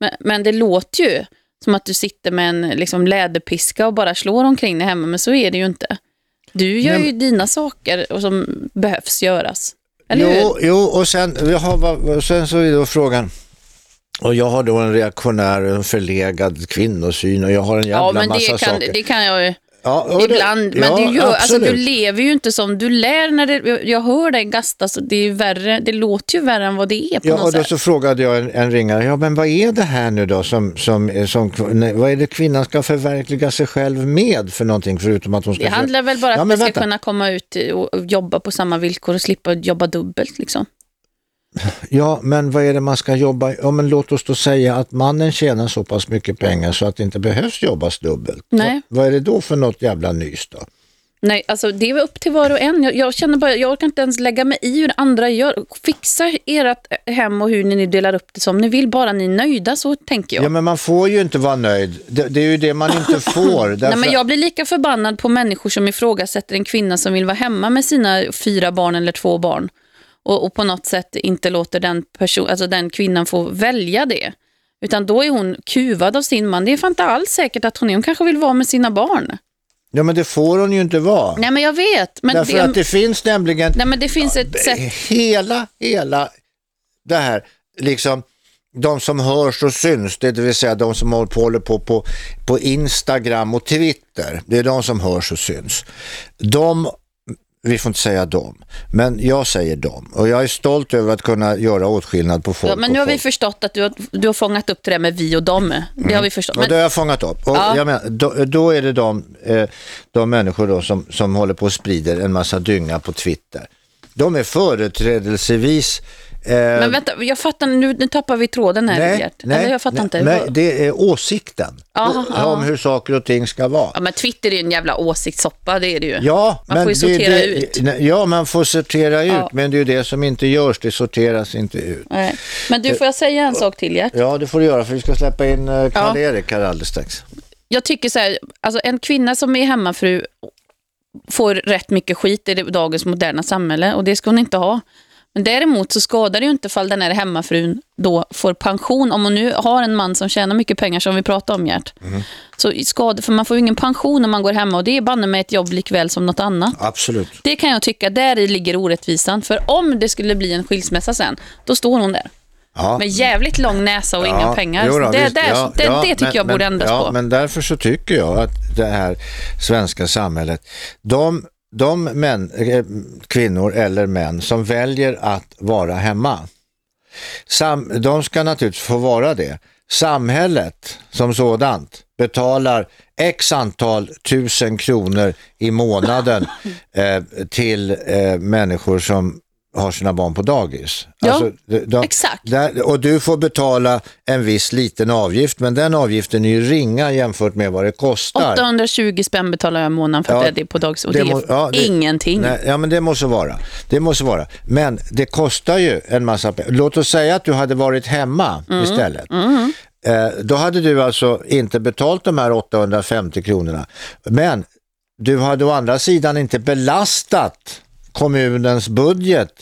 Men, men det låter ju som att du sitter med en liksom, läderpiska och bara slår omkring dig hemma, men så är det ju inte. Du gör Nej, ju dina saker och som behövs göras. Eller jo, hur? jo, och sen, har, sen så är då frågan, och jag har då en reaktionär, en förlegad kvinnosyn och jag har en jävla Ja, men massa det kan, saker. det kan jag ju. Ja, det- Ibland, men ja, du, gör, alltså, du lever ju inte som du lär när det, jag- hör dig gasta, så det är värre, det låter ju värre än vad det är på Ja, något och då sätt. så frågade jag en, en ringare, ja men vad är det här nu då som, som, som, nej, vad är det kvinnan ska förverkliga sig själv med för någonting förutom att hon ska... Det handlar väl bara Ja, att vi ska kunna komma ut och jobba på samma villkor och slippa jobba dubbelt. Liksom. Ja, men vad är det man ska jobba Ja, men låt oss då säga att mannen tjänar så pass mycket pengar så att det inte behövs jobbas dubbelt. Nej. Vad, vad är det då för något jävla nys då? Nej, alltså det är upp till var och en. Jag, jag känner bara, jag orkar inte ens lägga mig i hur andra gör. Fixa ert hem och hur ni delar upp det som ni vill, bara ni är nöjda, så tänker jag. Ja, men man får ju inte vara nöjd. Det, det är ju det man inte får. Nej, därför- men jag blir lika förbannad på människor som ifrågasätter en kvinna som vill vara hemma med sina fyra barn eller två barn och, och på något sätt inte låter den, person, alltså den kvinnan få välja det. Utan då är hon kuvad av sin man. Det är fan inte alls säkert att hon är. Hon kanske vill vara med sina barn. Ja, men det får hon ju inte vara. Nej, men jag vet. Men Därför det, att det finns nämligen nej, men det finns ett sätt. hela, hela det här, liksom de som hörs och syns, det vill säga de som håller på, håller på, på på Instagram och Twitter, det är de som hörs och syns. De, vi får inte säga dem, men jag säger dem och jag är stolt över att kunna göra åtskillnad på folk Ja, men nu har vi folk. förstått att du har, du har fångat upp det där med vi och dem. Det har vi förstått. Och det Men, har jag fångat upp. Och Ja. menar, då, då är det de, eh, de människor då som, som håller på och sprider en massa dynga på Twitter. De är företrädelsevis men vänta, jag fattar, nu, nu tappar vi tråden här, Nej, Gert. nej, Eller jag fattar nej, inte. nej, det är åsikten Aha, om aha. hur saker och ting ska vara. Ja, men Twitter är ju en jävla åsiktssoppa, det är det ju. Ja, Man får ju sortera det, ut. Ja, man får sortera ut, Ja. men det är ju det som inte görs, det sorteras inte ut. Nej. Men du, får jag säga en sak till, Gert? Ja, det får du göra, för vi ska släppa in eh, Karl-Erik här alldeles strax. Jag tycker så här, alltså en kvinna som är hemmafru får rätt mycket skit i dagens moderna samhälle och det ska hon inte ha. Men däremot så skadar det ju inte fall den här hemmafrun då får pension. Om hon nu har en man som tjänar mycket pengar som vi pratade om, Gert. Mm. Så skada, för man får ju ingen pension när man går hemma och det är banne med ett jobb likväl som något annat. Absolut. Det kan jag tycka, där i ligger orättvisan. För om det skulle bli en skilsmässa sen, då står hon där. Ja. Med jävligt lång näsa och inga pengar. då, det, visst. där, Ja, det, ja, det tycker men- jag borde ändras ja, på. Men därför så tycker jag att det här svenska samhället, de, de män, eh, kvinnor eller män som väljer att vara hemma, sam, de ska naturligtvis få vara det. Samhället som sådant betalar x antal tusen kronor i månaden eh, till eh, människor som har sina barn på dagis. Alltså, Ja, de, de, exakt. Där, och du får betala en viss liten avgift, men den avgiften är ju ringa jämfört med vad det kostar. 820 spänn betalar jag i månaden för att Ja, jag är det på dags och det, må- är ja, det- ingenting. Nej, ja, men det måste vara. Det måste vara. Men det kostar ju en massa pengar. Låt oss säga att du hade varit hemma Mm, istället. mm. Eh, då hade du alltså inte betalt de här 850 kronorna. Men du hade å andra sidan inte belastat kommunens budget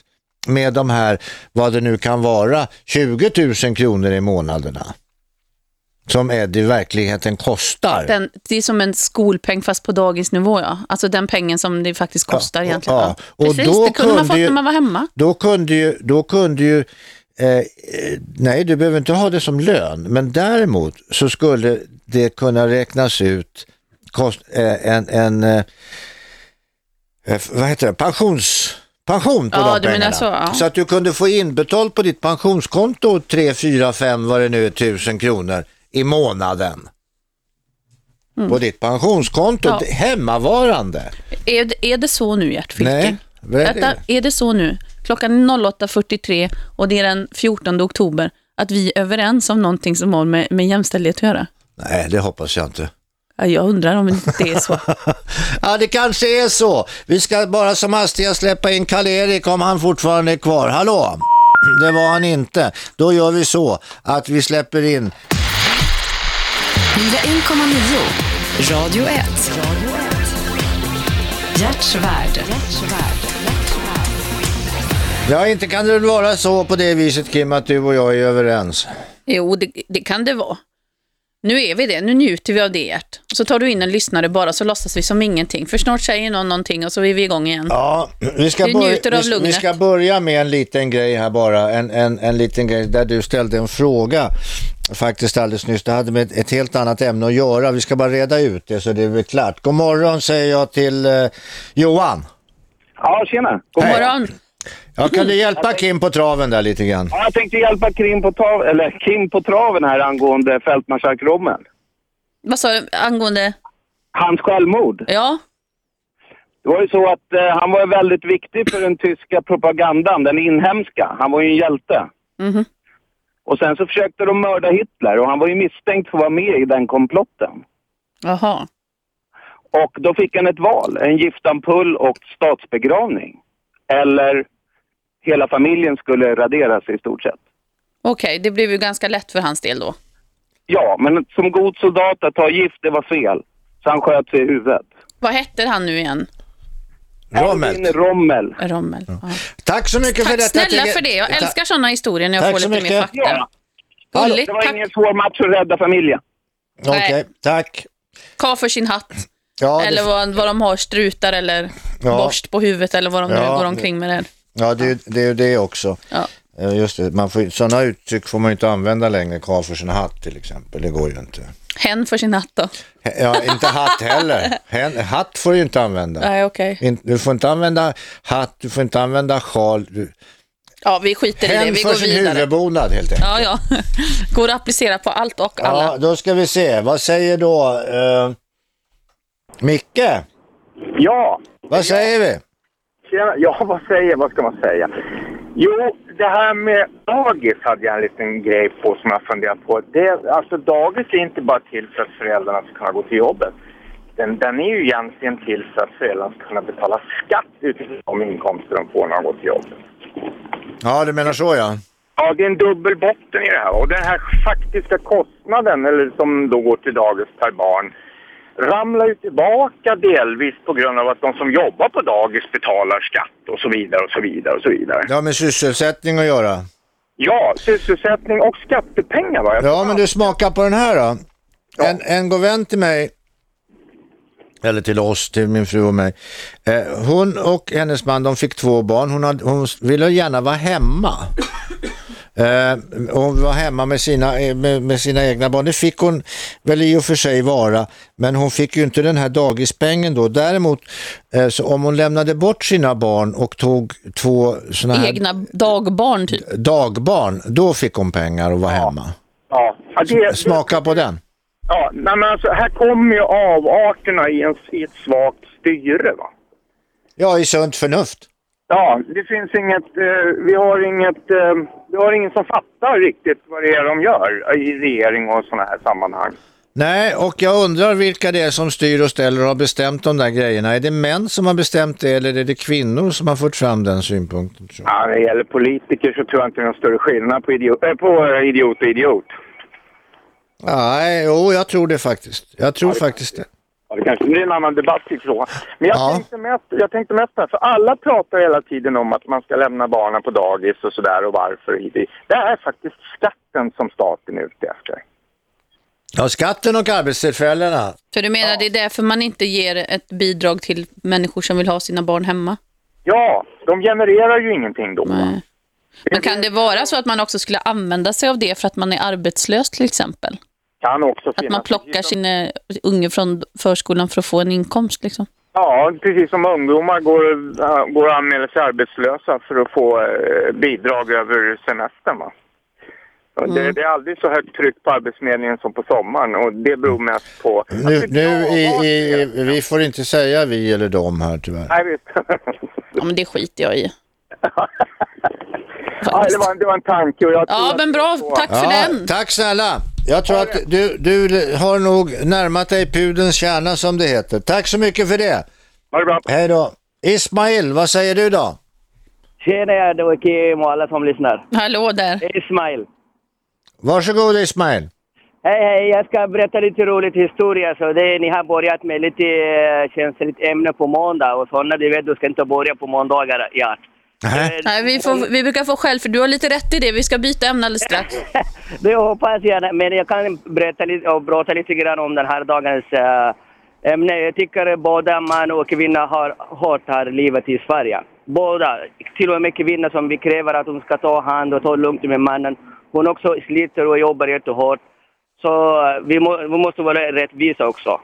med de här, vad det nu kan vara, 20 000 kronor i månaderna. Som Ed i verkligheten kostar. Den, det är som en skolpeng fast på dagisnivå, ja. Alltså den pengen som det faktiskt kostar egentligen. ja. Ja. Och Precis, då det kunde man kunde fått ju- när man var hemma. Då kunde ju, då kunde ju eh, nej du behöver inte ha det som lön, men däremot så skulle det kunna räknas ut kost, eh, en, en eh, vad heter det, pensions pension på Ja, de pengarna. så, ja. så att du kunde få inbetalt på ditt pensionskonto 3, 4, 5 vad det nu är, tusen kronor i månaden. På ditt pensionskonto, Mm. Ja. hemmavarande. Är det, är det så nu, Gert Fylking? Nej, Vänta, det? är det så nu? Klockan är 08.43 och det är den 14 oktober att vi är överens om någonting som har med, med jämställdhet att göra? Nej, det hoppas jag inte. Ja, jag undrar om inte det är så. Ja, det kanske är så. Vi ska bara som hastigast släppa in Karl-Erik om han fortfarande är kvar. Hallå? Det var han inte. Då gör vi så att vi släpper in 101,9 Radio 1. Hjärtsvärd. Ja, inte kan det vara så på det viset Kim att du och jag är överens. Jo, det, det kan det vara. Nu är vi det, nu njuter vi av det Gert. Så tar du in en lyssnare bara så låtsas vi som ingenting. För snart säger någon någonting och så är vi igång igen. Ja, vi ska, börja, vi, vi ska börja med en liten grej här bara. En, en, en liten grej där du ställde en fråga faktiskt alldeles nyss. Det hade med ett, helt annat ämne att göra. Vi ska bara reda ut det så det är väl klart. God morgon säger jag till eh, Johan. Ja, tjena. God morgon. Ja, kan du hjälpa Kim på traven där lite grann? Ja, jag tänkte hjälpa Kim på, trav, eller Kim på traven här angående fältmarskalk Rommel. Vad sa du angående? Hans självmord. Ja. Det var ju så att eh, han var väldigt viktig för den tyska propagandan, den inhemska. Han var ju en hjälte. Mhm. Och sen så försökte de mörda Hitler och han var ju misstänkt för att vara med i den komplotten. Jaha. Och då fick han ett val, en giftampull och statsbegravning. Eller hela familjen skulle raderas i stort sett. Okej, det blev ju ganska lätt för hans del då. Ja, men som god soldat att ta gift, det var fel. Så han sköt sig i huvudet. Vad hette han nu igen? Erwin Rommel. Rommel. Ja. Tack så mycket för Tack detta. snälla Till- för det. Jag älskar sådana historier när jag Tack får lite mer mycket. fakta. Ja. Det var Tack. ingen svår match att rädda familjen. Okej, tack. Ka för sin hatt. Ja, eller vad, vad de har, strutar eller Ja. borst på huvudet eller vad de Ja, nu går omkring med där. Ja, det, är- det är det också. Ja. Eh, Just det, man får, sådana uttryck får man inte använda längre, karl för sin hatt till exempel, det går ju inte. Hen för sin hatt då. Ja, inte hatt heller. Hen, hatt får du inte använda. Nej, okej. In, du får inte använda hatt, du får inte använda sjal. Du, Ja, vi skiter i det. hen Vi för går sin vidare. huvudbonad helt enkelt. Ja, ja. Går att applicera på allt och alla. Ja, då ska vi se. Vad säger då eh, Micke? Ja. Vad säger vi? Tjena. Ja, vad säger Vad ska man säga? Jo, det här med dagis hade jag en liten grej på som jag funderat på. Det, alltså dagis är inte bara till för att föräldrarna ska kunna gå till jobbet. Den, den är ju egentligen till för att föräldrarna ska kunna betala skatt utifrån de inkomster de får när de går till jobbet. Ja, du menar så ja. Ja, det är en dubbel botten i det här. Och den här faktiska kostnaden, eller som då går till dagis per barn, ramlar ju tillbaka delvis på grund av att de som jobbar på dagis betalar skatt och så vidare och så vidare och så vidare. Det har med sysselsättning att göra. Ja, sysselsättning och skattepengar va? Jag Ja, men du smakar på den här då. En, en god vän till mig, eller till oss, till min fru och mig. Eh, hon och hennes man, de fick två barn. Hon, hade, hon ville gärna vara hemma. Eh, hon var hemma med sina, eh, med, med sina egna barn. Det fick hon väl i och för sig vara. Men hon fick ju inte den här dagispengen då. Däremot, eh, så om hon lämnade bort sina barn och tog två såna här Egna dagbarn typ. dagbarn, då fick hon pengar och var hemma. Ja, ja, det, Smaka på den. ja nej, men alltså, här kommer ju avarterna i, en, i ett svagt styre va. Ja, i sunt förnuft. Ja, det finns inget, eh, vi har inget, eh, vi har ingen som fattar riktigt vad det är de gör i regering och sådana här sammanhang. Nej, och jag undrar vilka det är som styr och ställer och har bestämt de där grejerna. Är det män som har bestämt det eller är det kvinnor som har fört fram den synpunkten? tror Ja, när det gäller politiker så tror jag inte det är någon större skillnad på idiot, äh, på idiot och idiot. Nej, jo, jag tror det faktiskt. Jag tror faktiskt det. Ja, det kanske blir en annan debatt i frågan. Men jag, Ja. tänkte mest, jag tänkte mest på för alla pratar hela tiden om att man ska lämna barnen på dagis och sådär och varför. Det är faktiskt skatten som staten är ute efter. Ja, skatten och arbetstillfällena. Så du menar det är därför man inte ger ett bidrag till människor som vill ha sina barn hemma? Ja, de genererar ju ingenting då. Nej. Men kan det vara så att man också skulle använda sig av det för att man är arbetslös till exempel? Kan också Att man finnas. plockar sin eh, unge från förskolan för att få en inkomst liksom? Ja, precis som ungdomar går, äh, går och anmäler sig arbetslösa för att få eh, bidrag över semestern. Va? Och Det, Mm. det är aldrig så högt tryck på Arbetsförmedlingen som på sommaren och det beror mest på... Nu, nu i, i, vi får inte säga vi eller dem här tyvärr. Nej, visst. Ja, men det skiter jag i. ja, det, var, en- det var en tanke och jag Ja, att men det bra. är så. Tack för Ja, den. Tack snälla. Jag tror att du, du har nog närmat dig pudens kärna som det heter. Tack så mycket för det. Ha det bra. Hej då. Ismail, vad säger du då? Tjena, det var Kim och alla som lyssnar. Hallå där. Det är Ismail. Varsågod Ismail. Hej, hej. Jag ska berätta lite roligt historia. Så det, ni har börjat med lite eh, känsligt ämne på måndag och sådana, du vet, du ska inte börja på måndagar. Ja. Nej, vi, får, vi brukar få skäll för du har lite rätt i det. Vi ska byta ämne alldeles strax. Det hoppas jag, men jag kan berätta lite och prata lite grann om den här dagens äh, ämne. Jag tycker båda man och kvinna har hårt här livet i Sverige. Båda, till och med kvinnor som vi kräver att de ska ta hand och ta lugnt med mannen. Hon också sliter och jobbar jättehårt. Så äh, vi, må, vi måste vara rättvisa också.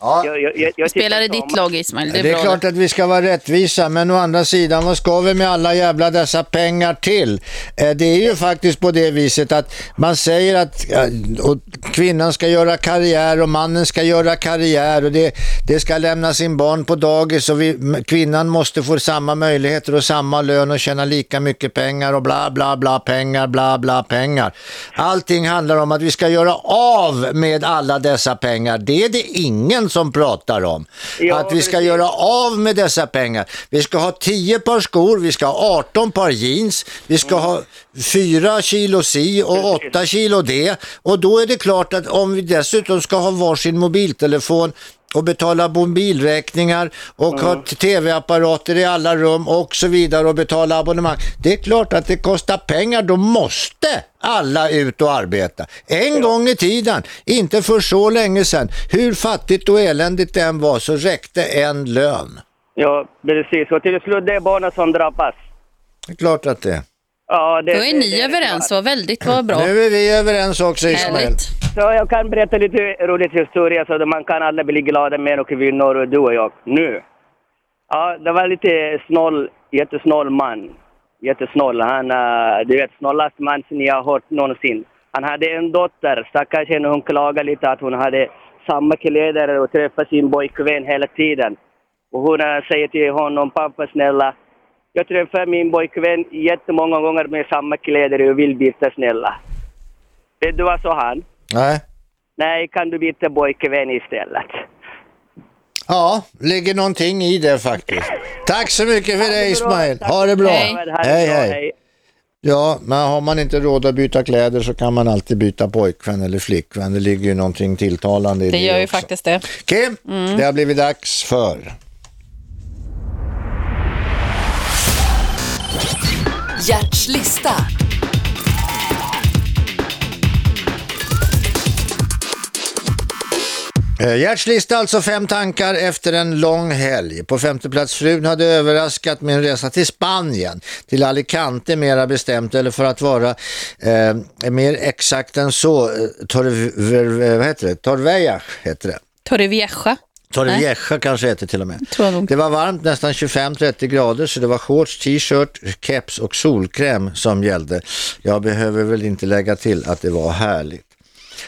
Ja. Jag, jag, jag, jag Spelar i ditt lag Ismail, det är, Det är bra. klart att vi ska vara rättvisa, men å andra sidan, vad ska vi med alla jävla dessa pengar till? Eh, Det är ju faktiskt på det viset att man säger att eh, och kvinnan ska göra karriär och mannen ska göra karriär och det, det ska lämna sin barn på dagis och vi, kvinnan måste få samma möjligheter och samma lön och tjäna lika mycket pengar och bla bla bla pengar, bla bla pengar. Allting handlar om att vi ska göra av med alla dessa pengar. Det är det ingen som pratar om. Ja, att vi ska precis. göra av med dessa pengar. Vi ska ha 10 par skor, vi ska ha 18 par jeans, vi ska ha 4 kilo si och 8 kilo det. Och då är det klart att om vi dessutom ska ha varsin mobiltelefon och betala mobilräkningar och ha tv-apparater i alla rum och så vidare och betala abonnemang. Det är klart att det kostar pengar, då måste alla ut och arbeta. En gång i tiden, inte för så länge sedan, hur fattigt och eländigt det än var så räckte en lön. Ja, precis. Och till slut det är barnen som drabbas. Det är klart att det är. Ja, det, Då är ni överens, vad väldigt, vad bra. Nu är vi överens också Ismail. Härligt. Så jag kan berätta lite rolig historia så att man kan alla bli glada, män och kvinnor, och du och jag, nu. Ja, det var lite snål, jättesnål man. Jättesnål. Han, eh, du vet, snålaste man som jag har hört någonsin. Han hade en dotter, stackars henne, hon klagade lite att hon hade samma kläder och träffade sin pojkvän hela tiden. Och hon eh, säger till honom, pappa snälla, jag träffar min pojkvän jättemånga gånger med samma kläder och vill byta snälla. Vet du vad sa han? Nej. Nej, kan du byta pojkvän istället? Ja, ligger någonting i det faktiskt. Tack så mycket för det Ismail. Ha det bra. Hej. Hej, hej. Ja, men har man inte råd att byta kläder så kan man alltid byta pojkvän eller flickvän. Det ligger ju någonting tilltalande i det Det gör ju också. faktiskt det. Kim, Mm. det har blivit dags för... Gerts Eh, Gerts lista alltså fem tankar efter en lång helg. På femte plats frun hade överraskat med en resa till Spanien, till Alicante mera bestämt, eller för att vara eh, mer exakt än så, eh, Torve, vad heter det? Torvejas heter det. Torrevieja. Torrevieja kanske heter till och med. Det var varmt, nästan 25-30 grader, så det var shorts, t-shirt, keps och solkräm som gällde. Jag behöver väl inte lägga till att det var härligt.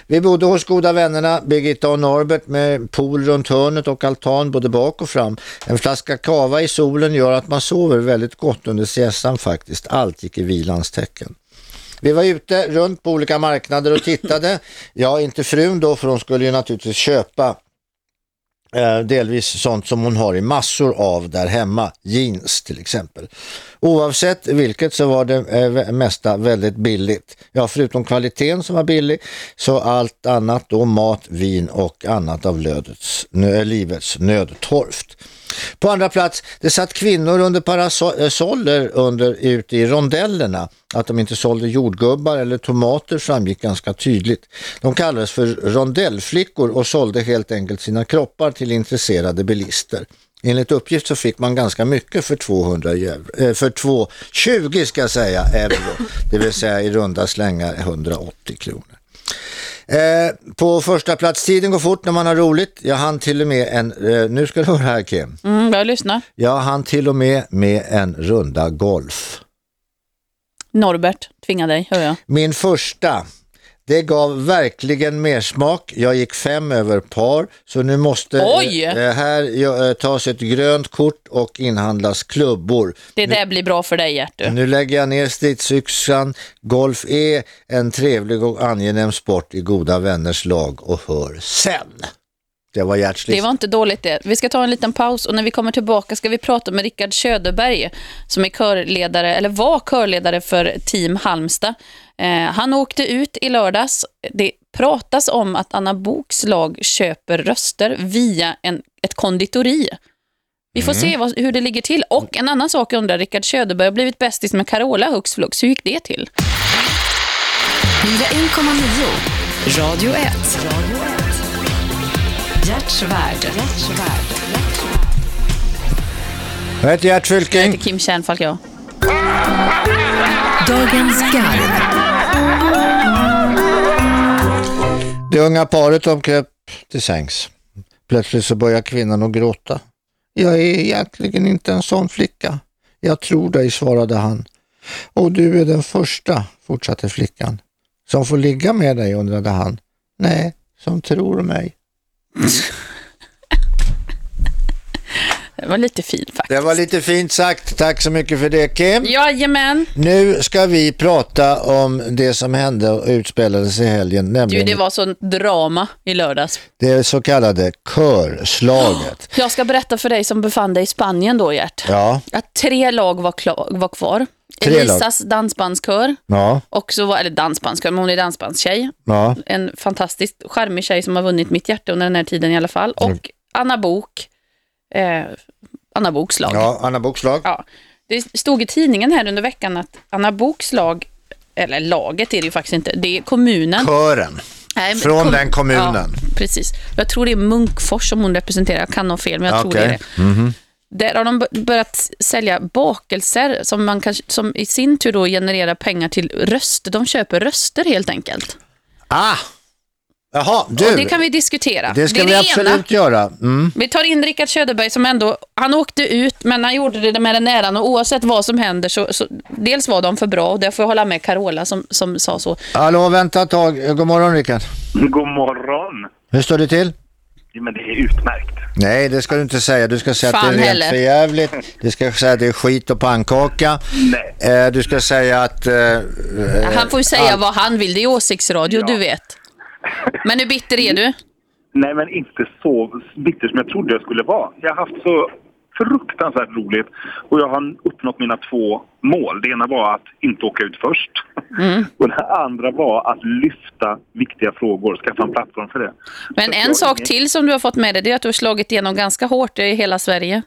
Vi bodde hos goda vännerna Birgitta och Norbert med pool runt hörnet och altan både bak och fram. En flaska kava i solen gör att man sover väldigt gott under siestan faktiskt. Allt gick i vilans tecken. Vi var ute runt på olika marknader och tittade. Ja, inte frun då för hon skulle ju naturligtvis köpa Eh, delvis sånt som hon har i massor av där hemma, jeans till exempel. Oavsett vilket så var det eh, mesta väldigt billigt. Ja, förutom kvaliteten som var billig så allt annat då mat, vin och annat av lödets, livets nödtorft. På andra plats, det satt kvinnor under parasoller eh, under, ute i rondellerna. Att de inte sålde jordgubbar eller tomater framgick ganska tydligt. De kallades för rondellflickor och sålde helt enkelt sina kroppar till intresserade bilister. Enligt uppgift så fick man ganska mycket för 200 euro, eh, för 220 ska jag säga euro, det vill säga i runda slängar 180 kronor. Eh, på första plats, tiden går fort när man har roligt. Jag hann till och med en, eh, nu ska du höra här Kim. Mm, jag lyssnar. Jag hann till och med med en runda golf. Norbert, tvinga dig, hör jag. Min första, det gav verkligen mer smak. Jag gick fem över par, så nu måste Oj! eh, här ja, eh, tas ett grönt kort och inhandlas klubbor. Det där blir bra för dig, Gert. Nu lägger jag ner stridsyxan. Golf är en trevlig och angenäm sport i goda vänners lag och hör sen. Det var hjärtsligt. Det var inte dåligt det. Vi ska ta en liten paus och när vi kommer tillbaka ska vi prata med Rickard Söderberg som är körledare, eller var körledare för Team Halmstad. Eh, han åkte ut i lördags. Det pratas om att Anna Boks lag köper röster via en, ett konditori. Vi får Mm. se vad, hur det ligger till. Och en annan sak jag undrar, Rickard Söderberg har blivit bästis med Carola hux flux. Hur gick det till? 101,9 Radio 1. Hjärtsvärd. Jag heter Gert Fylking. Kim Kärnfalk, ja. Dagens garv. Det unga paret de kröp till sängs. Plötsligt så börjar kvinnan att gråta. Jag är egentligen inte en sån flicka. Jag tror dig, svarade han. Och du är den första, fortsatte flickan. Som får ligga med dig, undrade han. Nej, som tror mig. Det var lite fint faktiskt. Det var lite fint sagt. Tack så mycket för det, Kim. Jajamän. Nu ska vi prata om det som hände och utspelades i helgen, Du, nämligen det var sånt drama i lördags. det så kallade körslaget. Jag ska berätta för dig som befann dig i Spanien då, Gert. Ja, Att tre lag var, var kvar. Tre lag. Elisas dansbandskör, ja, och så var, eller dansbandskör, men hon är dansbandstjej. ja. En fantastiskt charmig tjej som har vunnit mitt hjärta under den här tiden i alla fall. Och Mm. Anna Bok, eh, Anna Boks lag. Ja, Anna Bokslag. Ja. Det stod i tidningen här under veckan att Anna Boks lag, eller laget är det ju faktiskt inte, det är kommunen. Kören. Nej, Från kom- den kommunen. Ja, precis. Jag tror det är Munkfors som hon representerar. Jag kan ha fel, men jag tror det är det. Mhm. Där har de börjat sälja bakelser som, man kan, som i sin tur då genererar pengar till röster. De köper röster helt enkelt. Ah! Jaha, du. Och det kan vi diskutera. Det ska är vi det absolut ena. göra. Mm. Vi tar in Rickard Söderberg som ändå, han åkte ut men han gjorde det med den äran och oavsett vad som händer så, så dels var de för bra och där får jag hålla med Carola som, som sa så. Hallå, vänta ett tag. God morgon, Rickard. God morgon. Hur står det till? Ja, men det är utmärkt. Nej, det ska du inte säga. Du ska säga Fan att det är heller. rent för jävligt. Du ska säga att det är skit och pannkaka. Eh, du ska säga att... Eh, Han får ju säga all- vad han vill, det är åsiktsradio, du vet. Men hur bitter är du? Nej, men inte så bitter som jag trodde jag skulle vara. Jag har haft så fruktansvärt roligt och jag har uppnått mina två mål. Det ena var att inte åka ut först Mm. och det andra var att lyfta viktiga frågor, skaffa en plattform för det. Men en sak till som du har fått med dig, det är att du har slagit igenom ganska hårt i hela Sverige.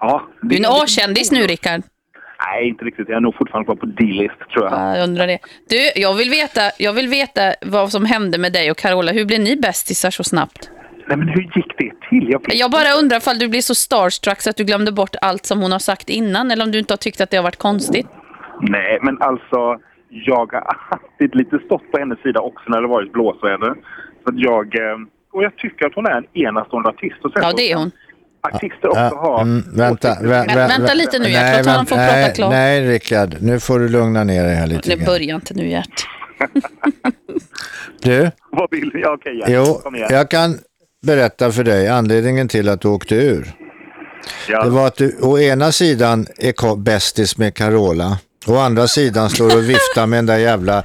Ja, Du är en A-kändis nu, Rickard. Nej, inte riktigt. Jag är nog fortfarande kvar på D-list, tror jag. Ja, jag undrar det. Du, jag vill, veta, jag vill veta vad som hände med dig och Carola. Hur blev ni bästisar så snabbt? Nej, men hur gick det till? Jag, Jag bara undrar ifall du blir så starstruck så att du glömde bort allt som hon har sagt innan, eller om du inte har tyckt att det har varit konstigt. Nej, men alltså, jag har alltid lite stått på hennes sida också när det varit blåsväder. Så jag, eh, och jag tycker att hon är en enastående artist. Och Ja, det är hon. Artister också Ja, ha... mm, vänta, vä- Men vä- vänta vä- lite nu, Gert. Nej, Låt honom få prata klart. Nej, Rickard. Nu får du lugna ner dig här lite Det grann. börjar inte nu, Gert. Du? Vad vill du? Ja, okej, ja. Jo, jag kan berätta för dig anledningen till att du åkte ur. Det var att du å ena sidan är bästis med Carola. Å andra sidan står du och viftar med den där jävla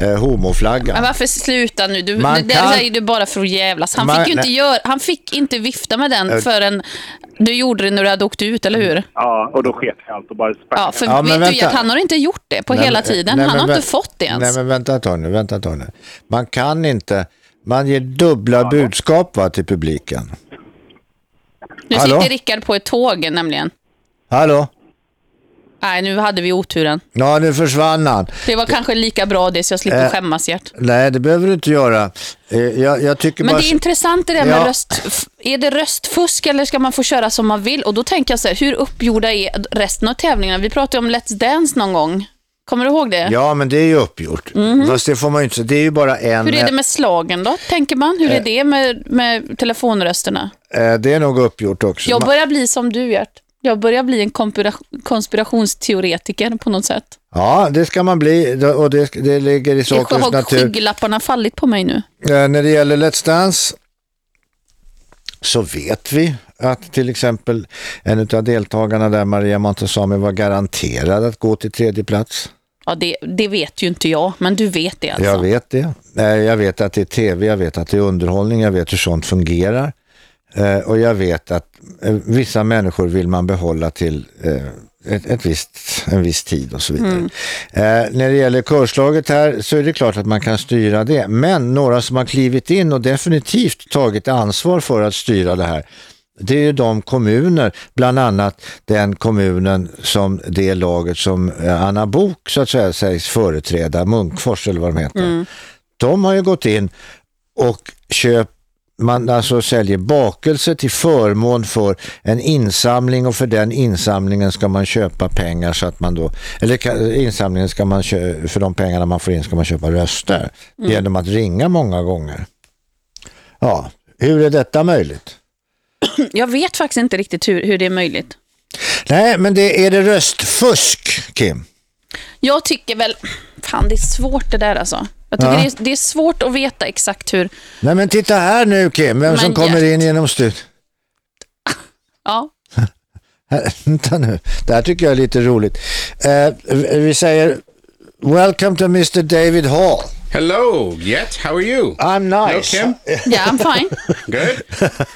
eh, homoflaggan. Men varför sluta nu? Du, Man det kan- säger du bara för att jävlas. Han, Man- fick ju inte göra, han fick inte vifta med den Eh. förrän du gjorde det när du hade åkt ut, eller hur? Ja, och då sket jag allt och bara sprang. Ja, för Ja, men vet du vänta. att han har inte gjort det på Nej, hela men- tiden. nej, han har inte fått det ens. Nej, men vänta ett tag nu, vänta ett tag nu. Man kan inte, man ger dubbla budskap va, till publiken. nu Hallå? sitter Rickard på ett tåg nämligen. Hallå? Nej, nu hade vi oturen. Ja, nu försvann han. Det var kanske lika bra det, så jag slipper Eh, skämmas, Gert. Nej, det behöver du inte göra. Eh, Jag, jag tycker Men bara... det är intressant det där med Ja. röst. Är det röstfusk eller ska man få köra som man vill? Och då tänker jag så här, hur uppgjorda är resten av tävlingarna? Vi pratade om Let's Dance någon gång. Kommer du ihåg det? Ja, men det är ju uppgjort. Mhm. Fast det får man ju inte... Det är ju bara en... Hur är det med slagen då, tänker man? Hur är Eh. det med, med telefonrösterna? Eh, Det är nog uppgjort också. Jag börjar bli som du, Gert. Jag börjar bli en konspira- konspirationsteoretiker på något sätt. Ja, det ska man bli och det, det ligger i sakens har natur. skygglapparna fallit på mig nu. Eh, När det gäller Let's Dance så vet vi att till exempel en av deltagarna där, Maria Montazami, var garanterad att gå till tredje plats. Ja, det, det vet ju inte jag, men du vet det alltså. Jag vet det. Jag vet att det är tv, jag vet att det är underhållning, jag vet hur sånt fungerar. Eh, Och jag vet att eh, vissa människor vill man behålla till eh, ett, ett visst, en viss tid och så vidare. Mm. Eh, när det gäller körslaget här så är det klart att man kan styra det. Men några som har klivit in och definitivt tagit ansvar för att styra det här, det är ju de kommuner, bland annat den kommunen som det laget som eh, Anna Bok så att säga sägs företräda, Munkfors eller vad de heter. Mm. De har ju gått in och köpt man alltså säljer bakelse till förmån för en insamling och för den insamlingen ska man köpa pengar så att man då, eller insamlingen ska man kö- för de pengarna man får in ska man köpa röster Mm. genom att ringa många gånger. Ja, hur är detta möjligt? Jag vet faktiskt inte riktigt hur, hur det är möjligt. Nej, men det är det röstfusk, Kim. Jag tycker väl, fan det är svårt det där alltså. Jag tycker Ja. det, är, det är svårt att veta exakt hur, Nej, men titta här nu Kim, vem som kommer in genom studion. ja. Vänta nu, det här tycker jag är lite roligt. Eh, vi säger Welcome to Mr. David Hall. Hello, Yet. How are you? I'm nice. Hello, Kim. Yeah, I'm fine. Good.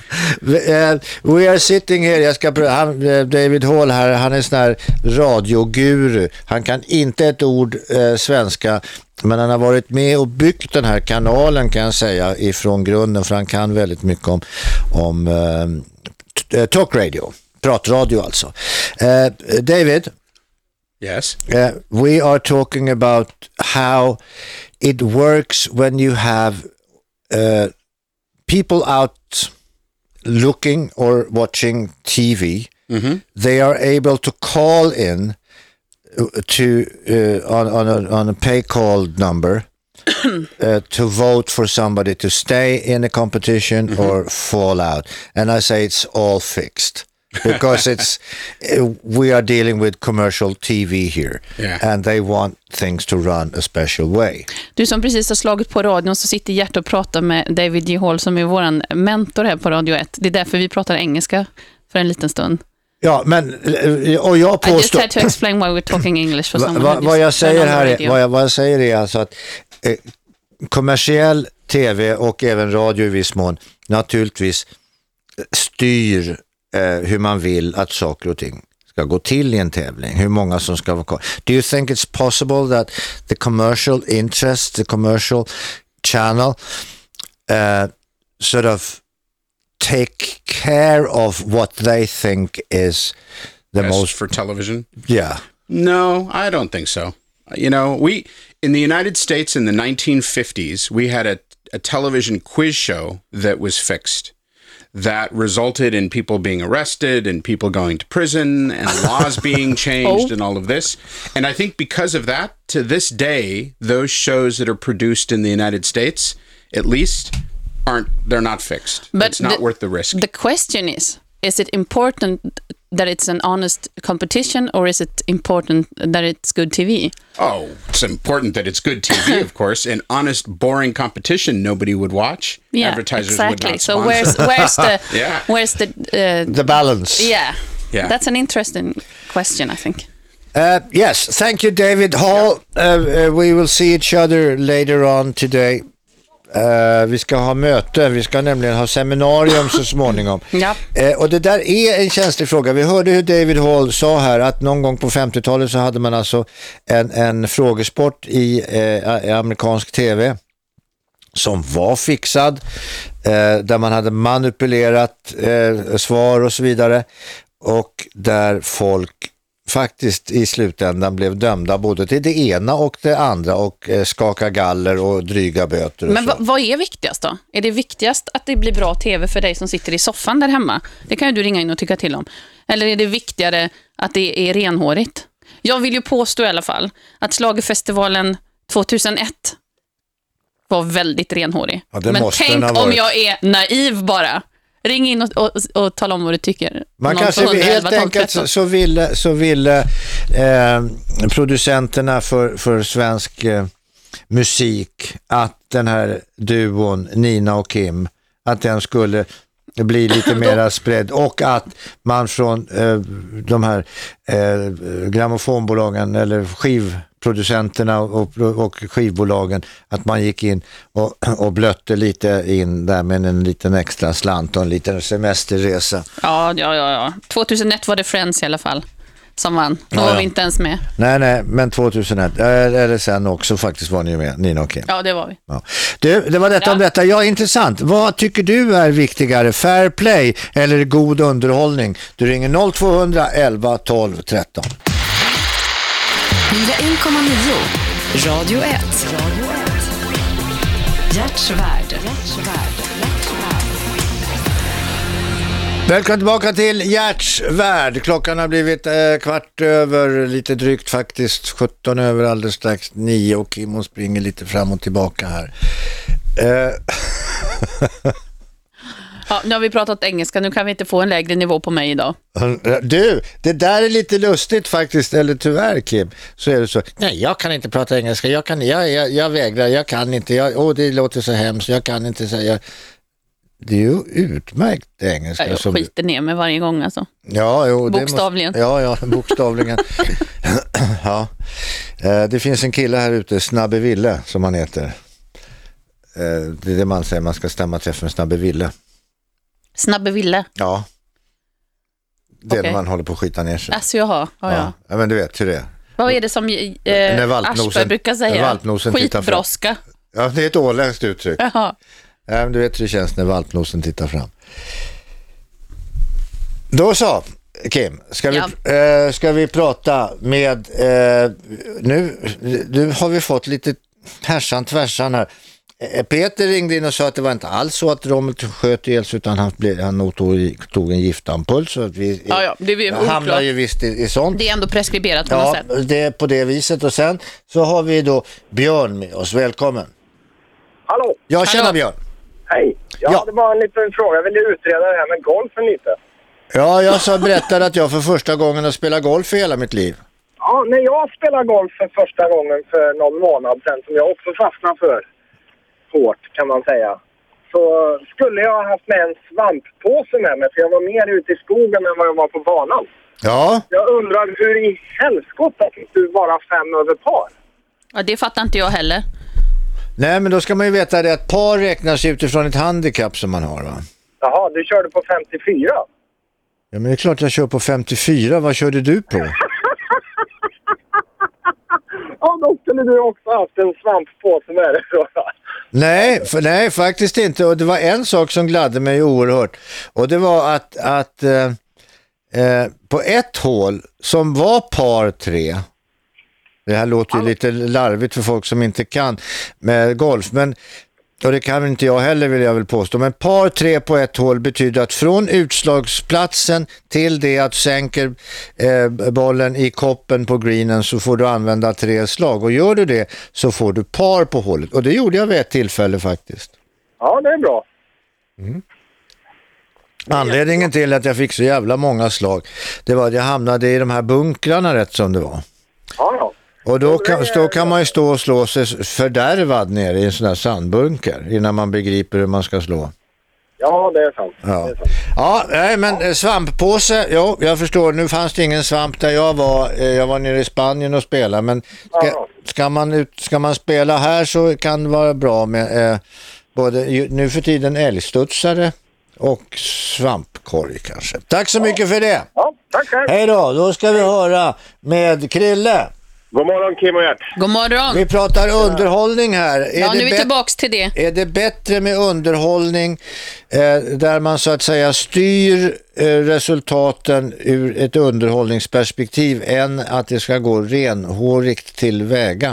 Eh, we are sitting here, jag ska, han, eh, David Hall här, han är sån här radioguru. Han kan inte ett ord eh, svenska, men han har varit med och byggt den här kanalen kan jag säga ifrån grunden, för han kan väldigt mycket om, om eh, talkradio, pratradio alltså. Eh, David? Yes. Uh, we are talking about how it works when you have uh, people out looking or watching TV. They are able to call in uh, to uh, on on a, on a pay call number. uh, to vote for somebody to stay in a competition or fall out, and I say it's all fixed because it's we are dealing with commercial TV here, Yeah. and they want things to run a special way. Du som precis har slagit på radion så sitter Gert och pratar med David J. Hall som är vår mentor här på Radio 1. Det är därför vi pratar engelska för en liten stund. Ja, men och jag I just påstår... had to explain why we're talking English for someone va- vad jag säger här är, radio. vad jag, vad jag säger är alltså att eh, kommersiell tv och även radio i viss mån naturligtvis styr eh, hur man vill att saker och ting ska gå till i en tävling, hur många som ska vara kvar. Do you think it's possible that the commercial interest, the commercial channel uh, sort of take care of what they think is the Best most for television. yeah No, I don't think so. You know, we in the United States in the 1950s, we had a, a television quiz show that was fixed. That resulted in people being arrested and people going to prison and laws being changed Oh. and all of this. And I think because of that, to this day, those shows that are produced in the United States, at least, aren't they're not fixed. But it's not the- worth the risk. The question is, is it important that it's an honest competition or is it important that it's good TV? Oh, it's important that it's good TV, of course. An honest, boring competition nobody would watch. Yeah, Advertisers would exactly. not So where's where's the Yeah. where's the uh, the balance yeah. Yeah. That's an interesting question, I think. Uh, yes, thank you, David Hall. Uh, uh, we will see each other later on today. Uh, vi ska ha möte, vi ska nämligen ha seminarium så småningom. Ja. Eh, och det där är en känslig fråga. Vi hörde hur David Hall sa här att någon gång på 50-talet så hade man alltså en, en frågesport i eh, amerikansk tv som var fixad, där man hade manipulerat svar och så vidare och där folk faktiskt i slutändan blev dömda både till det ena och det andra och eh, skaka galler och dryga böter. Och Men vad, är viktigast då? Är det viktigast att det blir bra tv för dig som sitter i soffan där hemma? Det kan ju du ringa in och tycka till om. Eller är det viktigare att det är renhårigt? Jag vill ju påstå i alla fall att Schlagerfestivalen 2001 var väldigt renhårig. Ja, Men tänk om jag är naiv bara. Ring in och, och, och tala om vad du tycker. Man kanske vill, helt enkelt så, så ville, så ville eh, producenterna för, för svensk eh, musik att den här duon Nina och Kim, att den skulle bli lite mera spridd och att man från eh, de här eh, grammofonbolagen eller skivproducenterna och, och skivbolagen att man gick in och, och blötte lite in där med en liten extra slant och en liten semesterresa. Ja, ja, ja, ja. 2001 var det Friends i alla fall som vann. Då var ja. vi inte ens med. Nej, nej, men 2001, eh, eller sen också faktiskt var ni med, Nina och Kim. Ja, det var vi. Ja. Du, det var detta om detta. Ja, intressant. Vad tycker du är viktigare, fair play eller god underhållning? Du ringer 0200 11 12 13. 101,9 Radio 1. Hjärtsvärd. Välkommen tillbaka till Gerts värld. Klockan har blivit eh, kvart över, lite drygt faktiskt, 17 över alldeles strax 9 och Kim hon springer lite fram och tillbaka här. Eh, Ja, nu har vi pratat engelska, nu kan vi inte få en lägre nivå på mig idag. Du, det där är lite lustigt faktiskt, eller tyvärr Kim, så är det så. Nej, jag kan inte prata engelska, jag, kan, jag, jag, jag vägrar, jag kan inte, jag, åh, det låter så hemskt, jag kan inte säga. Det är ju utmärkt engelska. Jag som- skiter ner mig varje gång alltså. Ja, jo, Bokstavligen. Måste, ja, ja, bokstavligen. ja. Eh, Det finns en kille här ute, Snabbe Ville, som han heter. Eh, Det är det man säger, man ska stämma träffen Snabbe Ville. Snabbe Ville. Ja. Det är Okej. när man håller på att skita ner sig. Alltså jaha, ja, ja. ja, men du vet hur det är. Vad är det som eh, När valpnosen- Aschberg brukar säga? valpnosen. Skitbrådska. Ja, det är ett åländskt uttryck. Jaha. Ja, men du vet hur det känns när valpnosen tittar fram. Då så, Kim, ska vi, eh, ska vi prata med, eh, nu, nu har vi fått lite härsan tvärsan här. Eh, Peter ringde in och sa att det var inte alls så att Rommel sköt ihjäl utan han, blev, han tog, tog en giftampull. Så att vi Ja, ja, det hamnar ju visst i, i sånt. Det är ändå preskriberat på något Ja, sätt. det är på det viset. Och sen så har vi då Björn med oss. Välkommen. Hallå? Ja, tjena Björn. Hej. Ja, det var en liten fråga. Jag ville utreda det här med golfen lite. Ja, jag sa berättade att jag för första gången har spelat golf i hela mitt liv. Ja, när jag spelade golf för första gången för någon månad sedan, som jag också fastnade för hårt kan man säga, så skulle jag ha haft med en svamppåse med mig, för jag var mer ute i skogen än vad jag var på banan. Ja. Jag undrar hur i helskotta fick du vara fem över par? Ja, det fattar inte jag heller. Nej, men då ska man ju veta det att par räknas utifrån ett handikapp som man har va? Jaha, du körde på 54. Ja, men det är klart jag kör på 54. Vad körde du på? Ja, då skulle du också haft en svamppåse med dig. tror jag. Nej, för, nej, faktiskt inte. Och det var en sak som gladde mig oerhört. Och det var att, att eh, eh, på ett hål som var par tre, det här låter ju lite larvigt för folk som inte kan med golf, men och det kan inte jag heller vill jag väl påstå, men par tre på ett hål betyder att från utslagsplatsen till det att sänker eh, bollen i koppen på greenen så får du använda tre slag och gör du det så får du par på hålet och det gjorde jag vid ett tillfälle faktiskt. Ja, det är bra. Anledningen till att jag fick så jävla många slag det var att jag hamnade i de här bunkrarna rätt som det var. Ja, ja. Och då kan, då kan man ju stå och slå sig fördärvad nere i en sån här sandbunker innan man begriper hur man ska slå. Ja, det är sant. Ja, ja nej, men eh, svamppåse, jo, jag förstår. Nu fanns det ingen svamp där jag var. Eh, Jag var nere i Spanien och spelade, men ska, ska, man, ut, ska man spela här så kan det vara bra med eh, både nu för tiden älgstudsare och svampkorg kanske. Tack så mycket för det. Ja, tack. Hej då, då ska vi höra med Krille. God morgon Kim och Gert. God morgon. Vi pratar underhållning här. Är Ja, nu är vi bättre- tillbaks till det. Är det bättre med underhållning eh, där man så att säga styr eh, resultaten ur ett underhållningsperspektiv än att det ska gå renhårigt till väga?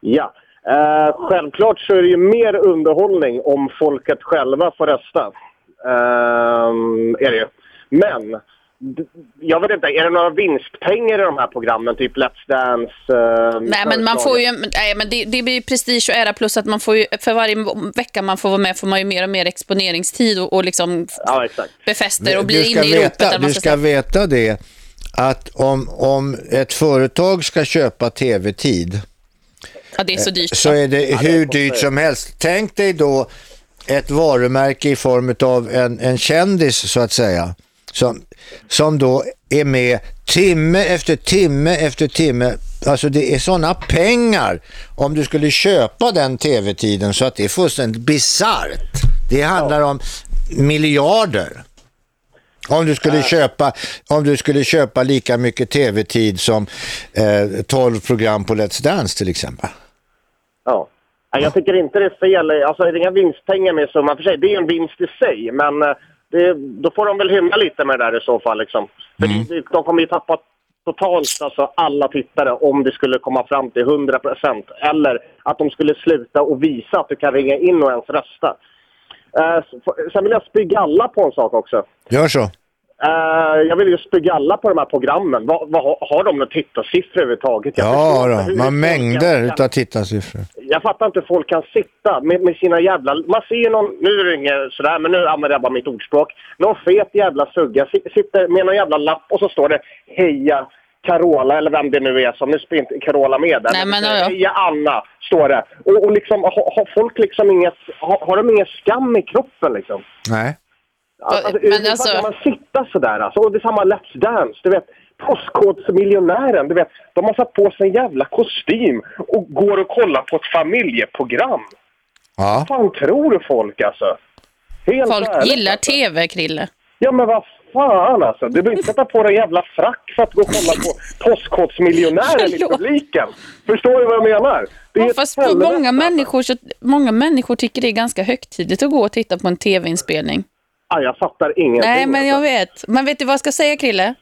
Ja, eh, självklart så är det ju mer underhållning om folket själva får rösta. Eh, är det ju. Men, jag vet inte, är det några vinstpengar i de här programmen? Typ Let's Dance? Eh, Nej, men man får ju, nej, men det, det blir ju prestige och ära plus att man får ju, för varje vecka man får vara med får man ju mer och mer exponeringstid och, och liksom Ja, befäster och blir inne i ropet. veta, där man du ska ska säga. veta det att om, om ett företag ska köpa tv-tid Ja, det är så dyrt. så är det Ja, det hur kostar dyrt som helst. Tänk dig då ett varumärke i form av en, en kändis så att säga som, som då är med timme efter timme efter timme. Alltså det är sådana pengar om du skulle köpa den tv-tiden så att det är fullständigt bisarrt. Det handlar om miljarder. Om du skulle köpa om du skulle köpa lika mycket tv-tid som eh, 12 program på Let's Dance till exempel. Ja. Jag tycker inte det är fel. Alltså, det är inga vinstpengar med summan för sig. Det är en vinst i sig, men eh, det, då får de väl hymla lite med det där i så fall. Liksom. För det, de kommer ju tappa totalt alltså, alla tittare om det skulle komma fram till 100 procent. Eller att de skulle sluta och visa att du kan ringa in och ens rösta. Eh, sen vill jag spy galla på en sak också. Gör så. Eh, jag vill ju spy galla på de här programmen. Vad, vad, har- de några tittarsiffror överhuvudtaget? Jag Ja, då. man mängder kan- utav tittarsiffror. jag fattar inte hur folk kan sitta med, med sina jävla... Man ser någon, nu ringer sådär, men nu använder jag bara mitt ordspråk. Någon fet jävla sugga si- sitter med någon jävla lapp och så står det Heja Carola, eller vem det nu är som, nu spelar inte Carola med där. Nej, men, ja. Heja Anna, står det. Och, och liksom, har, har folk liksom inget, har, har de ingen skam i kroppen liksom? Nej. Alltså, men hur alltså- kan man sitta sådär alltså? Och det är samma Let's Dance, du vet. Postkodsmiljonären, du vet. De har satt på sig en jävla kostym och går och kollar på ett familjeprogram. Ja. Vad fan tror du folk alltså? Helt Folk ärligt, gillar alltså. tv, Krille. Ja men vad fan alltså. Du behöver inte sätta på dig en jävla frack för att gå och kolla på Postkodsmiljonären i publiken. Förstår du vad jag menar? Det är Ja, fast många människor, så, många människor tycker det är ganska högtidligt att gå och titta på en tv-inspelning. Ah, jag fattar ingenting. Nej, men jag vet. Men vet du vad jag ska säga, Krille?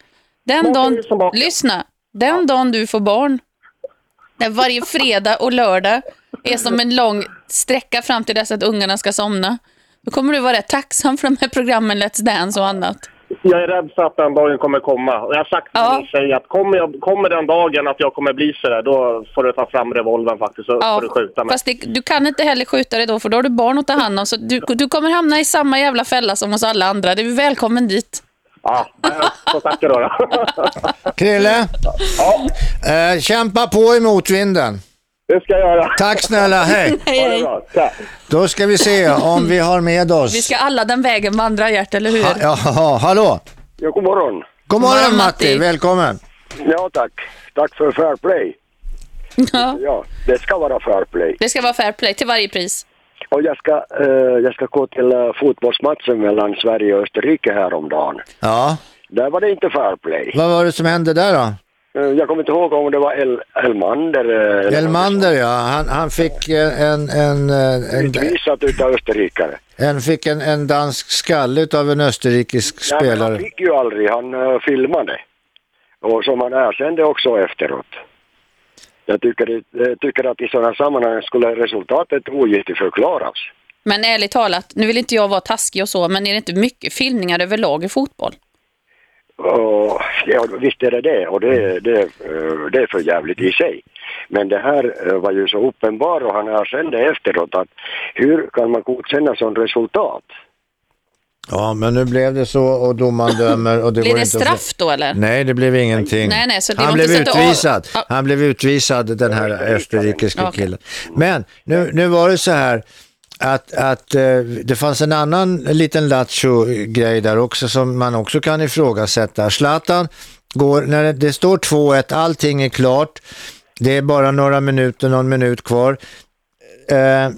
Den dagen, lyssna, den dagen du får barn, när varje fredag och lördag är som en lång sträcka fram till dess att ungarna ska somna, då kommer du vara rätt tacksam för de här programmen Let's Dance och annat. Jag är rädd för att den dagen kommer komma. Och jag har sagt till min tjej att kommer, jag, kommer den dagen att jag kommer bli sådär, då får du ta fram revolvern faktiskt så får du skjuta mig. Fast det, du kan inte heller skjuta dig då, för då har du barn att ta hand om. Så du, du kommer hamna i samma jävla fälla som hos alla andra. Du är välkommen dit. Ja, jag får tacka då. då. Krille, eh, kämpa på i motvinden. Det ska jag göra. Tack snälla, hej. Hej, hej. Då ska vi se om vi har med oss. Vi ska alla den vägen vandra, Gert, eller hur? Ha, ja, hallå. Ja, god morgon. God morgon Matti, välkommen. Ja, tack. Tack för fair play. Ja. Ja, det ska vara fair play. Det ska vara fair play till varje pris. Och jag ska, eh, jag ska gå till eh, fotbollsmatchen mellan Sverige och Österrike häromdagen. Ja, Där var det inte fair play. vad var det som hände där då? Eh, jag kommer inte ihåg om det var El Elmander. eh, eller Elmander ja, han, han fick eh, en, en, en, Utvisat utav österrikare. en, fick en, en dansk skalle av en österrikisk Nej, men han spelare. fick ju aldrig, han uh, filmade. Och som han erkände också efteråt. Jag tycker, jag tycker att i sådana sammanhang skulle resultatet ogiltigförklaras. Men ärligt talat, nu vill inte jag vara taskig och så, men är det inte mycket filmningar överlag i fotboll? Och, ja, visst är det det och det, det, eh, det är för jävligt i sig. Men det här eh, var ju så uppenbart och han erkände efteråt att hur kan man godkänna sådant resultat? Ja, men nu blev det så och domaren dömer och det går det inte att- straff då eller? Nej, det blev ingenting. Nej, nej, så det han blev utvisad. Ja. Han blev utvisad, den här österrikiska killen. Men nu, nu var det så här att, att eh, det fanns en annan liten lattjo-grej där också som man också kan ifrågasätta. Zlatan går, när det, det står 2-1, allting är klart. Det är bara några minuter, någon minut kvar. Eh,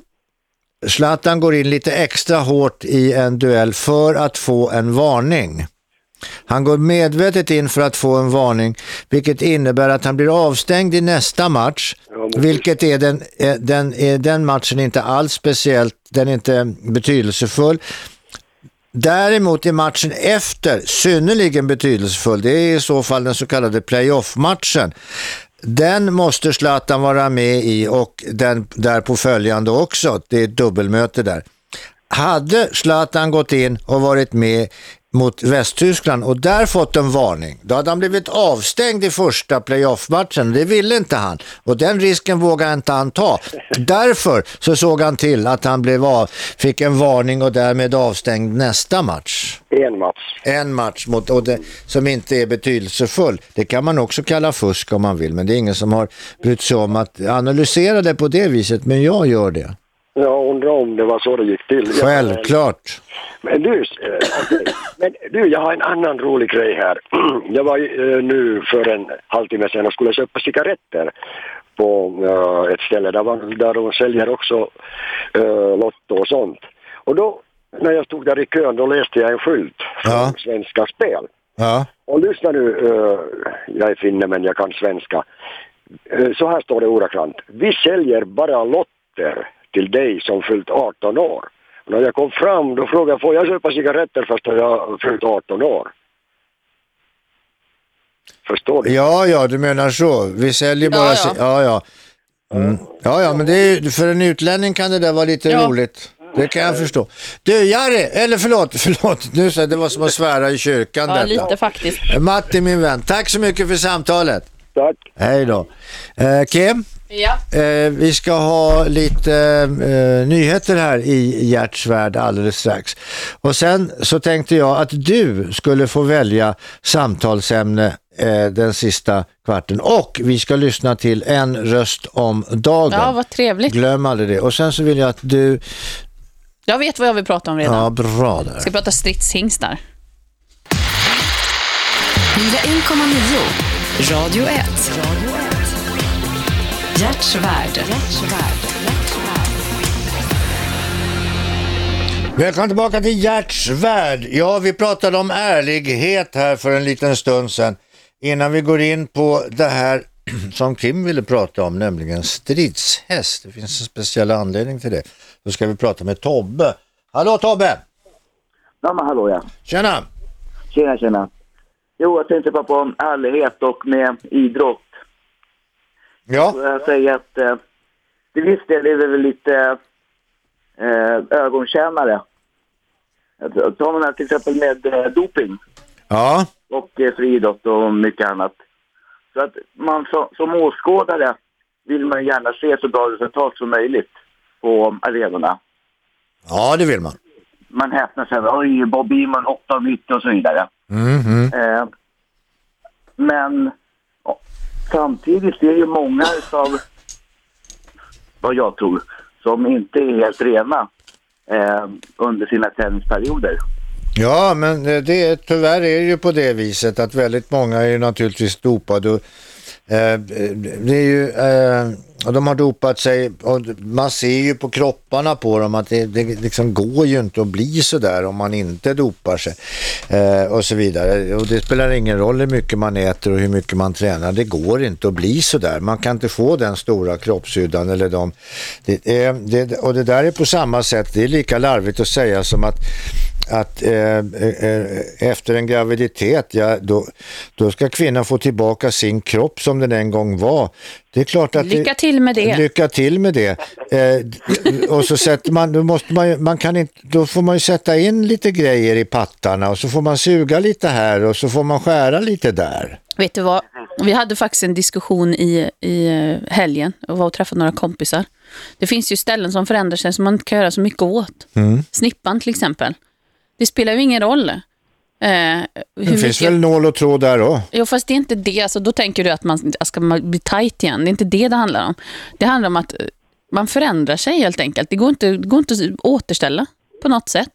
Zlatan går in lite extra hårt i en duell för att få en varning. Han går medvetet in för att få en varning, vilket innebär att han blir avstängd i nästa match, vilket är den, är, den, är den matchen inte alls speciellt, den är inte betydelsefull. Däremot är matchen efter synnerligen betydelsefull. Det är i så fall den så kallade playoff-matchen. Den måste Zlatan vara med i och den där på följande också. Det är ett dubbelmöte där. Hade Zlatan gått in och varit med mot Västtyskland och där fått en varning, då hade han blivit avstängd i första playoff-matchen. Det ville inte han och den risken vågade inte han ta. Därför så såg han till att han blev av, fick en varning och därmed avstängd nästa match. En match. En match mot, och det, som inte är betydelsefull. Det kan man också kalla fusk om man vill, men det är ingen som har brytt sig om att analysera det på det viset, men jag gör det. Jag undrar om det var så det gick till. Självklart. Men du, eh, okej. men du, jag har en annan rolig grej här. Jag var eh, nu för en halvtimme sedan och skulle köpa cigaretter på eh, ett ställe där, man, där de säljer också Lotto och sånt. Och då, när jag stod där i kön, då läste jag en skylt från Svenska Spel. Ja. Och lyssna nu, jag är finne men jag kan svenska. Så här står det ordagrant. Vi säljer bara lotter till dig som fyllt 18 år. När jag kom fram då frågade jag, får jag köpa cigaretter fast jag fyllt 18 år? Förstår du? Ja, ja, du menar så. Vi säljer bara... Ja, ja. ja. ja. Mm. Ja, ja, men det är, för en utlänning kan det där vara lite Ja. roligt. Det kan jag förstå. Du, Jari, eller förlåt, förlåt, nu så det var som att svära i kyrkan Ja, detta. lite faktiskt. Matti, min vän, tack så mycket för samtalet. Tack. Hej då. Eh, Kim, Ja. eh, vi ska ha lite eh, nyheter här i Gerts värld alldeles strax. Och sen så tänkte jag att du skulle få välja samtalsämne eh, den sista kvarten. Och vi ska lyssna till en röst om dagen. Ja, vad trevligt. Glöm aldrig det. Och sen så vill jag att du... Jag vet vad jag vill prata om redan. Ja, bra där. Jag ska prata stridshingstar. 101,9 Radio 1. Värld. Välkommen tillbaka till Gerts värld. Ja, vi pratade om ärlighet här för en liten stund sedan. Innan vi går in på det här som Kim ville prata om, nämligen stridshäst. Det finns en speciell anledning till det. Då ska vi prata med Tobbe. Hallå Tobbe! Ja, men hallå ja. Tjena! Tjena, tjena. Jo, jag tänkte bara på ärlighet och med idrott. Ja. Så jag säger att eh, till viss del är det väl lite eh, ögontjänare. Tar man till exempel med eh, doping Ja. och eh, friidrott och mycket annat. Så att man som, som åskådare vill man gärna se så bra resultat som möjligt på arenorna. Ja, det vill man. Man häpnar så här, oj, Bob Beamon 8 av 90 och så vidare. Mhm. Eh, men samtidigt är ju många av vad jag tror som inte är helt rena eh, under sina träningsperioder. Ja, men eh, det tyvärr är det ju på det viset att väldigt många är ju naturligtvis dopade. Och, eh, eh, det är ju, eh, och de har dopat sig och man ser ju på kropparna på dem att det, det liksom går ju inte att bli så där om man inte dopar sig eh, och så vidare. Och det spelar ingen roll hur mycket man äter och hur mycket man tränar. Det går inte att bli så där. Man kan inte få den stora kroppshyddan eller de, det eh, det, och det där är på samma sätt, det är lika larvigt att säga som att att eh, eh, efter en graviditet, ja, då, då ska kvinnan få tillbaka sin kropp som den en gång var. Det är klart att Lycka till med det. Lycka till med det. Eh, och så sätter man, då måste man, man kan inte, då får man ju sätta in lite grejer i pattarna och så får man suga lite här och så får man skära lite där. Vet du vad? Vi hade faktiskt en diskussion i, i eh, helgen och var och träffade några kompisar. Det finns ju ställen som förändrar sig som man inte kan göra så mycket åt. Mm. Snippan till exempel. Det spelar ju ingen roll. Eh, hur Det finns mycket... väl nål och tråd där också. Jo, fast det är inte det. Alltså, då tänker du att man ska man bli tight igen. Det är inte det det handlar om. Det handlar om att eh, Man förändrar sig helt enkelt. Det går inte, det går inte att återställa på något sätt.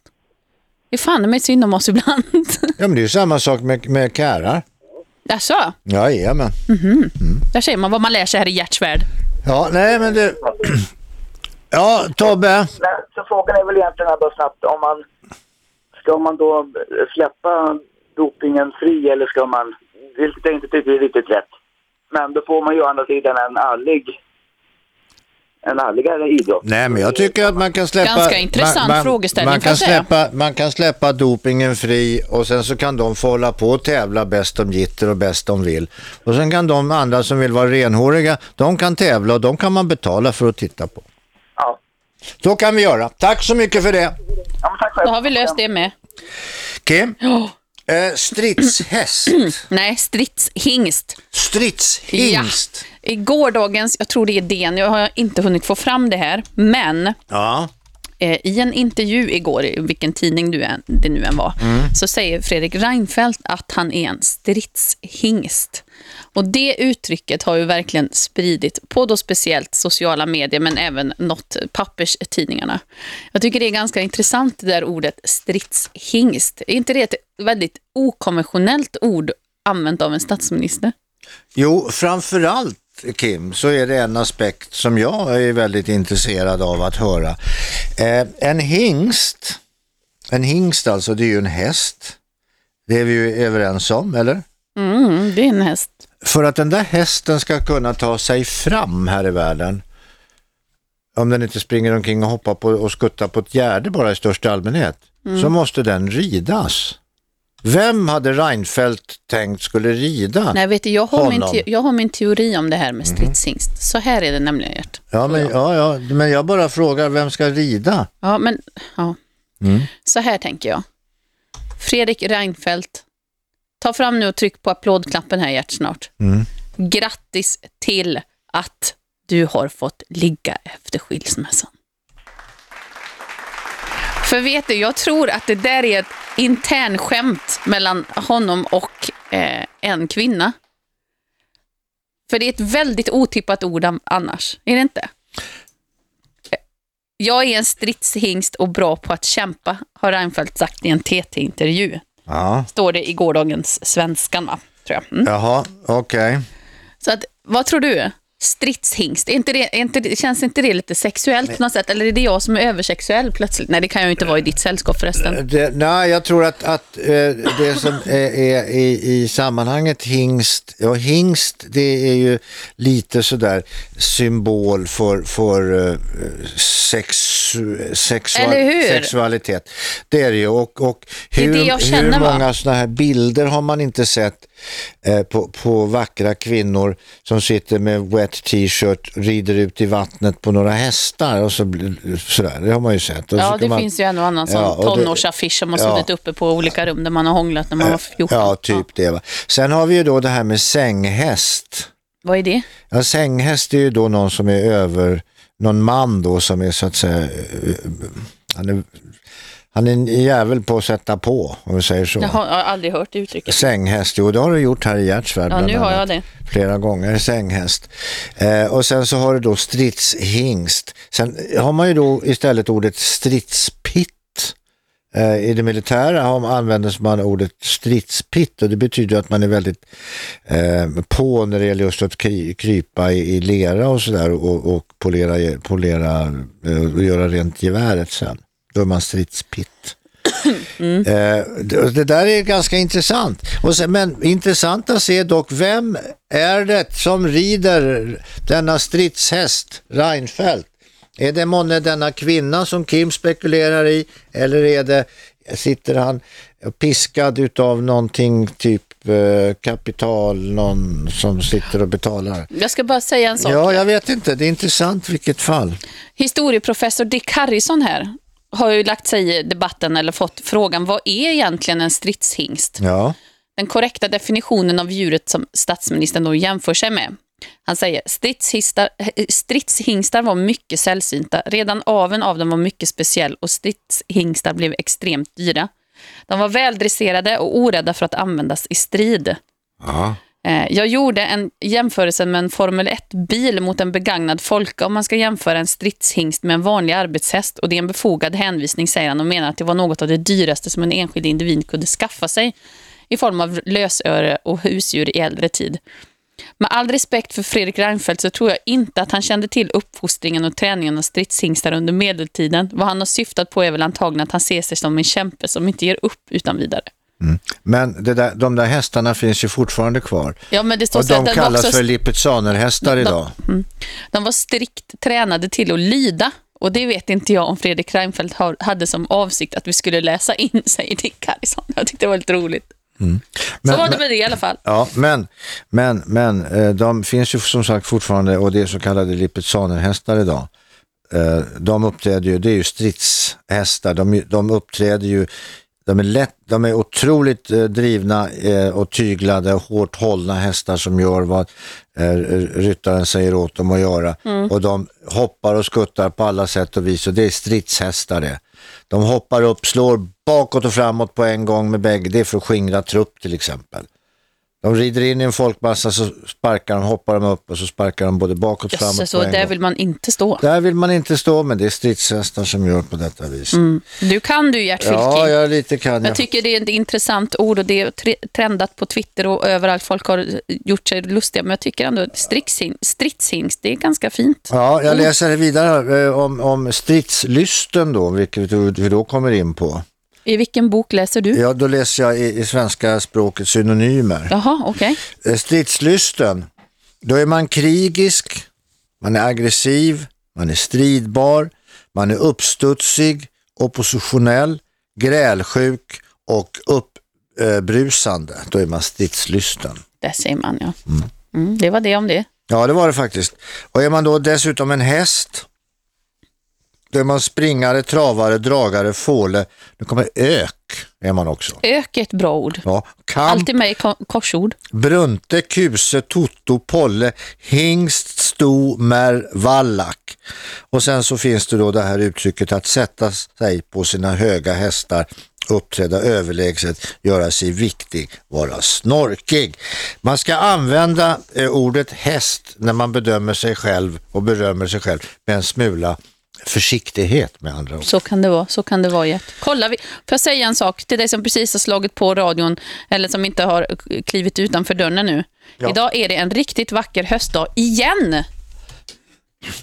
Det är fan med synd om oss ibland. Ja, men det är ju samma sak med, med kärar. Jaså? Ja, men. Mhm. Där ser man vad man lär sig här i Gerts värld. Ja, nej men det... Ja, Tobbe. Nej, så frågan är väl egentligen bara snabbt om man ska man då släppa dopingen fri eller ska man, vilket jag inte tycker är riktigt rätt. Men då får man ju å andra sidan en ärlig en ärligare idrott. Nej, men jag tycker att man kan släppa... Ganska intressant frågeställning, man får jag kan, släppa, man kan släppa dopingen fri och sen så kan de få hålla på och tävla bäst de gitter och bäst de vill. Och sen kan de andra som vill vara renhåriga, de kan tävla och de kan man betala för att titta på. Ja. Så kan vi göra. Tack så mycket för det. Då har vi löst det med. Kim? Eh, stridshäst. Nej, stridshingst. Stridshingst. Ja. I gårdagens, jag tror det är DN, jag har inte hunnit få fram det här, men Ja. eh, i en intervju igår, i vilken tidning du än, det nu än var, Mm. så säger Fredrik Reinfeldt att han är en stridshingst. Och det uttrycket har ju verkligen spridit på då speciellt sociala medier, men även nått papperstidningarna. Jag tycker det är ganska intressant det där ordet stridshingst. Är inte det ett väldigt okonventionellt ord använt av en statsminister? Jo, framförallt Kim, så är det en aspekt som jag är väldigt intresserad av att höra. Eh, en hingst, en hingst alltså, det är ju en häst. Det är vi ju överens om, eller? Mm, det är en häst. För att den där hästen ska kunna ta sig fram här i världen, om den inte springer omkring och hoppar på och skuttar på ett gärde bara i största allmänhet, Mm. så måste den ridas. Vem hade Reinfeldt tänkt skulle rida Nej, vet du, jag, har min honom? Mhm. jag har min teori om det här med stridshingst. Så här är det nämligen, Gert. Ja, men, ja, ja, men jag bara frågar, vem ska rida? Ja, men ja. Mm. så här tänker jag. Fredrik Reinfeldt, ta fram nu och tryck på applådknappen här, Gert, snart. Mm. Grattis till att du har fått ligga efter skilsmässan. För vet du, jag tror att det där är ett internskämt mellan honom och eh, en kvinna. För det är ett väldigt otippat ord annars, är det inte? Jag är en stridshingst och bra på att kämpa, har Reinfeldt sagt i en TT-intervju. Ja, Står det i gårdagens Svenskan, va? Tror jag. Mm. jaha, okej. Så att, vad tror du? Stridshingst, är inte det, är inte det, känns inte det lite sexuellt på något sätt? Eller är det jag som är översexuell plötsligt? Nej, det kan jag ju inte vara i ditt sällskap förresten. Det, nej, jag tror att, att eh, det som är, är i, i sammanhanget hingst, ja hingst det är ju lite sådär symbol för, för eh, sex, sexual, sexualitet. Det är det ju och, och Det hur, det känner, hur många sådana här bilder har man inte sett eh, på, på vackra kvinnor som sitter med wet t-shirt, rider ut i vattnet på några hästar och så, sådär, det har man ju sett. Och Ja, det man- finns ju en och annan Ja, tonårsaffisch som har ja. suttit uppe på olika rum där man har hånglat när man var 14. Ja, typ det. Va? Sen har vi ju då det här med sänghäst. Vad är det? Ja, sänghäst är ju då någon som är över, någon man då som är så att säga, eh, han är, han är en jävel på att sätta på, om vi säger så. Jag har, aldrig hört det uttrycket. Sänghäst, jo det har du gjort här i Hjärtsvärd Ja, nu har jag det. Flera gånger, sänghäst. Eh, och sen så har du då stridshingst. Sen har man ju då istället ordet stridspitt. Eh, I det militära har, använder man ordet stridspitt och det betyder att man är väldigt eh, på när det gäller just att kry, krypa i, i lera och sådär och, och polera, polera eh, och göra rent geväret sen. Då är man stridspitt. Eh, det, där är ganska intressant. Sen, men intressant att se dock, vem är det som rider denna stridshäst, Reinfeldt? Är det månne denna kvinna som Kim spekulerar i eller är det, sitter han piskad utav någonting typ eh, kapital, någon som sitter och betalar? Jag ska bara säga en sak. Ja, jag vet inte. Det är intressant vilket fall. Historieprofessor Dick Harrison här har ju lagt sig i debatten eller fått frågan, vad är egentligen en stridshingst? Ja. Den korrekta definitionen av djuret som statsministern då jämför sig med. Han säger, stridshingstar, stridshingstar var mycket sällsynta. Redan aveln av dem var mycket speciell och stridshingstar blev extremt dyra. De var väldresserade och orädda för att användas i strid. Ja. Eh, jag gjorde en jämförelse med en Formel 1-bil mot en begagnad Folka om man ska jämföra en stridshingst med en vanlig arbetshäst och det är en befogad hänvisning säger han och menar att det var något av det dyraste som en enskild individ kunde skaffa sig i form av lösöre och husdjur i äldre tid. Med all respekt för Fredrik Reinfeldt så tror jag inte att han kände till uppfostringen och träningen av stridshingstar under medeltiden. Vad han har syftat på är väl antagligen att han ser sig som en kämpe som inte ger upp utan vidare. Men det där, de där hästarna finns ju fortfarande kvar. Ja, men det står Och att de var kallas också- för Lipizzanerhästar idag. Mm. De var strikt tränade till att lyda. Och det vet inte jag om Fredrik Reinfeldt har, hade som avsikt att vi skulle läsa in, säger Dick Harrison. Jag tyckte det var lite roligt. Mm. så var det med det i alla fall. Ja, men, men, men eh, de finns ju som sagt fortfarande och det är så kallade Lipizzanerhästar idag. Eh, De uppträder ju, det är ju stridshästar, de, de uppträder ju, de är, lätt, de är otroligt eh, drivna eh, och tyglade, hårt hållna hästar som gör vad eh, ryttaren säger åt dem att göra. Mm. Och de hoppar och skuttar på alla sätt och vis och det är stridshästar det. De hoppar upp, slår bakåt och framåt på en gång med bägge. Det är för att skingra trupp till exempel. De rider in i en folkmassa så sparkar de, hoppar de upp och så sparkar de både bakåt och framåt så där gång. vill man inte stå. Där vill man inte stå men det är stridshästar som gör på detta vis. Mm. Du kan du Gert. Ja, jag lite kan jag. Jag tycker det är ett intressant ord och det är tre- trendat på Twitter och överallt. Folk har gjort sig lustiga, men jag tycker ändå stridshingst, det är ganska fint. Ja, jag ord. läser vidare eh, om, om stridslysten då, vilket vi vi då kommer in på. I vilken bok läser du? Ja, då läser jag i, i svenska språket synonymer. Jaha, okej. Eh, Stridslysten, då är man krigisk, man är aggressiv, man är stridbar, man är uppstudsig, oppositionell, grälsjuk och uppbrusande. Då är man stridslysten. Där säger man ja. Mm, det var det om det. Ja, det var det faktiskt. Och är man då dessutom en häst, då är man springare, travare, dragare, fåle. Nu kommer ök, är man också. Ök är ett bra ord. Ja, kamp, Alltid med i ko- korsord. Brunte, Kuse, Toto, Polle, Hingst, Sto, Mär, Vallack. Och sen så finns det då det här uttrycket att sätta sig på sina höga hästar, uppträda överlägset, göra sig viktig, vara snorkig. Man ska använda eh, ordet häst när man bedömer sig själv och berömmer sig själv med en smula försiktighet med andra ord. Så kan det vara. Så kan det vara, Gert. Kolla, vi, får jag säga en sak till dig som precis har slagit på radion eller som inte har klivit utanför dörren nu. Ja. Idag är det en riktigt vacker höstdag igen.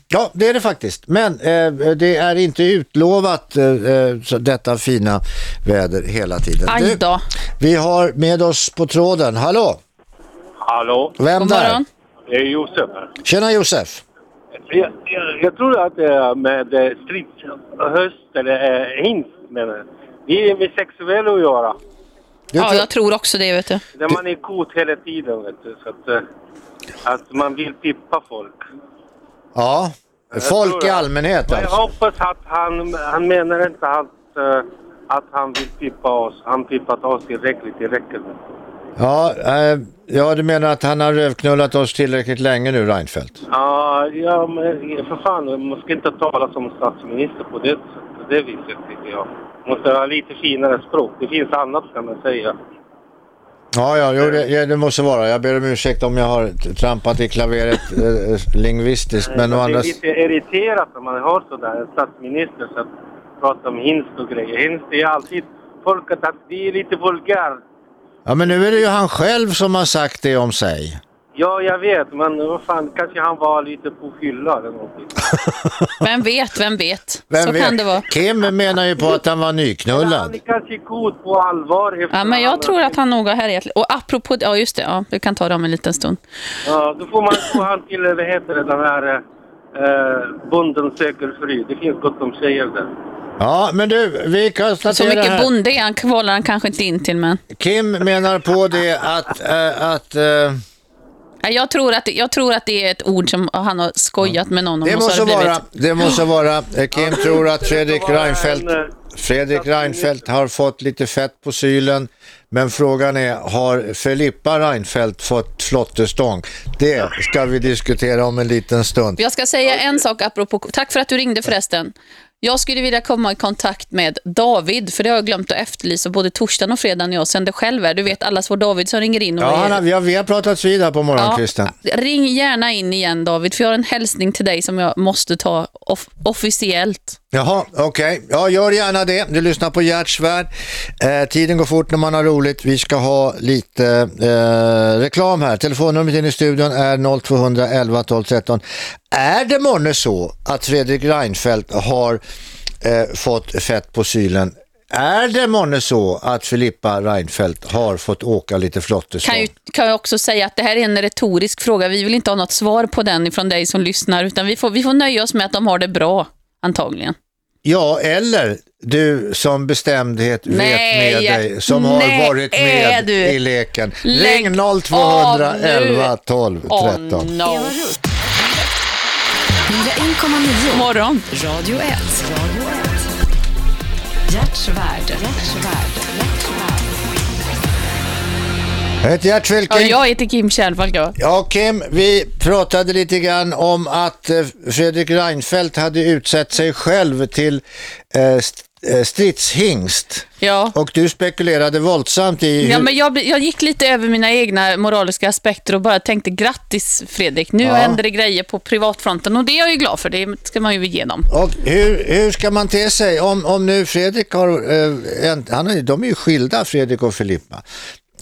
Ja, det är det faktiskt. Men eh, det är inte utlovat eh, eh, så detta fina väder hela tiden. Aj Du, då. vi har med oss på tråden. Hallå? Hallå? Vem God där? morgon. Det är Josef. Tjena Josef. Jag, jag, jag tror att det är med eh, stridshöst eller eh, hingst menar jag. Det är med sexuell att göra. Ja, jag tror också det, vet du. Där man är kort hela tiden vet du. Så att, eh, att man vill pippa folk. Ja, folk i allmänhet Och Jag alltså. hoppas att han, han menar inte att, att han vill pippa oss. Han pippat oss tillräckligt, med. Ja, eh, ja, du menar att han har rövknullat oss tillräckligt länge nu, Reinfeldt? Ja, ja, men för fan, man ska inte tala som statsminister på det, på det viset tycker jag. Man måste ha lite finare språk. Det finns annat kan man säga. Ja, ja, jo, det, det måste vara. Jag ber om ursäkt om jag har trampat i klaveret eh, lingvistiskt, men det andra är lite irriterat när man hör sådär, en statsminister som pratar om hinst och grejer. Hinst är alltid folket att det är lite vulgär. Ja, men nu är det ju han själv som har sagt det om sig. Ja, jag vet, men vad fan, kanske han var lite på fylla eller någonting. Vem vet, vem vet. Vem så vet? kan det vara. Kim menar ju på att han var nyknullad. Han är kanske god på allvar Ja, men jag tror att han nog har härjat. Och apropå, ja just det, ja, vi kan ta det om en liten stund. Ja, då får man få han till, vad heter det, den här eh, Bonden söker fru. Det finns gott om tjejer där. Ja, men du, vi Så konstaterar mycket här. bonde är han, kvalar han kanske inte in till, men... Kim menar på det att, äh, att äh, Ja, Jag tror, att, jag tror att det är ett ord som han har skojat med någon om. det så måste det blivit- vara, det måste vara, eh, Kim tror att Fredrik Reinfeldt, Fredrik Reinfeldt har fått lite fett på sylen, men frågan är, har Filippa Reinfeldt fått flottestång? Det ska vi diskutera om en liten stund. Jag ska säga en sak apropå... Tack för att du ringde förresten. Jag skulle vilja komma i kontakt med David, för det har jag glömt att efterlysa både torsdagen och fredagen när jag sänder själv här. Du vet allas vår David som ringer in och Ja, han vi, har, vi har pratat vid här på morgonkvisten. Ring gärna in igen David, för jag har en hälsning till dig som jag måste ta off- officiellt. Jaha, okej. Ja, gör gärna det. Du lyssnar på Gerts värld. Eh, tiden går fort när man har roligt. Vi ska ha lite eh, reklam här. Telefonnumret in i studion är 0211 12 13. Är det månne så att Fredrik Reinfeldt har eh, fått fett på sylen? Är det månne så att Filippa Reinfeldt har fått åka lite flottestånd? Kan ju, kan jag också säga att det här är en retorisk fråga. Vi vill inte ha något svar på den från dig som lyssnar, utan vi får, vi får nöja oss med att de har det bra, antagligen. Ja, eller du som bestämdhet vet Nej, med dig, som har nej, varit är med du? i leken. Lägg Ring av 0211 nu. 12 Oh, 13. no. 101,9 Morgon. Radio 1. Gerts värld. Jag heter Gert Ja, jag heter Kim Kärnfalk. Ja. Ja, Kim, vi pratade lite grann om att eh, Fredrik Reinfeldt hade utsett sig själv till eh, stridshingst. Ja. Och du spekulerade våldsamt i Ja, hur... men jag, jag gick lite över mina egna moraliska aspekter och bara tänkte grattis Fredrik, nu Ja. händer det grejer på privatfronten och det är jag ju glad för, det ska man ju igenom. Och hur, hur ska man te sig om, om nu Fredrik har, eh, en, han är, de är ju skilda Fredrik och Filippa.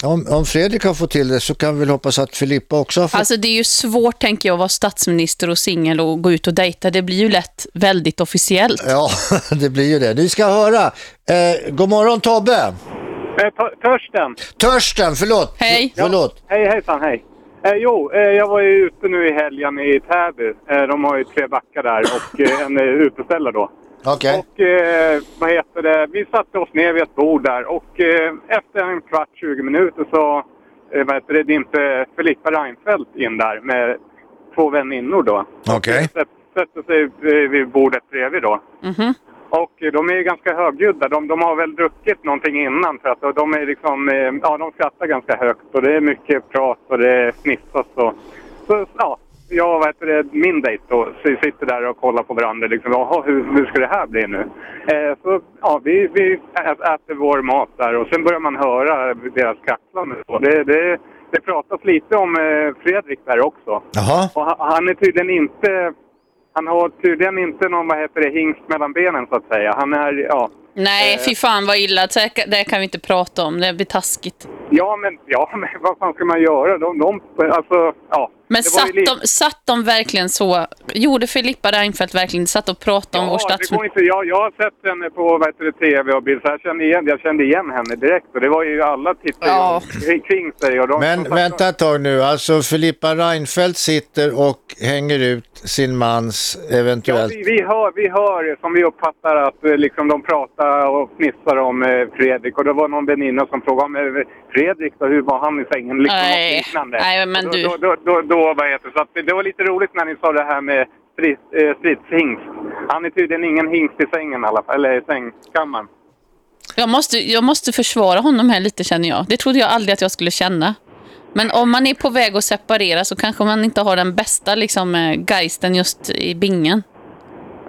Om, om Fredrik har fått till det så kan vi väl hoppas att Filippa också har fått Alltså det är ju svårt tänker jag att vara statsminister och singel och gå ut och dejta, det blir ju lätt väldigt officiellt. Ja, det blir ju det. Ni ska höra. Eh, god morgon Tobbe. Eh, Tö- Törsten. Törsten, förlåt. Hej. Förlåt. Hej hejsan, hej. Eh, jo, eh, jag var ju ute nu i helgen i Täby. Eh, de har ju tre backar där och eh, en uteställare då. Okej. Och eh, vad heter det, vi satte oss ner vid ett bord där och eh, efter en kvart, 20 minuter så eh, vad heter det, dimper Filippa Reinfeldt in där med två väninnor då. Okej. Sätt- Sätter sig vid bordet bredvid då. Mhm. Och eh, de är ju ganska högljudda. De, de har väl druckit någonting innan för att de är liksom, eh, ja de skrattar ganska högt och det är mycket prat och det fnissas och så, ja. Jag heter det, min dejt då, så sitter där och kollar på varandra liksom. Jaha, hur, hur ska det här bli nu? Eh, så ja, vi, vi äter vår mat där och sen börjar man höra deras kacklande. och Det, det, det pratas lite om eh, Fredrik där också. Jaha. Och han, han är tydligen inte... Han har tydligen inte någon, vad heter det, hingst mellan benen så att säga. Han är, ja... Nej, Eh. fy fan vad illa, det kan vi inte prata om, det blir taskigt. Ja, men, ja, men vad fan ska man göra? De, de alltså, ja. Men satt lite- de, satt de verkligen så, gjorde Filippa Reinfeldt verkligen, satt och pratade om vår Ja, det går statsminister? Jag, jag har sett henne på vad heter det, tv och bild, så jag kände, igen, jag kände igen henne direkt. Och det var ju alla tittade Ja. kring sig. Och de, Men vänta ett tag nu, alltså Filippa Reinfeldt sitter och hänger ut sin mans Ja, eventuellt... vi, vi, hör, vi hör som vi uppfattar att eh, liksom, de pratar och fnissar om eh, Fredrik. Och det var någon väninna som frågade om eh, Fredrik då, hur var han i sängen? Liksom, Nej, något liknande. nej, men du- Då, då, då, då, vad heter det? Så att det, var lite roligt när ni sa det här med eh, stridshingst. Han är tydligen ingen hingst i sängen i alla fall, eller i sängkammaren. Jag måste, jag måste försvara honom här lite känner jag. Det trodde jag aldrig att jag skulle känna. Men om man är på väg att separera så kanske man inte har den bästa liksom, eh, geisten just i bingen.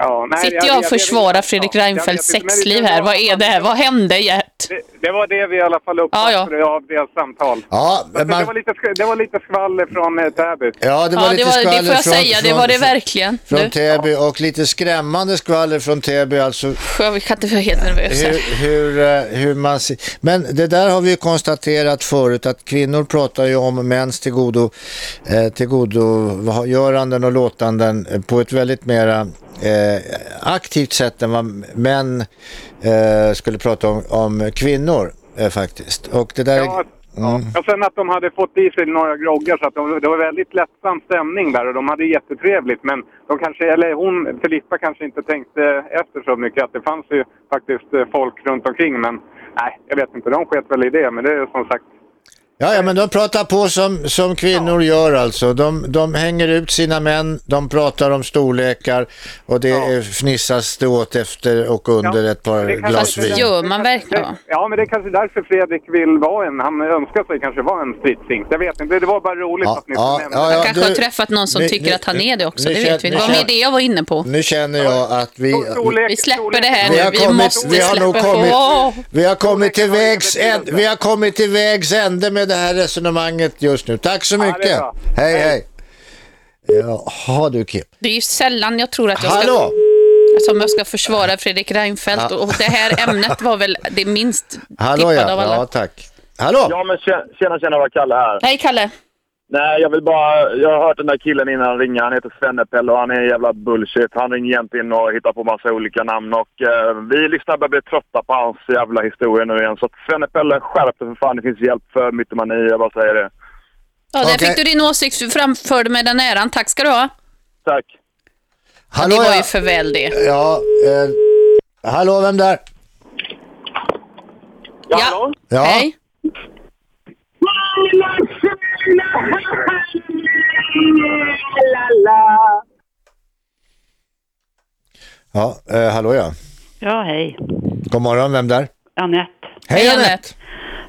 Ja, nej, Sitter jag och försvarar. Fredrik Ja, Reinfeldts sexliv det här? Vad är det här? Vad hände Gert? Det, det var det vi i alla fall uppfattade av deras samtal. Ja, Men man- det, var lite, det var lite skvaller från eh, Täby. Ja, det var Ja, lite det, var, det skvaller får jag från, säga, det från, var det från- verkligen. Från Du, Täby och lite skrämmande skvaller från Täby alltså jag kan inte vara helt nervös hur, hur, eh, hur man ser. Men det där har vi ju konstaterat förut att kvinnor pratar ju om mäns tillgodo, eh, tillgodogöranden och låtanden på ett väldigt mera eh, aktivt sätt än vad män eh, skulle prata om, om kvinnor eh, faktiskt. Och det där Ja, Mm. Och sen att de hade fått i sig några groggar så att de, det var väldigt lättsam stämning där och de hade jättetrevligt. Men de kanske, eller hon, Filippa kanske inte tänkte efter så mycket att det fanns ju faktiskt eh, folk runt omkring. Men nej, jag vet inte, de sket väl i det. Men det är som sagt, Ja, ja, men de pratar på som, som kvinnor gör alltså. De, de hänger ut sina män, de pratar om storlekar och det är fnissas det åt efter och under ett par glas vin. Gör man verkligen? Ja, men det är kanske därför Fredrik vill vara en, han önskar sig kanske vara en stridshingst. Jag vet inte, det var bara roligt att ni ja, nämnde ja, ja, Han kanske har du- träffat någon som nu- tycker nu- att han är det också, det känner- vet vi. Det var det jag var inne på. Nu känner jag att vi... Vi släpper det här Vi nu, har vi kommit, måste vi har nog släppa kommit, på. vi har kommit till vägs ände, vi har kommit till vägs ände med det här resonemanget just nu. Tack så mycket. bra. hej, hej. Jaha du Kim. Det är ju sällan jag tror att jag ska... Hallå? Som jag ska försvara Fredrik Reinfeldt. Ja. Och det här ämnet var väl det minst Hallå tippade av ja, alla. ja tack. Hallå? Ja, men tjena, tjena, tjena, vad Kalle här. Hej Kalle. Nej, jag vill bara... Jag har hört den där killen innan han ringer. Han heter Svennepelle och han är en jävla bullshit. Han ringer jämt in och hittar på massa olika namn och eh, vi lyssnare börjar bli trötta på hans jävla historia nu igen. Så Svennepelle, skärp dig för fan. Det finns hjälp för mytomani, jag bara säger det. Ja, där Okej. fick du din åsikt du framförde med den äran. Tack ska du ha. Tack. Ja, det var ju för väl det. Ja, eh, hallå vem där? Ja, hallå? Ja. Hej. Ja, eh, hallå ja. Ja, hej. God morgon, vem där? Anette. Hej Anette.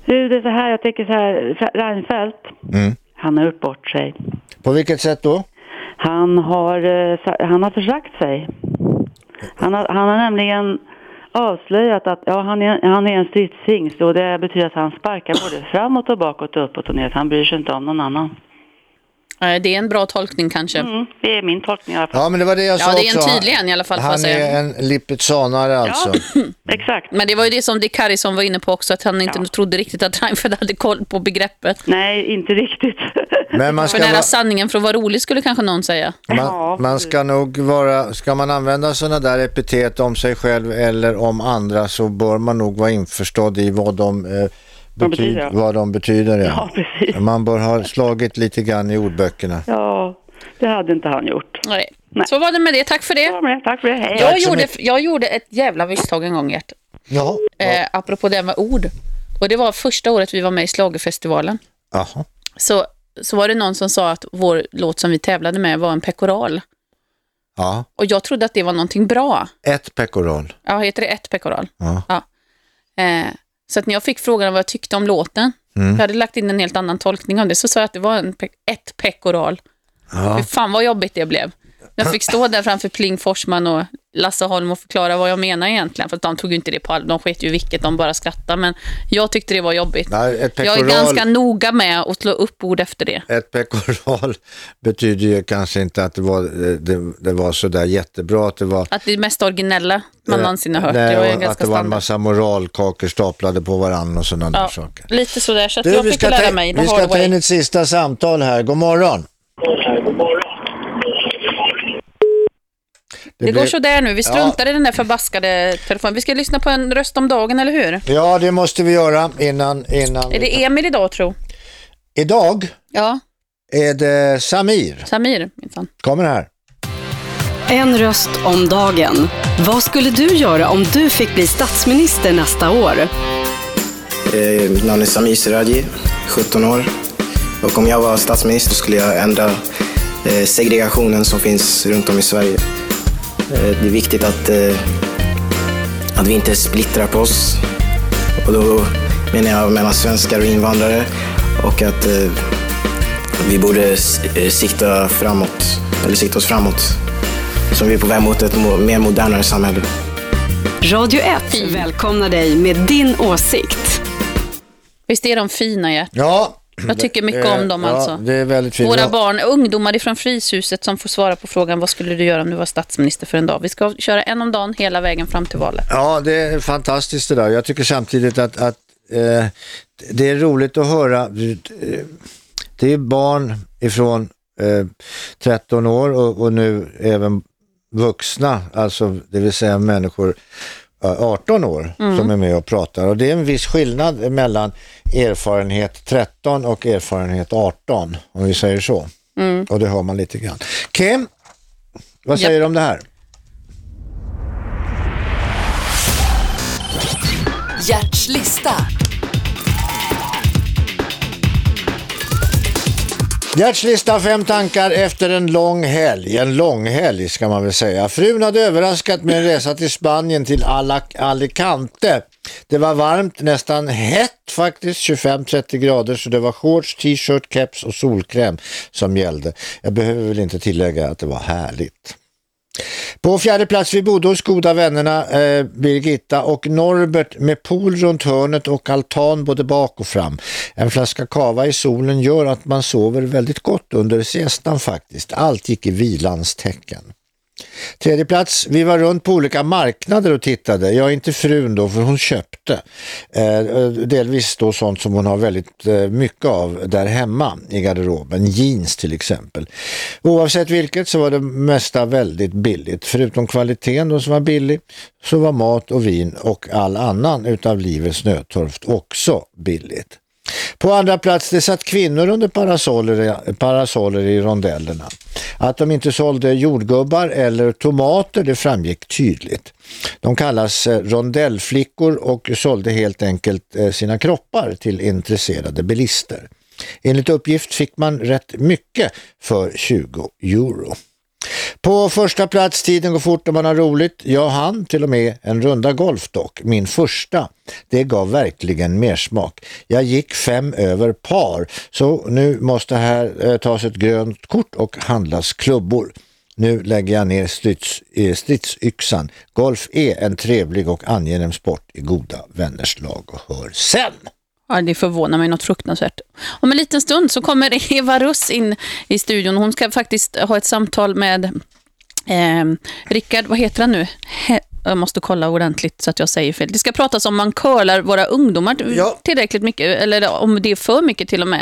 Du, det är så här, jag tycker så här, Reinfeldt, Mm. han har gjort bort sig. På vilket sätt då? Han har, eh, han har försagt sig. Han har, han har nämligen avslöjat att ja, han, är, han är en stridshingst och det betyder att han sparkar både framåt och bakåt och uppåt och ner. Han bryr sig inte om någon annan. Eh, Det är en bra tolkning kanske. Mm, det är min tolkning i alla fall. Ja, men det var det jag sa Ja, det är en tydlig en i alla fall, Han säga. är en lipizanare alltså. Exakt. Men det var ju det som Dick Harrison var inne på också, att han inte trodde riktigt att Reinfeldt hade koll på begreppet. Nej, inte riktigt. Men man För ska, nära vara, sanningen för att vara rolig skulle kanske någon säga. man, man ska nog vara, ska man använda sådana där epitet om sig själv eller om andra så bör man nog vara införstådd i vad de, eh, Vad bety- betyder. vad de betyder. Ja. Ja, precis. Man bör ha slagit lite grann i ordböckerna. Ja, det hade inte han gjort. Nej. Så var det med det, tack för det. Tack för det, hej. Jag gjorde, jag gjorde ett jävla misstag en gång, Gert. Ja. Eh, apropå det med ord. Och det var första året vi var med i Schlagerfestivalen. Jaha. Så, så var det någon som sa att vår låt som vi tävlade med var en pekoral. Ja. Och jag trodde att det var någonting bra. Ett pekoral. Ja, heter det ett pekoral? Ja. Eh, så att när jag fick frågan om vad jag tyckte om låten, Mm. jag hade lagt in en helt annan tolkning av det, så sa jag att det var en ett pekoral. Ja. Fy fan vad jobbigt det blev. Jag fick stå där framför Pling Forsman och Lasse Holm och förklara vad jag menar egentligen. För att de tog ju inte det på allvar. De sket ju vilket, de bara skrattade. Men jag tyckte det var jobbigt. Nej, ett Jag är pekoral- ganska noga med att slå upp ord efter det. Ett pekoral betyder ju kanske inte att det var, det, det var så där jättebra att det var Att det är mest originella man någonsin har hört. Nej, det var att det var en massa moralkakor staplade på varandra och sådana där Ja, saker. lite sådär. Så att Du, jag fick ska, lära mig vi ska ta in ett sista samtal här. God morgon. Det, blir- går sådär nu. Vi Ja. struntar i den där förbaskade telefonen. Vi ska lyssna på en röst om dagen, eller hur? Ja, det måste vi göra innan... innan Är det Emil idag, tro? Idag Ja, är det Samir. Samir minsann. Kommer här. En röst om dagen. Vad skulle du göra om du fick bli statsminister nästa år? Eh, Mitt namn är Samir Siraji, 17 år. Och om jag var statsminister skulle jag ändra eh, segregationen som finns runt om i Sverige. Eh, Det är viktigt att, eh, att vi inte splittrar på oss. Och då menar jag mellan svenskar och invandrare. Och att eh, vi borde sikta framåt, eller sikta oss framåt. Som vi är på väg mot ett mer modernare samhälle. Radio 1 välkomnar dig med din åsikt. Visst är de fina, Gert? Ja. Jag tycker mycket Eh, om dem ja, alltså. det är väldigt fint. Våra Ja. barn, ungdomar ifrån Fryshuset som får svara på frågan vad skulle du göra om du var statsminister för en dag? Vi ska köra en om dagen hela vägen fram till valet. Ja, det är fantastiskt det där. Jag tycker samtidigt att, att eh, det är roligt att höra. eh, Det är barn ifrån eh, 13 år och, och nu även vuxna, alltså det vill säga människor eh, 18 år Mm. som är med och pratar. Och det är en viss skillnad mellan erfarenhet 13 och erfarenhet 18, om vi säger så. Mm. Och det hör man lite grann. Kim, vad säger du om det här? Gerts Hjärtslista fem tankar efter en lång helg. En lång helg ska man väl säga. Frun hade överraskat med en resa till Spanien till Alac- Alicante. Det var varmt, nästan hett faktiskt, 25-30 grader så det var shorts, t-shirt, keps och solkräm som gällde. Jag behöver väl inte tillägga att det var härligt. På fjärde plats vi bodde hos goda vännerna eh, Birgitta och Norbert med pool runt hörnet och altan både bak och fram. En flaska kava i solen gör att man sover väldigt gott under siestan faktiskt. Allt gick i vilans tecken. Tredje plats, vi var runt på olika marknader och tittade. Jag är inte frun då för hon köpte. Eh, eh, delvis då sånt som hon har väldigt eh, mycket av där hemma i garderoben. Jeans till exempel. Oavsett vilket så var det mesta väldigt billigt. Förutom kvaliteten då som var billig så var mat och vin och all annan utav livets nödtorft också billigt. På andra plats det satt kvinnor under parasoller, parasoller i rondellerna. Att de inte sålde jordgubbar eller tomater det framgick tydligt. De kallas eh, rondellflickor och sålde helt enkelt eh, sina kroppar till intresserade bilister. Enligt uppgift fick man rätt mycket för 20 euro. På första plats, tiden går fort och man har roligt. Jag hann till och med en runda golf dock, min första. Det gav verkligen mer smak. Jag gick fem över par, så nu måste här eh, tas ett grönt kort och handlas klubbor. Nu lägger jag ner strids, eh, stridsyxan. Golf är en trevlig och angenäm sport i goda vänners lag och hör sen. Ja, det förvånar mig något fruktansvärt. Om en liten stund så kommer Eva Russ in i studion. Hon ska faktiskt ha ett samtal med eh, Rickard, vad heter han nu? He jag måste kolla ordentligt så att jag säger fel. Det ska pratas om man curlar våra ungdomar tillräckligt mycket, eller om det är för mycket till och med.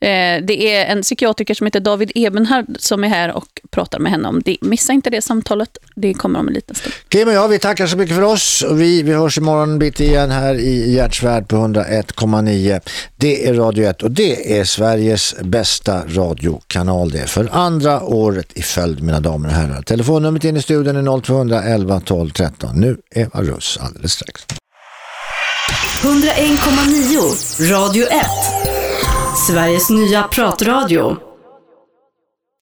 Eh, det är en psykiatriker som heter David Ebenhard som är här och pratar med henne om det. Missa inte det samtalet, det kommer om en liten stund. Kim och jag, vi tackar så mycket för oss. Vi, vi hörs imorgon bitti igen här i Hjärtsvärd på 101,9. Det är Radio 1 och det är Sveriges bästa radiokanal. Det för andra året i följd, mina damer och herrar. Telefonnumret in i studion är 0211 12 13. Nu Eva Russ alldeles strax. 101,9 Radio 1. Sveriges nya pratradio.